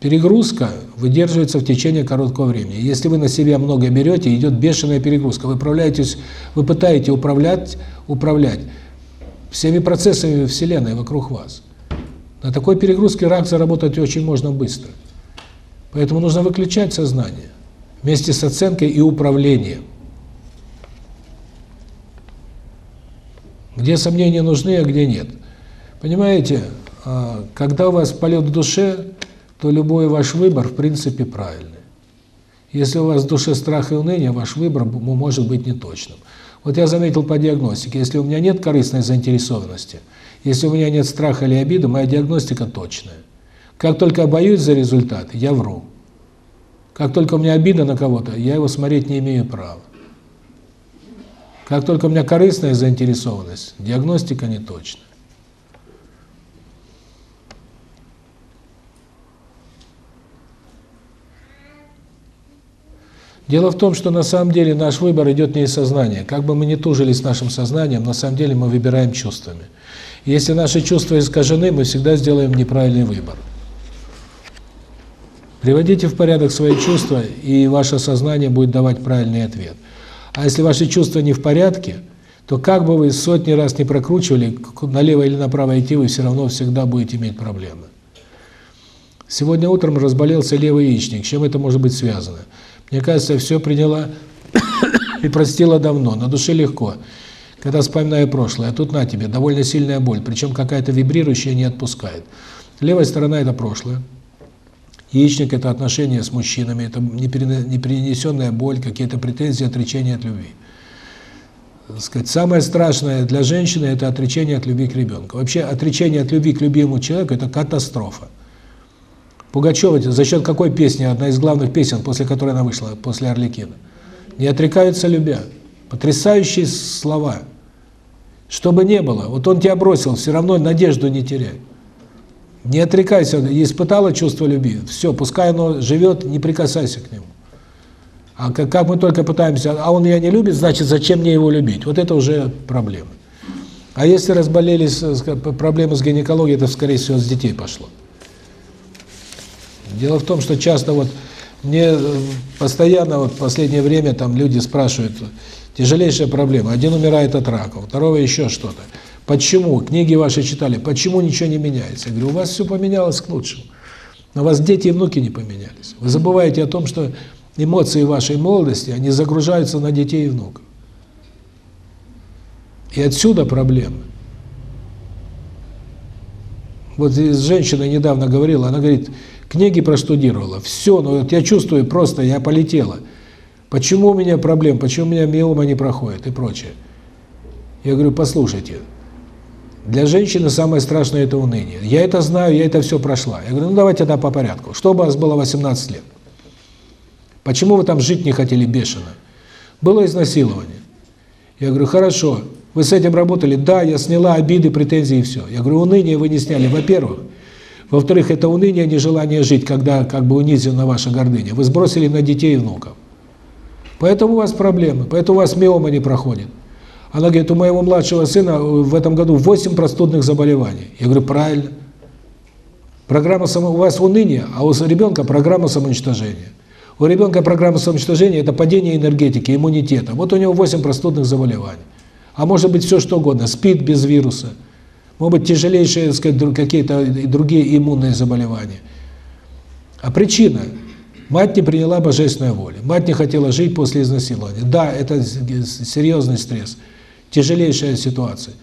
Перегрузка выдерживается в течение короткого времени. Если вы на себя много берете, идет бешеная перегрузка. Вы управляетесь, вы пытаетесь управлять, управлять всеми процессами Вселенной вокруг вас. На такой перегрузке рак заработать очень можно быстро. Поэтому нужно выключать сознание вместе с оценкой и управлением. Где сомнения нужны, а где нет. Понимаете, а, когда у вас полет в душе, то любой ваш выбор в принципе правильный. Если у вас в душе страх и уныние, ваш выбор может быть неточным. Вот я заметил по диагностике, если у меня нет корыстной заинтересованности, если у меня нет страха или обиды, моя диагностика точная. Как только боюсь за результат, я вру. Как только у меня обида на кого-то, я его смотреть не имею права. Как только у меня корыстная заинтересованность, диагностика не Дело в том, что на самом деле наш выбор идет не из сознания. Как бы мы ни тужили с нашим сознанием, на самом деле мы выбираем чувствами. если наши чувства искажены, мы всегда сделаем неправильный выбор. Приводите в порядок свои чувства, и ваше сознание будет давать правильный ответ. А если ваши чувства не в порядке, то как бы вы сотни раз не прокручивали, налево или направо идти, вы все равно всегда будете иметь проблемы. Сегодня утром разболелся левый яичник. С чем это может быть связано? Мне кажется, все приняла и простила давно, на душе легко. Когда вспоминаю прошлое, а тут на тебе, довольно сильная боль, причем какая-то вибрирующая не отпускает. Левая сторона – это прошлое. Яичник – это отношения с мужчинами, это неперенесенная боль, какие-то претензии, отречение от любви. Сказать, самое страшное для женщины – это отречение от любви к ребенку. Вообще, отречение от любви к любимому человеку – это катастрофа. Пугачева за счет какой песни, одна из главных песен, после которой она вышла, после Орликина? «Не отрекаются любя». Потрясающие слова. Что бы ни было, вот он тебя бросил, все равно надежду не теряй. Не отрекайся, испытала чувство любви, все, пускай оно живет, не прикасайся к нему. А как, как мы только пытаемся, а он меня не любит, значит, зачем мне его любить? Вот это уже проблема. А если разболелись проблемы с гинекологией, это, скорее всего, с детей пошло. Дело в том, что часто вот мне э, постоянно вот в последнее время там люди спрашивают, тяжелейшая проблема, один умирает от рака, у второго еще что-то. Почему? Книги ваши читали, почему ничего не меняется? Я говорю, у вас все поменялось к лучшему. Но у вас дети и внуки не поменялись. Вы забываете о том, что эмоции вашей молодости, они загружаются на детей и внуков. И отсюда проблемы. Вот с женщиной недавно говорила, она говорит, книги проштудировала, все, но вот я чувствую просто, я полетела. Почему у меня проблем, почему у меня миома не проходит и прочее. Я говорю, послушайте, для женщины самое страшное – это уныние. Я это знаю, я это все прошла. Я говорю, ну давайте тогда по порядку. Что у вас было 18 лет? Почему вы там жить не хотели бешено? Было изнасилование. Я говорю, хорошо, вы с этим работали? Да, я сняла обиды, претензии и все. Я говорю, уныние вы не сняли, во-первых. Во-вторых, это уныние, нежелание жить, когда как бы унизена ваша гордыня. Вы сбросили на детей и внуков. Поэтому у вас проблемы, поэтому у вас миома не проходит. Она говорит, у моего младшего сына в этом году 8 простудных заболеваний. Я говорю, правильно. Программа само... У вас уныние, а у ребенка программа самоуничтожения. У ребенка программа самоуничтожения – это падение энергетики, иммунитета. Вот у него 8 простудных заболеваний. А может быть все что угодно, спит без вируса – могут быть тяжелейшие, сказать, какие-то другие иммунные заболевания. А причина – мать не приняла божественную волю, мать не хотела жить после изнасилования. Да, это серьезный стресс, тяжелейшая ситуация.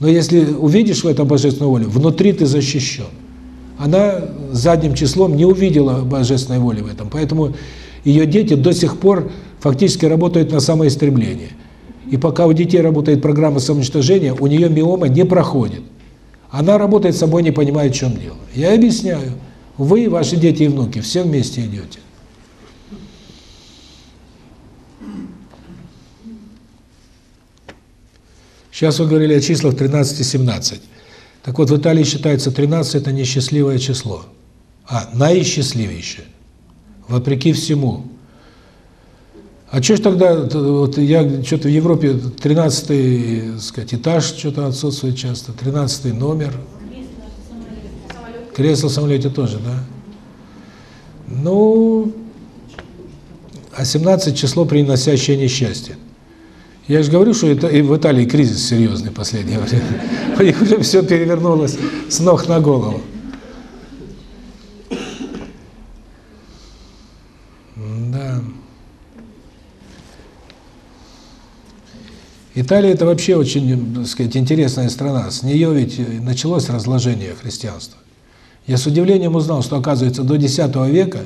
Но если увидишь в этом божественную волю, внутри ты защищен. она задним числом не увидела божественной воли в этом. Поэтому ее дети до сих пор фактически работают на самоистребление. И пока у детей работает программа самоуничтожения, у нее миома не проходит. Она работает собой, не понимает, в чем дело. Я объясняю. Вы, ваши дети и внуки, все вместе идете. Сейчас вы говорили о числах 13 и 17. Так вот, в Италии считается 13 – это несчастливое число, а наисчастливейшее, вопреки всему. А что ж тогда, вот я что-то в Европе 13 сказать, этаж что-то отсутствует часто, 13 номер. Кресло в самолете тоже, да? Ну, а 17 число, приносящее несчастье. Я же говорю, что это и в Италии кризис серьезный последнее время. У них уже все перевернулось с ног на голову. Да. Италия это вообще очень, так сказать, интересная страна. С нее ведь началось разложение христианства. Я с удивлением узнал, что, оказывается, до X века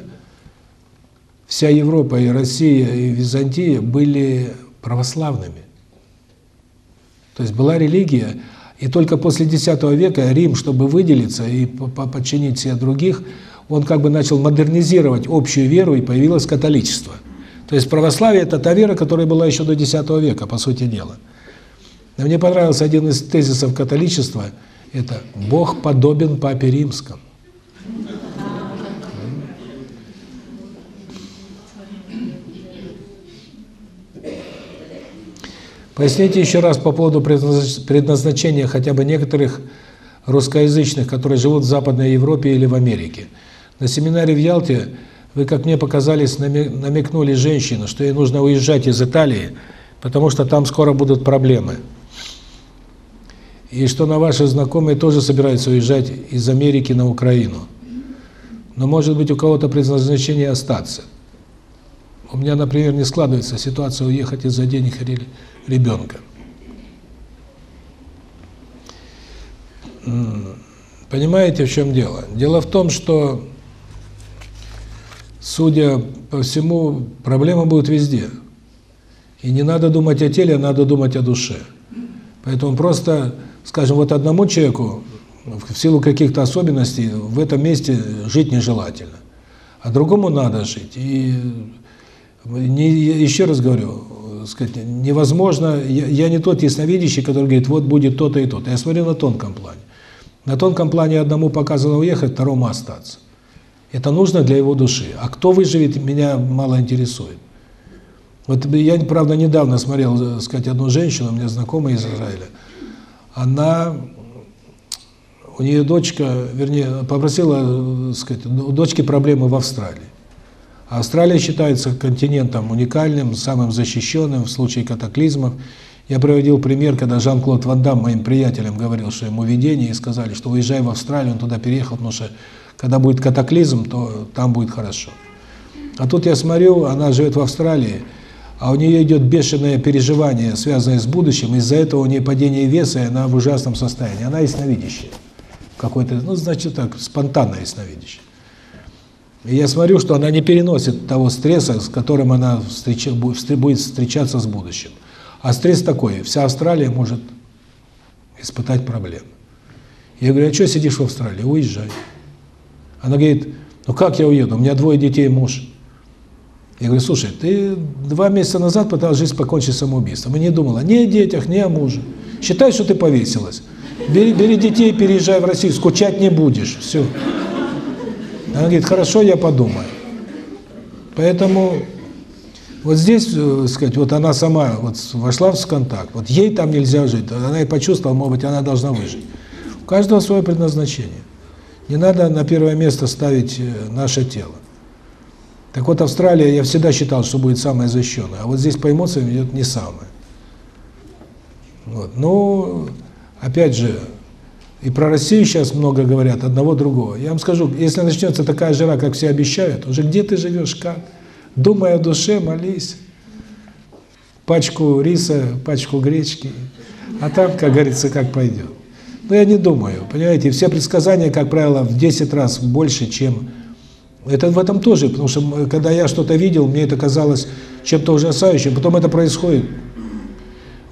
вся Европа и Россия и Византия были православными. То есть была религия, и только после X века Рим, чтобы выделиться и подчинить себе других, он как бы начал модернизировать общую веру, и появилось католичество. То есть православие – это та вера, которая была еще до X века, по сути дела. Но мне понравился один из тезисов католичества – это «Бог подобен Папе Римскому». Поясните еще раз по поводу предназначения хотя бы некоторых русскоязычных, которые живут в Западной Европе или в Америке. На семинаре в Ялте вы, как мне показались, намекнули женщину, что ей нужно уезжать из Италии, потому что там скоро будут проблемы. И что на ваши знакомые тоже собираются уезжать из Америки на Украину. Но может быть у кого-то предназначение остаться. У меня, например, не складывается ситуация уехать из-за денег ребенка. Понимаете, в чем дело? Дело в том, что, судя по всему, проблема будет везде. И не надо думать о теле, надо думать о душе. Поэтому просто, скажем, вот одному человеку, в силу каких-то особенностей, в этом месте жить нежелательно. А другому надо жить. И не, еще раз говорю, сказать, невозможно, я, я не тот ясновидящий, который говорит, вот будет то-то и то-то. Я смотрю на тонком плане. На тонком плане одному показано уехать, второму остаться. Это нужно для его души. А кто выживет, меня мало интересует. Вот я, правда, недавно смотрел, так сказать, одну женщину, у меня знакомая из Израиля. Она, у нее дочка, вернее, попросила, так сказать, у дочки проблемы в Австралии. Австралия считается континентом уникальным, самым защищенным в случае катаклизмов. Я приводил пример, когда Жан-Клод Ван Дам, моим приятелям, говорил, что ему видение, и сказали, что уезжай в Австралию, он туда переехал, потому что когда будет катаклизм, то там будет хорошо. А тут я смотрю, она живет в Австралии, а у нее идет бешеное переживание, связанное с будущим, из-за этого у нее падение веса, и она в ужасном состоянии. Она ясновидящая. Какой-то, ну, значит так, спонтанно ясновидящая. И я смотрю, что она не переносит того стресса, с которым она встреч... будет встречаться с будущим. А стресс такой, вся Австралия может испытать проблемы. Я говорю, а что сидишь в Австралии? Уезжай. Она говорит, ну как я уеду? У меня двое детей, муж. Я говорю, слушай, ты два месяца назад пыталась жизнь покончить самоубийством. И не думала ни о детях, ни о муже. Считай, что ты повесилась. Бери, бери детей, переезжай в Россию, скучать не будешь. Все. Она говорит, хорошо, я подумаю. Поэтому вот здесь, э, сказать, вот она сама вот вошла в контакт, вот ей там нельзя жить, она и почувствовала, может быть, она должна выжить. У каждого свое предназначение. Не надо на первое место ставить э, наше тело. Так вот, Австралия, я всегда считал, что будет самая защищенная, а вот здесь по эмоциям идет не самая. Вот. Ну, опять же, и про Россию сейчас много говорят, одного другого. Я вам скажу, если начнется такая жара, как все обещают, уже где ты живешь, как? Думай о душе, молись. Пачку риса, пачку гречки. А там, как говорится, как пойдет. Ну, я не думаю, понимаете, все предсказания, как правило, в 10 раз больше, чем... Это в этом тоже, потому что когда я что-то видел, мне это казалось чем-то ужасающим, потом это происходит.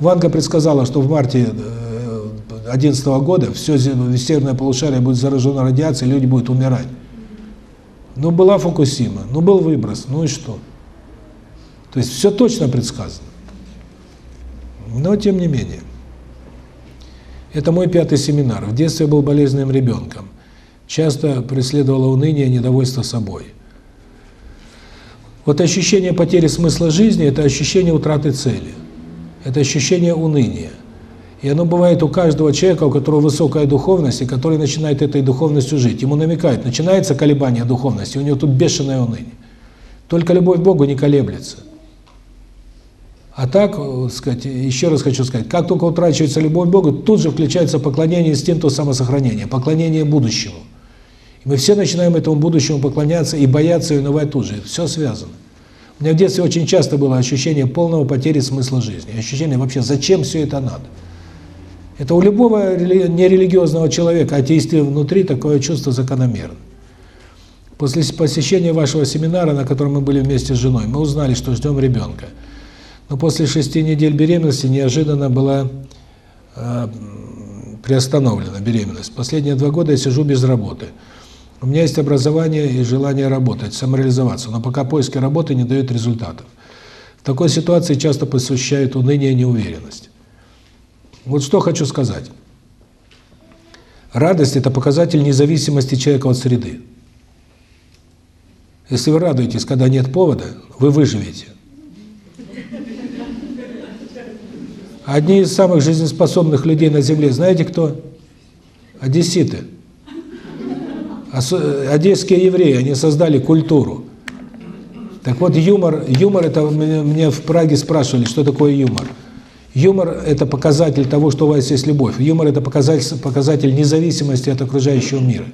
Ванга предсказала, что в марте 2011 э, года все северное полушарие будет заражено радиацией, люди будут умирать. Ну, была Фукусима, ну, был выброс, ну и что? То есть все точно предсказано. Но, тем не менее. Это мой пятый семинар. В детстве был болезненным ребенком. Часто преследовало уныние и недовольство собой. Вот ощущение потери смысла жизни – это ощущение утраты цели. Это ощущение уныния. И оно бывает у каждого человека, у которого высокая духовность, и который начинает этой духовностью жить. Ему намекают, начинается колебание духовности, у него тут бешеное уныние. Только любовь к Богу не колеблется. А так, э, сказать, еще раз хочу сказать, как только утрачивается любовь к Богу, тут же включается поклонение инстинкту самосохранения, поклонение будущему. И мы все начинаем этому будущему поклоняться и бояться и унывать тут же. Все связано. У меня в детстве очень часто было ощущение полного потери смысла жизни. Ощущение вообще, зачем все это надо. Это у любого нерелигиозного человека, атеиста внутри, такое чувство закономерно. После посещения вашего семинара, на котором мы были вместе с женой, мы узнали, что ждем ребенка. Но после шести недель беременности неожиданно была э, приостановлена беременность. Последние два года я сижу без работы. У меня есть образование и желание работать, самореализоваться, но пока поиски работы не дают результатов. В такой ситуации часто посвящают уныние и неуверенность. Вот что хочу сказать. Радость – это показатель независимости человека от среды. Если вы радуетесь, когда нет повода, вы выживете. Одни из самых жизнеспособных людей на Земле, знаете кто? Одесситы. Одесские евреи, они создали культуру. Так вот, юмор, юмор это мне в Праге спрашивали, что такое юмор. Юмор – это показатель того, что у вас есть любовь. Юмор – это показатель, показатель независимости от окружающего мира.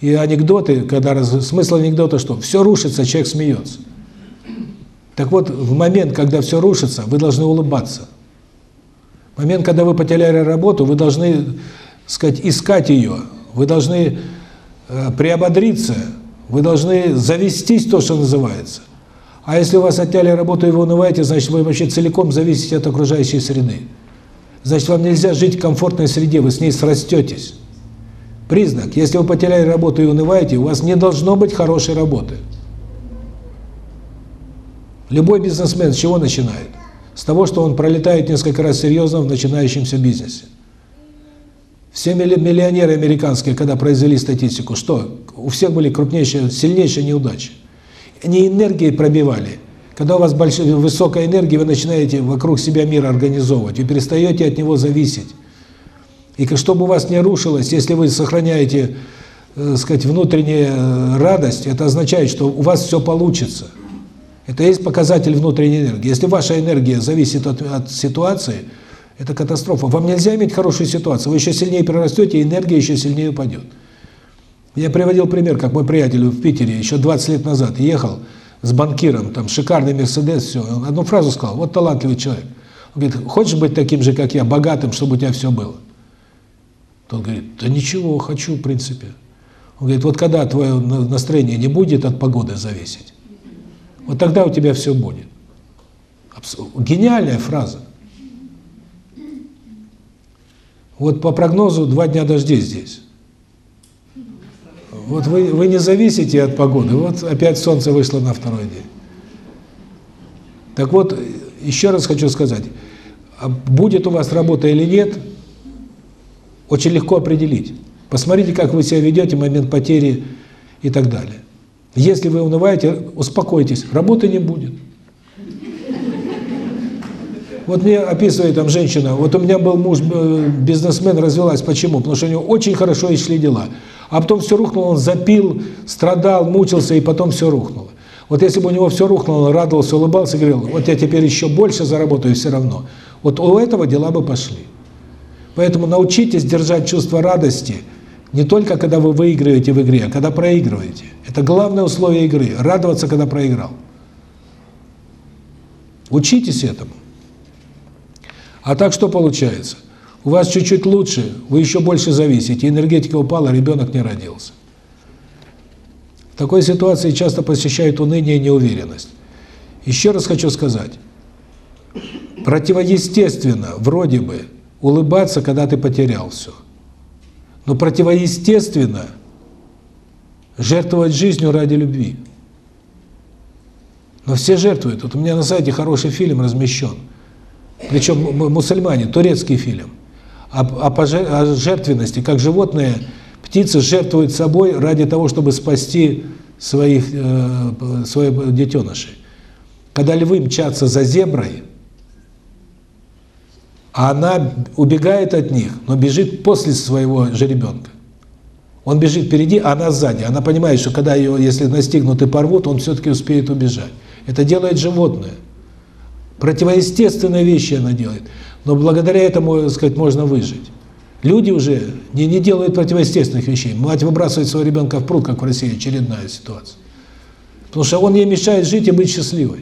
И анекдоты, когда раз, смысл анекдота что? Все рушится, человек смеется. Так вот, в момент, когда все рушится, вы должны улыбаться момент, когда вы потеряли работу, вы должны, сказать, искать ее, вы должны э, приободриться, вы должны завестись, то, что называется. А если у вас отняли работу и вы унываете, значит, вы вообще целиком зависите от окружающей среды. Значит, вам нельзя жить в комфортной среде, вы с ней срастетесь. Признак, если вы потеряли работу и унываете, у вас не должно быть хорошей работы. Любой бизнесмен с чего начинает? С того, что он пролетает несколько раз серьезно в начинающемся бизнесе. Все миллионеры американские, когда произвели статистику, что? У всех были крупнейшие, сильнейшие неудачи. Они энергией пробивали. Когда у вас большая, высокая энергия, вы начинаете вокруг себя мир организовывать, вы перестаете от него зависеть. И чтобы у вас не рушилось, если вы сохраняете, э, сказать, внутреннюю э, радость, это означает, что у вас все получится. Это есть показатель внутренней энергии. Если ваша энергия зависит от, от ситуации, это катастрофа. Вам нельзя иметь хорошую ситуацию. Вы еще сильнее прирастете, энергия еще сильнее упадет. Я приводил пример, как мой приятель в Питере еще 20 лет назад ехал с банкиром, там шикарный Мерседес, все. Он одну фразу сказал, вот талантливый человек. Он говорит, хочешь быть таким же, как я, богатым, чтобы у тебя все было? Тот говорит, да ничего, хочу, в принципе. Он говорит, вот когда твое настроение не будет от погоды зависеть, вот тогда у тебя все будет. Гениальная фраза. Вот по прогнозу два дня дождей здесь. Вот вы, вы не зависите от погоды, вот опять солнце вышло на второй день. Так вот, еще раз хочу сказать, а будет у вас работа или нет, очень легко определить. Посмотрите, как вы себя ведете в момент потери и так далее. Если вы унываете, успокойтесь, работы не будет. Вот мне описывает там женщина, вот у меня был муж, э, бизнесмен, развелась. Почему? Потому что у него очень хорошо шли дела. А потом все рухнуло, он запил, страдал, мучился, и потом все рухнуло. Вот если бы у него все рухнуло, он радовался, улыбался, говорил, вот я теперь еще больше заработаю все равно. Вот у этого дела бы пошли. Поэтому научитесь держать чувство радости – не только когда вы выигрываете в игре, а когда проигрываете. Это главное условие игры – радоваться, когда проиграл. Учитесь этому. А так что получается? У вас чуть-чуть лучше, вы еще больше зависите, энергетика упала, ребенок не родился. В такой ситуации часто посещает уныние и неуверенность. Еще раз хочу сказать, противоестественно, вроде бы, улыбаться, когда ты потерял все. Но противоестественно жертвовать жизнью ради любви. Но все жертвуют. Вот у меня на сайте хороший фильм размещен. Причем мусульмане, турецкий фильм. О, о, о жертвенности, как животные, птицы жертвуют собой ради того, чтобы спасти своих, э, своих детенышей. Когда львы мчатся за зеброй, она убегает от них, но бежит после своего жеребенка. Он бежит впереди, а она сзади. Она понимает, что когда ее, если настигнут и порвут, он все-таки успеет убежать. Это делает животное. Противоестественные вещи она делает. Но благодаря этому, так сказать, можно выжить. Люди уже не, не делают противоестественных вещей. Мать выбрасывает своего ребенка в пруд, как в России, очередная ситуация. Потому что он ей мешает жить и быть счастливой.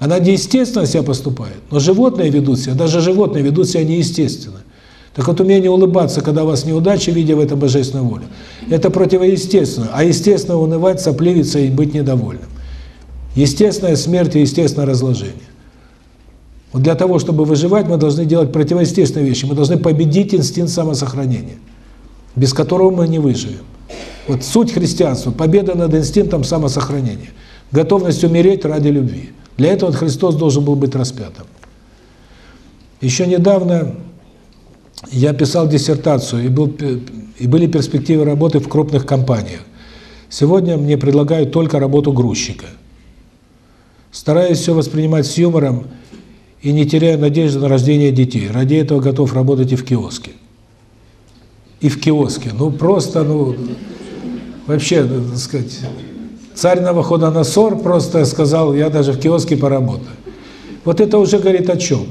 Она неестественно себя поступает, но животные ведут себя, даже животные ведут себя неестественно. Так вот, умение улыбаться, когда у вас неудача, видя в этом божественную волю, это противоестественно. А естественно унывать, сопливиться и быть недовольным. Естественная смерть и естественное разложение. Вот для того, чтобы выживать, мы должны делать противоестественные вещи. Мы должны победить инстинкт самосохранения, без которого мы не выживем. Вот суть христианства – победа над инстинктом самосохранения. Готовность умереть ради любви. Для этого Христос должен был быть распятым. Еще недавно я писал диссертацию, и, был, и были перспективы работы в крупных компаниях. Сегодня мне предлагают только работу грузчика. Стараюсь все воспринимать с юмором и не теряю надежды на рождение детей. Ради этого готов работать и в киоске. И в киоске. Ну, просто, ну, вообще, так сказать, царь Навуходоносор просто сказал, я даже в киоске поработаю. Вот это уже говорит о чем?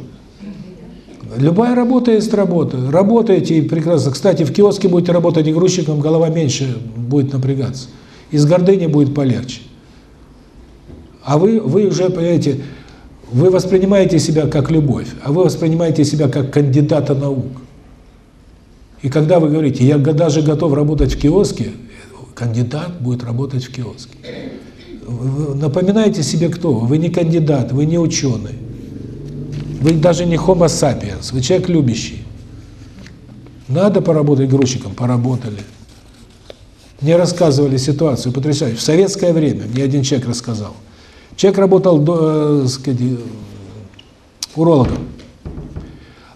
Любая работа есть работа. Работаете и прекрасно. Кстати, в киоске будете работать и грузчиком, голова меньше будет напрягаться. Из гордыни будет полегче. А вы, вы уже, понимаете, вы воспринимаете себя как любовь, а вы воспринимаете себя как кандидата наук. И когда вы говорите, я даже готов работать в киоске, кандидат будет работать в киоске. Вы напоминайте себе, кто вы. Вы не кандидат, вы не ученый. Вы даже не homo sapiens, вы человек любящий. Надо поработать грузчиком, поработали. Мне рассказывали ситуацию потрясающую. В советское время мне один человек рассказал. Человек работал э, сказать, урологом.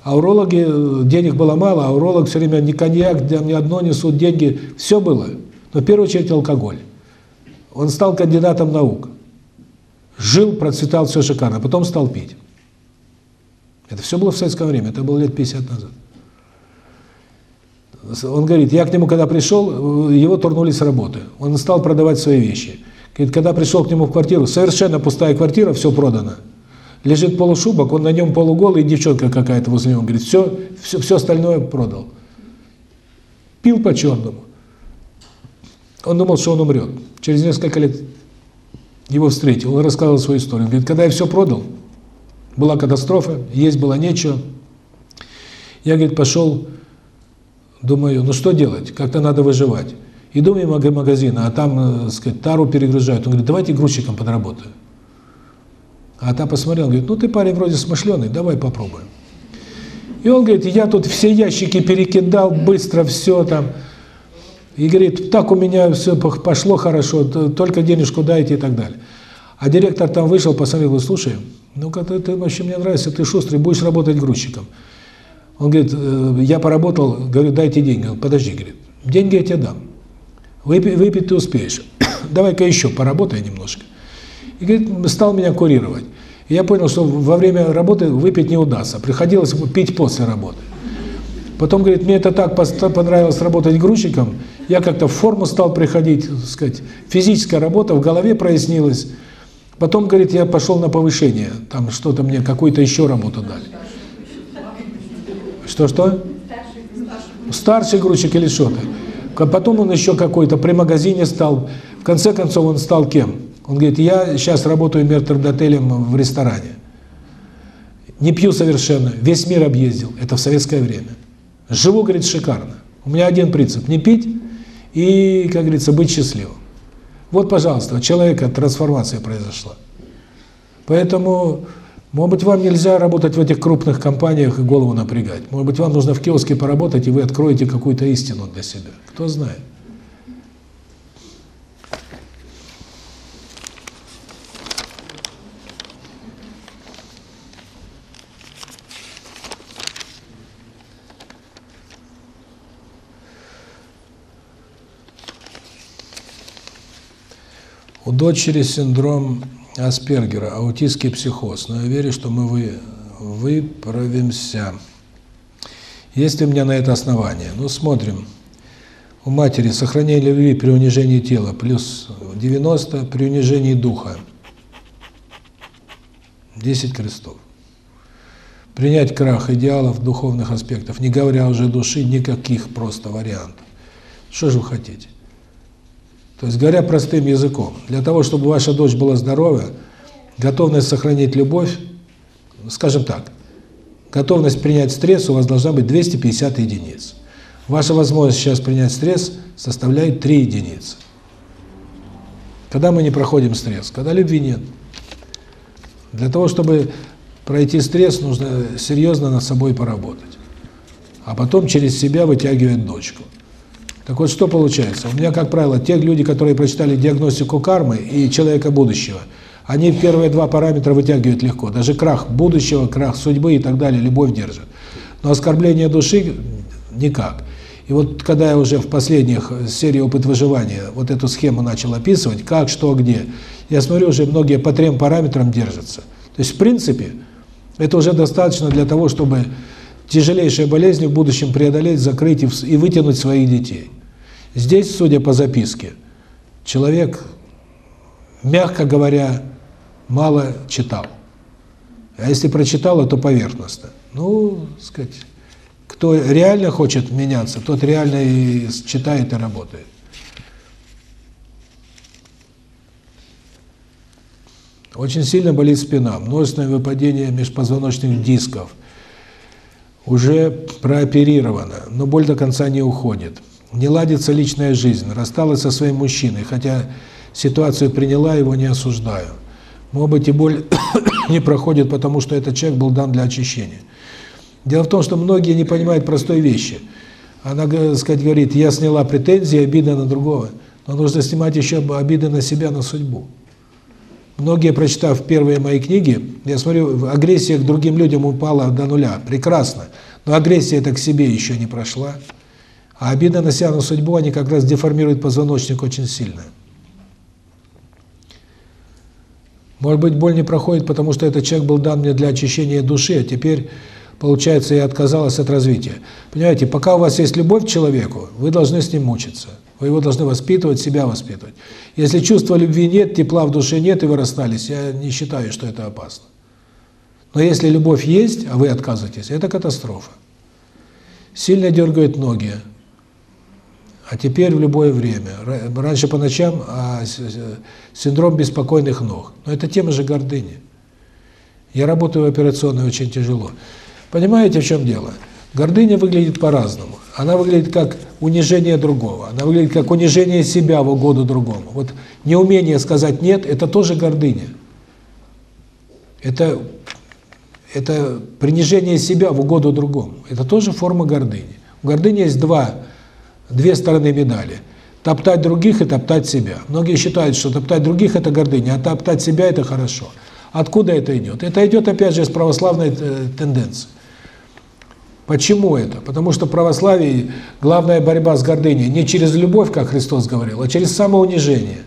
А урологи, э, денег было мало, а уролог все время ни коньяк, ни одно несут деньги, все было. Но в первую очередь алкоголь. Он стал кандидатом наук. Жил, процветал, все шикарно, потом стал пить. Это все было в советское время, это было лет 50 назад. Он говорит, я к нему когда пришел, его турнули с работы. Он стал продавать свои вещи. Говорит, когда пришел к нему в квартиру, совершенно пустая квартира, все продано. Лежит полушубок, он на нем полуголый, девчонка какая-то возле него. Говорит, все, все, все остальное продал. Пил по-черному. Он думал, что он умрет. Через несколько лет его встретил, он рассказывал свою историю. Он говорит, когда я все продал, была катастрофа, есть было нечего. Я, говорит, пошел, думаю, ну что делать, как-то надо выживать. Иду мимо магазина, а там, э, сказать, тару перегружают. Он говорит, давайте грузчиком подработаю. А та посмотрел, говорит, ну ты парень вроде смышленый, давай попробуем. И он говорит, я тут все ящики перекидал, быстро все там. И говорит, так у меня все пошло хорошо, только денежку дайте и так далее. А директор там вышел, посмотрел, говорит, слушай, ну-ка ты, ты вообще мне нравится, ты шустрый, будешь работать грузчиком. Он говорит, «Э, я поработал, говорю, дайте деньги. Он, подожди, говорит, деньги я тебе дам. Выпить, выпить ты успеешь. Давай-ка еще поработай немножко. И говорит, стал меня курировать. И я понял, что во время работы выпить не удастся. Приходилось пить после работы. Потом, говорит, мне это так понравилось работать грузчиком, я как-то в форму стал приходить, так сказать, физическая работа, в голове прояснилась. Потом, говорит, я пошел на повышение, там что-то мне, какую-то еще работу дали. Что-что? Старший грузчик или что-то. Потом он еще какой-то при магазине стал. В конце концов он стал кем? Он говорит, я сейчас работаю метрдотелем в ресторане. Не пью совершенно, весь мир объездил. Это в советское время. Живу, говорит, шикарно. У меня один принцип – не пить и, как говорится, быть счастливым. Вот, пожалуйста, у человека трансформация произошла. Поэтому, может быть, вам нельзя работать в этих крупных компаниях и голову напрягать. Может быть, вам нужно в киоске поработать, и вы откроете какую-то истину для себя. Кто знает. У дочери синдром Аспергера, аутистский психоз, но я верю, что мы вы, выправимся. Есть ли у меня на это основание? Ну, смотрим. У матери сохранение любви при унижении тела плюс 90, при унижении духа 10 крестов. Принять крах идеалов, духовных аспектов, не говоря уже души, никаких просто вариантов. Что же вы хотите? То есть, говоря простым языком, для того, чтобы ваша дочь была здоровая, готовность сохранить любовь, скажем так, готовность принять стресс у вас должна быть 250 единиц. Ваша возможность сейчас принять стресс составляет 3 единицы. Когда мы не проходим стресс? Когда любви нет. Для того, чтобы пройти стресс, нужно серьезно над собой поработать. А потом через себя вытягивать дочку. Так вот, что получается? У меня, как правило, те люди, которые прочитали диагностику кармы и человека будущего, они первые два параметра вытягивают легко. Даже крах будущего, крах судьбы и так далее, любовь держит. Но оскорбление души никак. И вот когда я уже в последних серии «Опыт выживания» вот эту схему начал описывать, как, что, где, я смотрю, уже многие по трем параметрам держатся. То есть, в принципе, это уже достаточно для того, чтобы тяжелейшие болезни в будущем преодолеть, закрыть и вытянуть своих детей. Здесь, судя по записке, человек, мягко говоря, мало читал. А если прочитал, то поверхностно. Ну, сказать, кто реально хочет меняться, тот реально и читает и работает. Очень сильно болит спина, множественное выпадение межпозвоночных дисков. Уже прооперировано, но боль до конца не уходит. Не ладится личная жизнь, рассталась со своим мужчиной, хотя ситуацию приняла, его не осуждаю. Может быть, и боль не проходит, потому что этот человек был дан для очищения. Дело в том, что многие не понимают простой вещи. Она, так сказать, говорит, я сняла претензии, обида на другого. Но нужно снимать еще обиды на себя, на судьбу. Многие, прочитав первые мои книги, я смотрю, агрессия к другим людям упала до нуля. Прекрасно. Но агрессия это к себе еще не прошла. А обида на себя, на судьбу, они как раз деформируют позвоночник очень сильно. Может быть, боль не проходит, потому что этот человек был дан мне для очищения души, а теперь, получается, я отказалась от развития. Понимаете, пока у вас есть любовь к человеку, вы должны с ним мучиться. Вы его должны воспитывать, себя воспитывать. Если чувства любви нет, тепла в душе нет, и вы расстались, я не считаю, что это опасно. Но если любовь есть, а вы отказываетесь, это катастрофа. Сильно дергают ноги, а теперь в любое время. Раньше по ночам а синдром беспокойных ног. Но это тема же гордыни. Я работаю в операционной очень тяжело. Понимаете, в чем дело? Гордыня выглядит по-разному. Она выглядит как унижение другого. Она выглядит как унижение себя в угоду другому. Вот неумение сказать «нет» – это тоже гордыня. Это, это принижение себя в угоду другому. Это тоже форма гордыни. У гордыни есть два две стороны медали. Топтать других и топтать себя. Многие считают, что топтать других – это гордыня, а топтать себя – это хорошо. Откуда это идет? Это идет, опять же, из православной э, тенденции. Почему это? Потому что в православии главная борьба с гордыней не через любовь, как Христос говорил, а через самоунижение.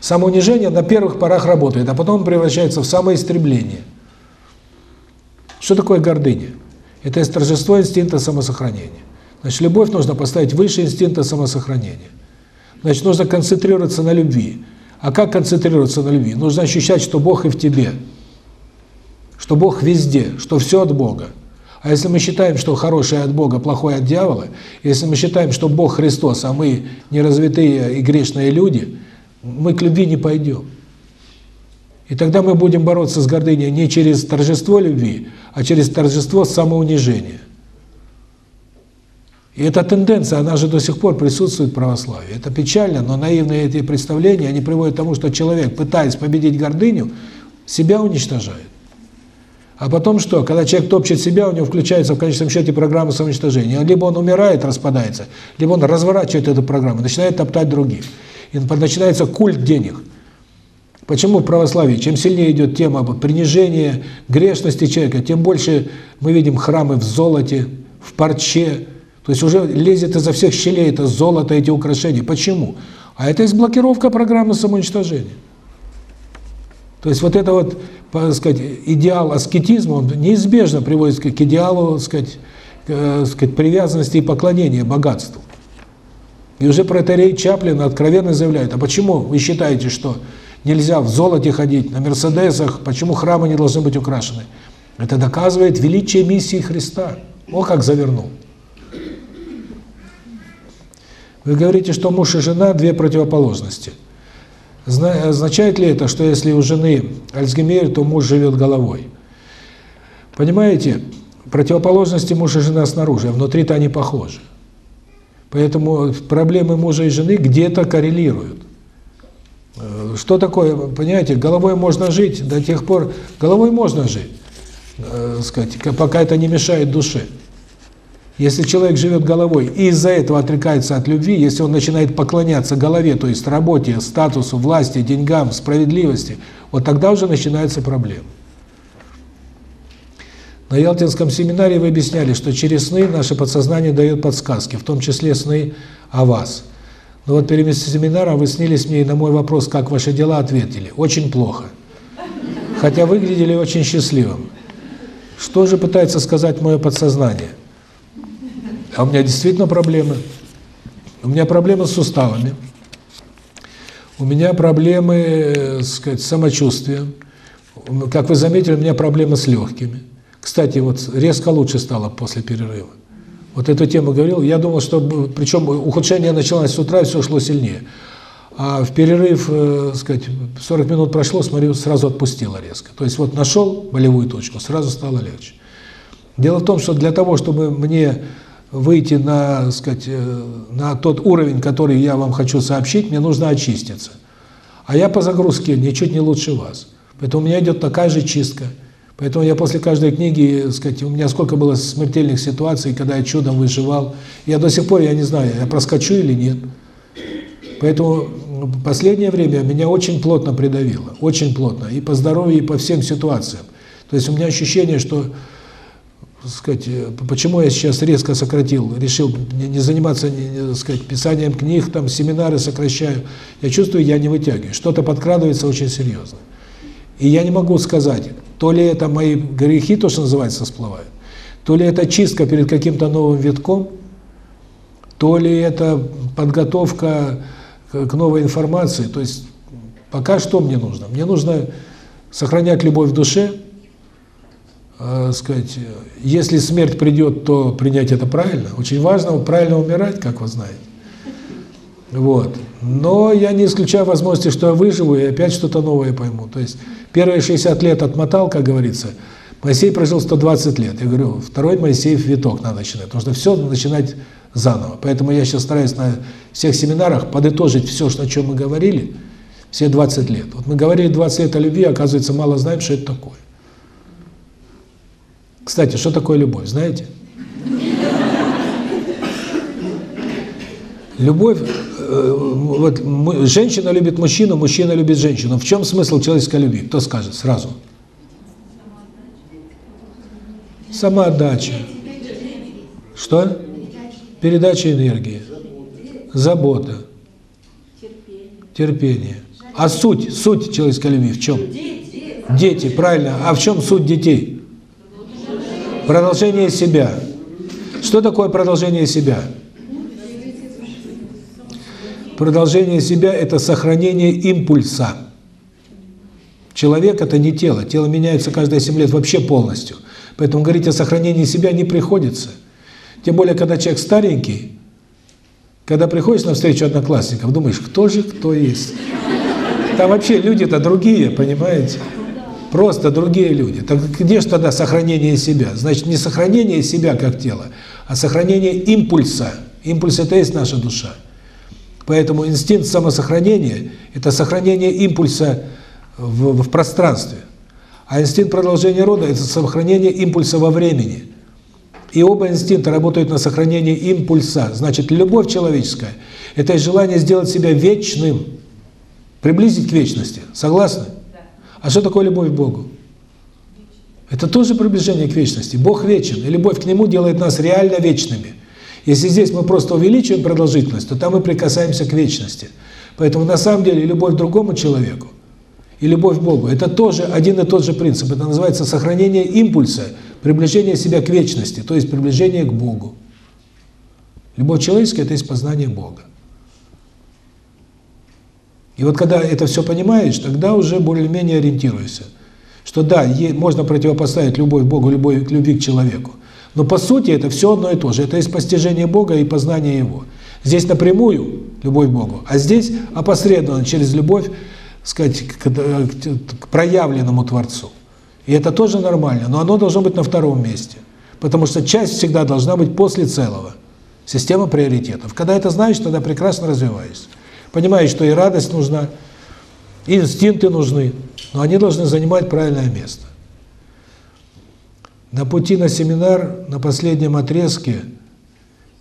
Самоунижение на первых порах работает, а потом превращается в самоистребление. Что такое гордыня? Это торжество инстинкта самосохранения. Значит, любовь нужно поставить выше инстинкта самосохранения. Значит, нужно концентрироваться на любви. А как концентрироваться на любви? Нужно ощущать, что Бог и в тебе. Что Бог везде, что все от Бога. А если мы считаем, что хорошее от Бога, плохое от дьявола, если мы считаем, что Бог Христос, а мы неразвитые и грешные люди, мы к любви не пойдем. И тогда мы будем бороться с гордыней не через торжество любви, а через торжество самоунижения. И эта тенденция, она же до сих пор присутствует в православии. Это печально, но наивные эти представления, они приводят к тому, что человек, пытаясь победить гордыню, себя уничтожает. А потом что? Когда человек топчет себя, у него включается в конечном счете программа самоуничтожения. Либо он умирает, распадается, либо он разворачивает эту программу, начинает топтать других. И начинается культ денег. Почему в православии, чем сильнее идет тема принижения, грешности человека, тем больше мы видим храмы в золоте, в парче, то есть уже лезет изо всех щелей это золото, эти украшения. Почему? А это есть блокировка программы самоуничтожения. То есть вот это вот, так сказать, идеал аскетизма, он неизбежно приводит к идеалу, так сказать, к, сказать, привязанности и поклонения богатству. И уже протеерей Чаплин откровенно заявляет, а почему вы считаете, что нельзя в золоте ходить, на Мерседесах, почему храмы не должны быть украшены? Это доказывает величие миссии Христа. О, как завернул. Вы говорите, что муж и жена – две противоположности – Означает ли это, что если у жены Альцгеймер, то муж живет головой? Понимаете, противоположности мужа и жена снаружи, а внутри-то они похожи. Поэтому проблемы мужа и жены где-то коррелируют. Э, что такое, понимаете, головой можно жить до тех пор, головой можно жить, э, сказать, пока это не мешает душе. Если человек живет головой и из-за этого отрекается от любви, если он начинает поклоняться голове, то есть работе, статусу, власти, деньгам, справедливости, вот тогда уже начинается проблема. На Ялтинском семинаре вы объясняли, что через сны наше подсознание дает подсказки, в том числе сны о вас. Но вот перед семинаром вы снились мне и на мой вопрос, как ваши дела, ответили. Очень плохо. Хотя выглядели очень счастливым. Что же пытается сказать мое подсознание? А у меня действительно проблемы. У меня проблемы с суставами. У меня проблемы, э, сказать, с самочувствием. Как вы заметили, у меня проблемы с легкими. Кстати, вот резко лучше стало после перерыва. Вот эту тему говорил. Я думал, что... Причем ухудшение началось с утра, все шло сильнее. А в перерыв, э, сказать, 40 минут прошло, смотрю, сразу отпустило резко. То есть вот нашел болевую точку, сразу стало легче. Дело в том, что для того, чтобы мне выйти на, сказать, э, на тот уровень, который я вам хочу сообщить, мне нужно очиститься. А я по загрузке ничуть не лучше вас. Поэтому у меня идет такая же чистка. Поэтому я после каждой книги, сказать, у меня сколько было смертельных ситуаций, когда я чудом выживал. Я до сих пор, я не знаю, я проскочу или нет. Поэтому последнее время меня очень плотно придавило. Очень плотно. И по здоровью, и по всем ситуациям. То есть у меня ощущение, что сказать, э, почему я сейчас резко сократил, решил не заниматься, не, сказать, писанием книг, там семинары сокращаю. Я чувствую, я не вытягиваю. Что-то подкрадывается очень серьезно. И я не могу сказать, то ли это мои грехи, то, что называется, всплывают, то ли это чистка перед каким-то новым витком, то ли это подготовка к новой информации. То есть пока что мне нужно? Мне нужно сохранять любовь в душе, э, сказать, если смерть придет, то принять это правильно. Очень важно правильно умирать, как вы знаете. Вот. Но я не исключаю возможности, что я выживу и опять что-то новое пойму. То есть первые 60 лет отмотал, как говорится. Моисей прожил 120 лет. Я говорю, второй Моисеев виток надо начинать, потому что все начинать заново. Поэтому я сейчас стараюсь на всех семинарах подытожить все, о чем мы говорили, все 20 лет. Вот мы говорили 20 лет о любви, оказывается, мало знаем, что это такое. Кстати, что такое любовь, знаете? Любовь, э, вот женщина любит мужчину, мужчина любит женщину. В чем смысл человеческой любви? Кто скажет сразу? Самоотдача. Что? Передача энергии. Забота. Терпение. А суть, суть человеческой любви в чем? Дети, правильно. А в чем суть детей? Продолжение себя. Что такое продолжение себя? Продолжение себя – это сохранение импульса. Человек – это не тело. Тело меняется каждые 7 лет вообще полностью. Поэтому говорить о сохранении себя не приходится. Тем более, когда человек старенький, когда приходишь на встречу одноклассников, думаешь, кто же кто есть. Там вообще люди-то другие, понимаете? Просто другие люди. Так где же тогда сохранение себя? Значит, не сохранение себя как тела, а сохранение импульса. Импульс – это есть наша душа. Поэтому инстинкт самосохранения – это сохранение импульса в, в пространстве. А инстинкт продолжения рода – это сохранение импульса во времени. И оба инстинкта работают на сохранение импульса. Значит, любовь человеческая – это желание сделать себя вечным, приблизить к вечности. Согласны? А что такое любовь к Богу? Это тоже приближение к вечности. Бог вечен, и любовь к Нему делает нас реально вечными. Если здесь мы просто увеличиваем продолжительность, то там мы прикасаемся к вечности. Поэтому на самом деле любовь к другому человеку и любовь к Богу – это тоже один и тот же принцип. Это называется сохранение импульса, приближение себя к вечности, то есть приближение к Богу. Любовь человеческая – это есть познание Бога. И вот когда это все понимаешь, тогда уже более-менее ориентируешься. Что да, можно противопоставить любовь к Богу, любовь к любви к человеку. Но по сути это все одно и то же. Это есть постижение Бога и познание Его. Здесь напрямую любовь к Богу, а здесь опосредованно через любовь, сказать, к, к проявленному Творцу. И это тоже нормально, но оно должно быть на втором месте. Потому что часть всегда должна быть после целого. Система приоритетов. Когда это знаешь, тогда прекрасно развиваешься. Понимаешь, что и радость нужна, и инстинкты нужны, но они должны занимать правильное место. На пути на семинар, на последнем отрезке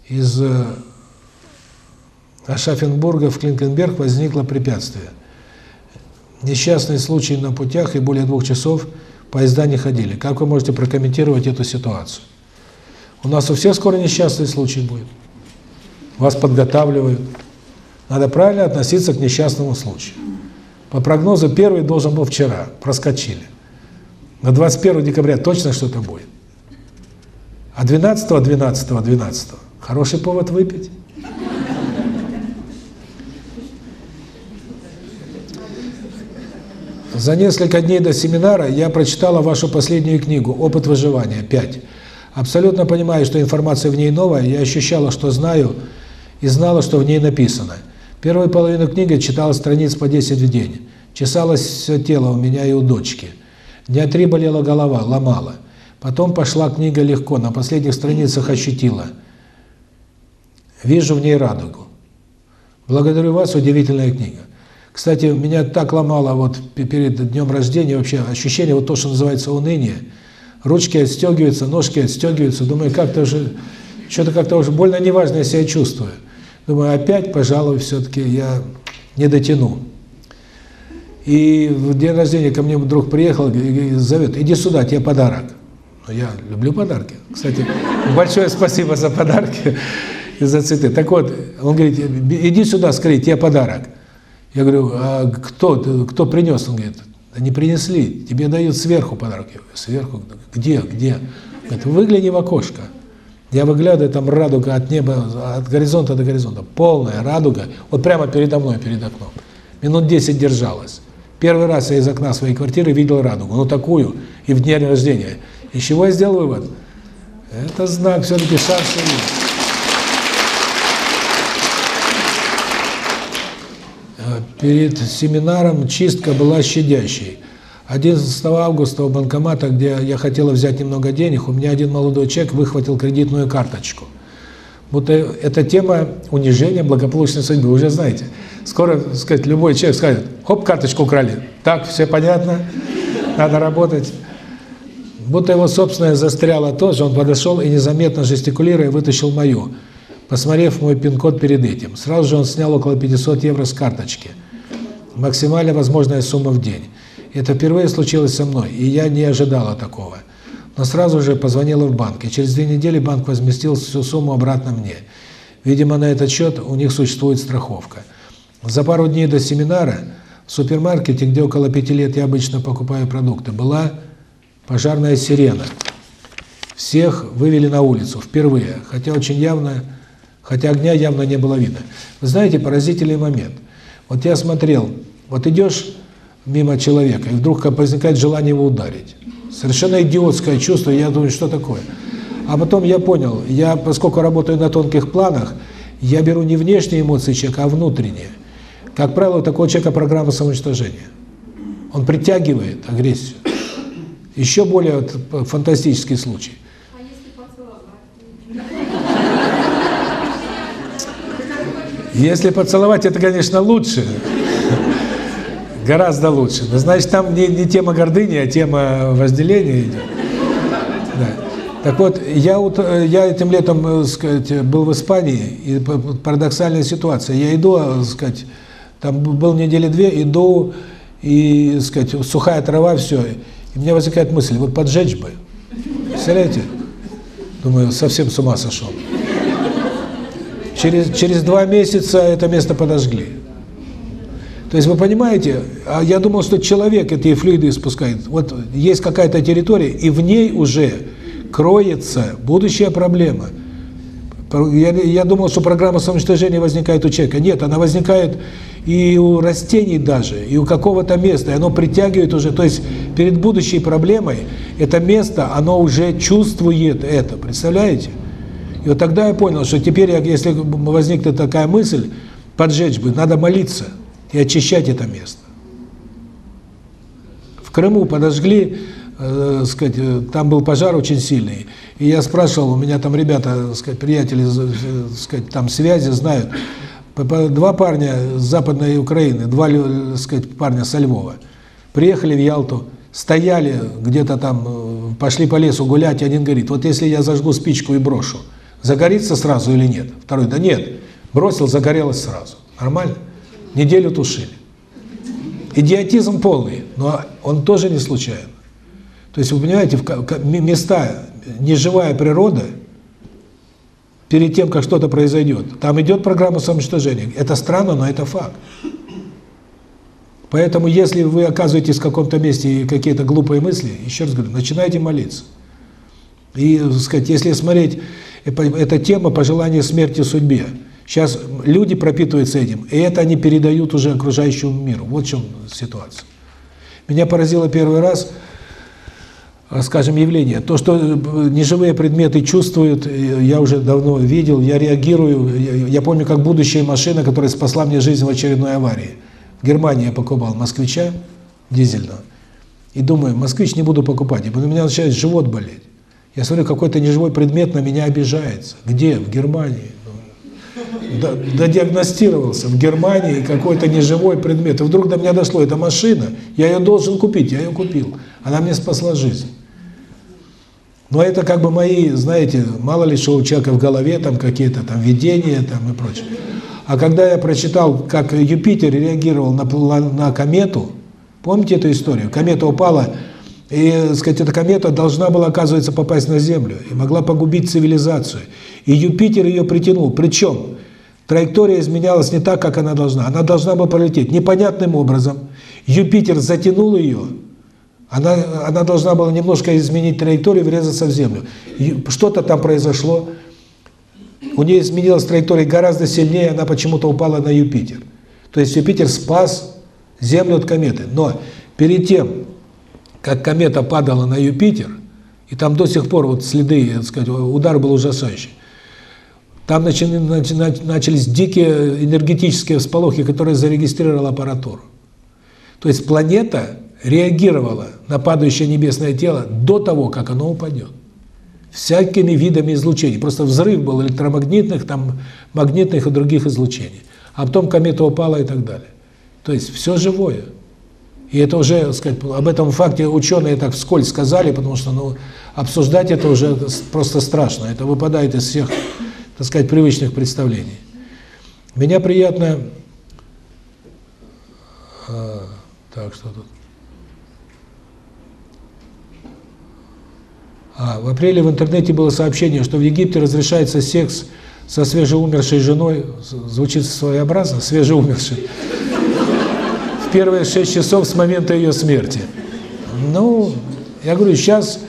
из э, Ашафенбурга в Клинкенберг возникло препятствие. Несчастный случай на путях, и более двух часов поезда не ходили. Как вы можете прокомментировать эту ситуацию? У нас у всех скоро несчастный случай будет. Вас подготавливают. Надо правильно относиться к несчастному случаю. По прогнозу, первый должен был вчера, проскочили. На 21 декабря точно что-то будет. А 12, 12, 12 хороший повод выпить. За несколько дней до семинара я прочитала вашу последнюю книгу «Опыт выживания» 5. Абсолютно понимаю, что информация в ней новая, я ощущала, что знаю, и знала, что в ней написано. Первую половину книги читала страниц по 10 в день. Чесалось все тело у меня и у дочки. Дня три болела голова, ломала. Потом пошла книга легко, на последних страницах ощутила. Вижу в ней радугу. Благодарю вас, удивительная книга. Кстати, меня так ломало вот перед днем рождения вообще ощущение, вот то, что называется уныние. Ручки отстегиваются, ножки отстегиваются. Думаю, как-то уже, что-то как-то уже больно неважно я себя чувствую. Думаю, опять, пожалуй, все-таки я не дотяну. И в день рождения ко мне друг приехал и зовет, иди сюда, тебе подарок. Но я люблю подарки. Кстати, большое спасибо за подарки и за цветы. Так вот, он говорит, иди сюда, скорее, тебе подарок. Я говорю, а кто, кто принес? Он говорит, да не принесли, тебе дают сверху подарок. Я говорю, сверху? Где, где? Говорит, выгляни в окошко. Я выглядываю, там радуга от неба, от горизонта до горизонта. Полная радуга, вот прямо передо мной, перед окном. Минут 10 держалась. Первый раз я из окна своей квартиры видел радугу, ну такую, и в день рождения. Из чего я сделал вывод? Это знак, все-таки шансы. Э, перед семинаром чистка была щадящей. 11 августа у банкомата, где я хотела взять немного денег, у меня один молодой человек выхватил кредитную карточку. Будто эта тема унижения благополучной судьбы, уже знаете. Скоро, сказать, любой человек скажет, хоп, карточку украли. Так, все понятно, надо работать. Будто его собственное застряло тоже, он подошел и незаметно жестикулируя вытащил мою, посмотрев мой пин-код перед этим. Сразу же он снял около 500 евро с карточки. Максимальная возможная сумма в день. Это впервые случилось со мной, и я не ожидала такого. Но сразу же позвонила в банк, и через две недели банк возместил всю сумму обратно мне. Видимо, на этот счет у них существует страховка. За пару дней до семинара в супермаркете, где около пяти лет я обычно покупаю продукты, была пожарная сирена. Всех вывели на улицу впервые, хотя очень явно, хотя огня явно не было видно. Вы знаете, поразительный момент. Вот я смотрел, вот идешь мимо человека, и вдруг возникает желание его ударить. Совершенно идиотское чувство, я думаю, что такое? А потом я понял, я, поскольку работаю на тонких планах, я беру не внешние эмоции человека, а внутренние. Как правило, у такого человека программа самоуничтожения. Он притягивает агрессию. Еще более вот, фантастический случай. Если поцеловать, это, конечно, лучше. Гораздо лучше. Но значит, там не, не тема гордыни, а тема возделения идет. Да. Так вот, я, вот, я этим летом, сказать, был в Испании, и парадоксальная ситуация. Я иду, сказать, там был недели две, иду, и, сказать, сухая трава, все. И у меня возникает мысль, вот поджечь бы. Представляете? Думаю, совсем с ума сошел. Через, через два месяца это место подожгли. То есть вы понимаете, а я думал, что человек эти флюиды испускает. Вот есть какая-то территория, и в ней уже кроется будущая проблема. Я, я думал, что программа самоуничтожения возникает у человека. Нет, она возникает и у растений даже, и у какого-то места, и оно притягивает уже, то есть перед будущей проблемой это место, оно уже чувствует это, представляете? И вот тогда я понял, что теперь, если возникнет такая мысль, поджечь бы, надо молиться и очищать это место. В Крыму подожгли, э, сказать, э, там был пожар очень сильный, и я спрашивал, у меня там ребята, сказать, приятели, э, сказать, там связи знают, два парня с Западной Украины, два, сказать, парня со Львова, приехали в Ялту, стояли где-то там, э, пошли по лесу гулять, и один говорит, вот если я зажгу спичку и брошу, загорится сразу или нет? Второй, да нет, бросил, загорелось сразу. Нормально? Неделю тушили. Идиотизм полный, но он тоже не случайно. То есть, вы понимаете, в места, неживая природа, перед тем, как что-то произойдет, там идет программа самоуничтожения. Это странно, но это факт. Поэтому, если вы оказываетесь в каком-то месте и какие-то глупые мысли, еще раз говорю, начинайте молиться. И, так сказать, если смотреть, эта тема пожелания смерти судьбе. Сейчас люди пропитываются этим, и это они передают уже окружающему миру. Вот в чем ситуация. Меня поразило первый раз, э, скажем, явление. То, что э, неживые предметы чувствуют, э, я уже давно видел, я реагирую. Я помню, как будущая машина, которая спасла мне жизнь в очередной аварии. В Германии я покупал москвича дизельного. И думаю, москвич не буду покупать. И у меня начинает живот болеть. Я смотрю, какой-то неживой предмет на меня обижается. Где? В Германии додиагностировался в Германии какой-то неживой предмет. И вдруг до меня дошло, это машина, я ее должен купить, я ее купил. Она мне спасла жизнь. Но это как бы мои, знаете, мало ли что у человека в голове, там какие-то там видения там и прочее. А когда я прочитал, как Юпитер реагировал на, на комету, помните эту историю? Комета упала, и, сказать, эта комета должна была, оказывается, попасть на Землю и могла погубить цивилизацию. И Юпитер ее притянул. Причем траектория изменялась не так, как она должна. Она должна была полететь непонятным образом. Юпитер затянул ее. Она, она должна была немножко изменить траекторию, врезаться в Землю. Что-то там произошло. У нее изменилась траектория гораздо сильнее, она почему-то упала на Юпитер. То есть Юпитер спас Землю от кометы. Но перед тем, как комета падала на Юпитер, и там до сих пор вот следы, так сказать, удар был ужасающий. Там начались дикие энергетические всполохи, которые зарегистрировала аппаратура. То есть планета реагировала на падающее небесное тело до того, как оно упадет. Всякими видами излучений. Просто взрыв был электромагнитных, там магнитных и других излучений. А потом комета упала и так далее. То есть все живое. И это уже, так сказать, об этом факте ученые так вскользь сказали, потому что ну, обсуждать это уже просто страшно. Это выпадает из всех так сказать, привычных представлений. Меня приятно... А, так, что тут? А, в апреле в интернете было сообщение, что в Египте разрешается секс со свежеумершей женой, звучит своеобразно, свежеумершей, первые шесть часов с момента ее смерти. Ну, я говорю, сейчас,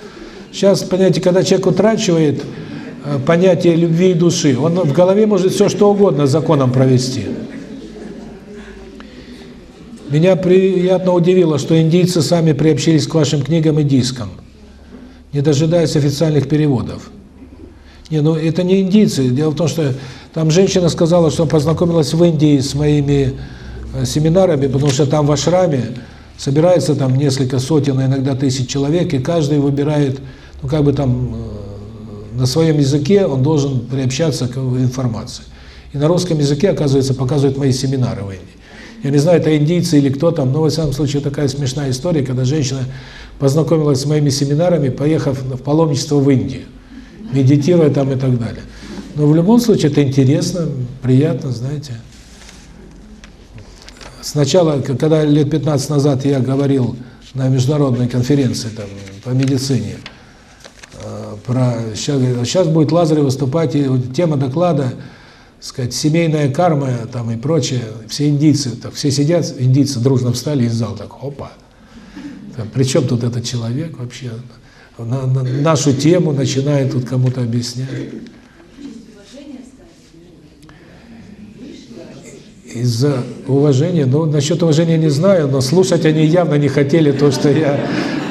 сейчас, понимаете, когда человек утрачивает Э, понятие любви и души. Он в голове может все что угодно законом провести. Меня приятно удивило, что индийцы сами приобщились к вашим книгам и дискам, не дожидаясь официальных переводов. Не, ну это не индийцы. Дело в том, что там женщина сказала, что познакомилась в Индии с моими семинарами, потому что там в ашраме собирается там несколько сотен, а иногда тысяч человек, и каждый выбирает, ну как бы там э, на своем языке он должен приобщаться к информации. И на русском языке, оказывается, показывают мои семинары в Индии. Я не знаю, это индийцы или кто там, но, во всяком случае, такая смешная история, когда женщина познакомилась с моими семинарами, поехав в паломничество в Индию, медитируя там и так далее. Но в любом случае это интересно, приятно, знаете. Сначала, когда лет 15 назад я говорил на международной конференции там, по медицине, э, про сейчас, будет Лазарев выступать, и тема доклада – сказать, семейная карма там и прочее, все индийцы, так все сидят, индийцы дружно встали из зала, так, опа. Там, при чем тут этот человек вообще? На, на, нашу тему начинает тут кому-то объяснять. Из-за уважения, ну, насчет уважения не знаю, но слушать они явно не хотели то, что я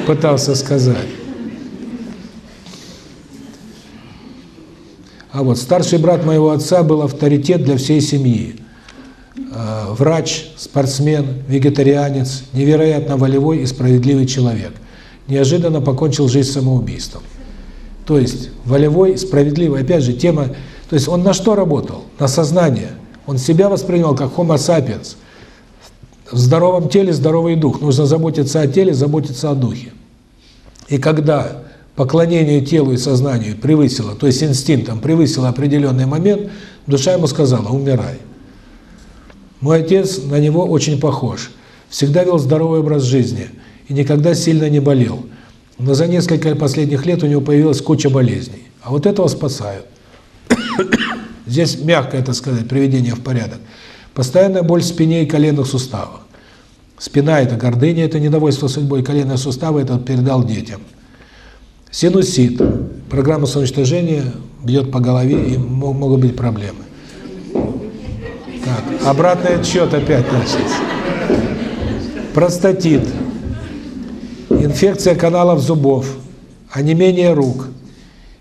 пытался сказать. А вот старший брат моего отца был авторитет для всей семьи. А, врач, спортсмен, вегетарианец, невероятно волевой и справедливый человек. Неожиданно покончил жизнь самоубийством. То есть волевой, справедливый, опять же, тема... То есть он на что работал? На сознание. Он себя воспринимал как homo sapiens. В здоровом теле здоровый дух. Нужно заботиться о теле, заботиться о духе. И когда поклонение телу и сознанию превысило, то есть инстинктом превысило определенный момент, душа ему сказала «умирай». Мой отец на него очень похож. Всегда вел здоровый образ жизни и никогда сильно не болел. Но за несколько последних лет у него появилась куча болезней. А вот этого спасают. Здесь мягко это сказать, приведение в порядок. Постоянная боль в спине и коленных суставах. Спина – это гордыня, это недовольство судьбой, коленные суставы – это передал детям. Синусит. Программа самоуничтожения бьет по голове, и могут быть проблемы. Так, обратный отсчет опять начался. Простатит. Инфекция каналов зубов. Онемение рук.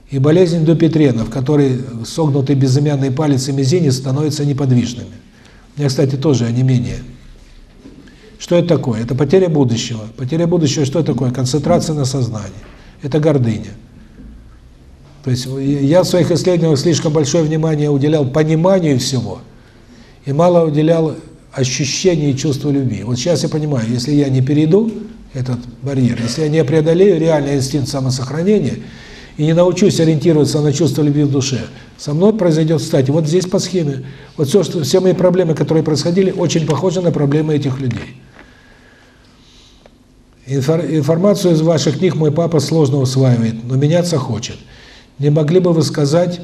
И болезнь Допетрена, в которой согнутый безымянный палец и мизинец становятся неподвижными. У меня, кстати, тоже онемение. Что это такое? Это потеря будущего. Потеря будущего что такое? Концентрация на сознании это гордыня. То есть я в своих исследованиях слишком большое внимание уделял пониманию всего и мало уделял ощущению и чувству любви. Вот сейчас я понимаю, если я не перейду этот барьер, если я не преодолею реальный инстинкт самосохранения и не научусь ориентироваться на чувство любви в душе, со мной произойдет, кстати, вот здесь по схеме, вот все, что, все мои проблемы, которые происходили, очень похожи на проблемы этих людей. Информацию из ваших книг мой папа сложно усваивает, но меняться хочет. Не могли бы вы сказать,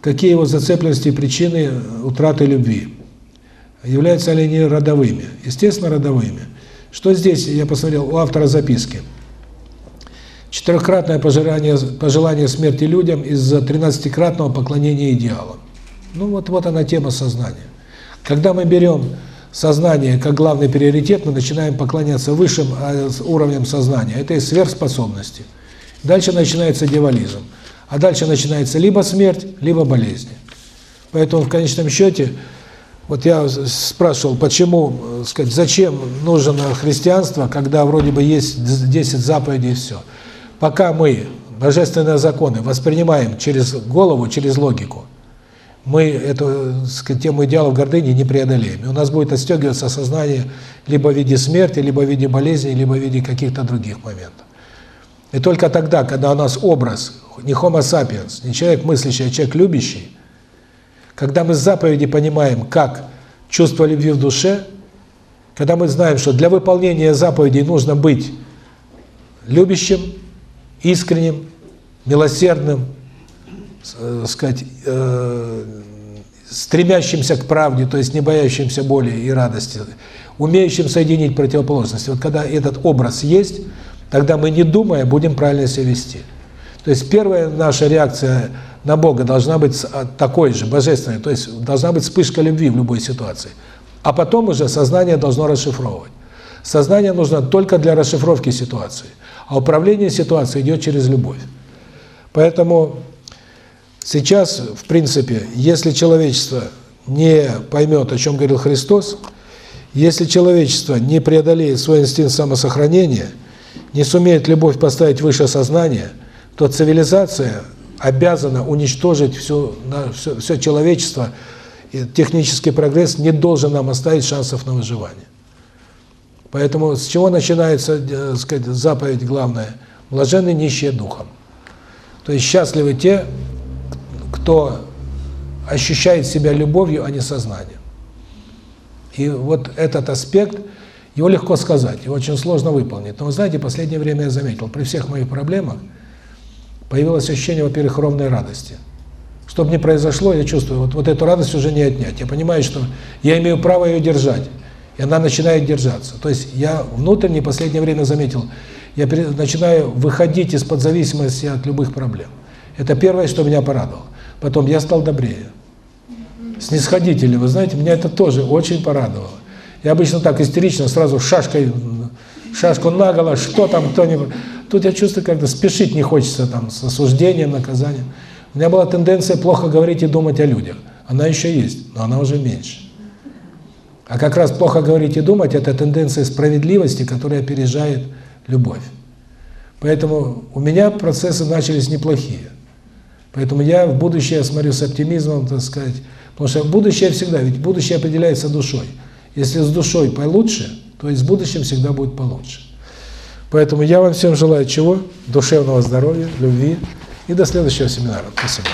какие его зацепленности и причины утраты любви? Являются ли они родовыми? Естественно, родовыми. Что здесь, я посмотрел, у автора записки. Четырехкратное пожелание, пожелание смерти людям из-за тринадцатикратного поклонения идеалам. Ну вот, вот она тема сознания. Когда мы берем сознание как главный приоритет, мы начинаем поклоняться высшим а, уровням сознания. Это и сверхспособности. Дальше начинается дьяволизм. А дальше начинается либо смерть, либо болезни. Поэтому в конечном счете, вот я спрашивал, почему, э, сказать, зачем нужно христианство, когда вроде бы есть 10 заповедей и все. Пока мы божественные законы воспринимаем через голову, через логику, мы эту сказать, тему идеалов гордыни не преодолеем. И у нас будет отстегиваться сознание либо в виде смерти, либо в виде болезни, либо в виде каких-то других моментов. И только тогда, когда у нас образ, не homo sapiens, не человек мыслящий, а человек любящий, когда мы с заповеди понимаем, как чувство любви в душе, когда мы знаем, что для выполнения заповедей нужно быть любящим, искренним, милосердным, э, сказать, э, стремящимся к правде, то есть не боящимся боли и радости, умеющим соединить противоположности. Вот когда этот образ есть, тогда мы, не думая, будем правильно себя вести. То есть первая наша реакция на Бога должна быть а, такой же, божественной, то есть должна быть вспышка любви в любой ситуации. А потом уже сознание должно расшифровывать. Сознание нужно только для расшифровки ситуации, а управление ситуацией идет через любовь. Поэтому Сейчас, в принципе, если человечество не поймет, о чем говорил Христос, Если человечество не преодолеет свой инстинкт самосохранения, не сумеет любовь поставить выше сознания, то цивилизация обязана уничтожить все, все, все человечество, и технический прогресс не должен нам оставить шансов на выживание. Поэтому с чего начинается, э, сказать, заповедь главная? Блаженны нищие духом. То есть счастливы те, кто ощущает себя любовью, а не сознанием. И вот этот аспект, его легко сказать, его очень сложно выполнить. Но вы знаете, последнее время я заметил, при всех моих проблемах появилось ощущение, во-первых, ровной радости. Что бы ни произошло, я чувствую, вот, вот эту радость уже не отнять. Я понимаю, что я имею право ее держать, и она начинает держаться. То есть я внутренне в последнее время заметил, я начинаю выходить из-под зависимости от любых проблем. Это первое, что меня порадовало. Потом я стал добрее. Снисходительный, вы знаете, меня это тоже очень порадовало. Я обычно так истерично, сразу шашкой, шашку наголо, что там, кто-нибудь. Тут я чувствую, когда спешить не хочется там с осуждением, наказанием. У меня была тенденция плохо говорить и думать о людях. Она еще есть, но она уже меньше. А как раз плохо говорить и думать – это тенденция справедливости, которая опережает любовь. Поэтому у меня процессы начались неплохие. Поэтому я в будущее смотрю с оптимизмом, так сказать, потому что будущее всегда, ведь будущее определяется душой. Если с душой получше, то и с будущим всегда будет получше. Поэтому я вам всем желаю чего? Душевного здоровья, любви и до следующего семинара. Спасибо.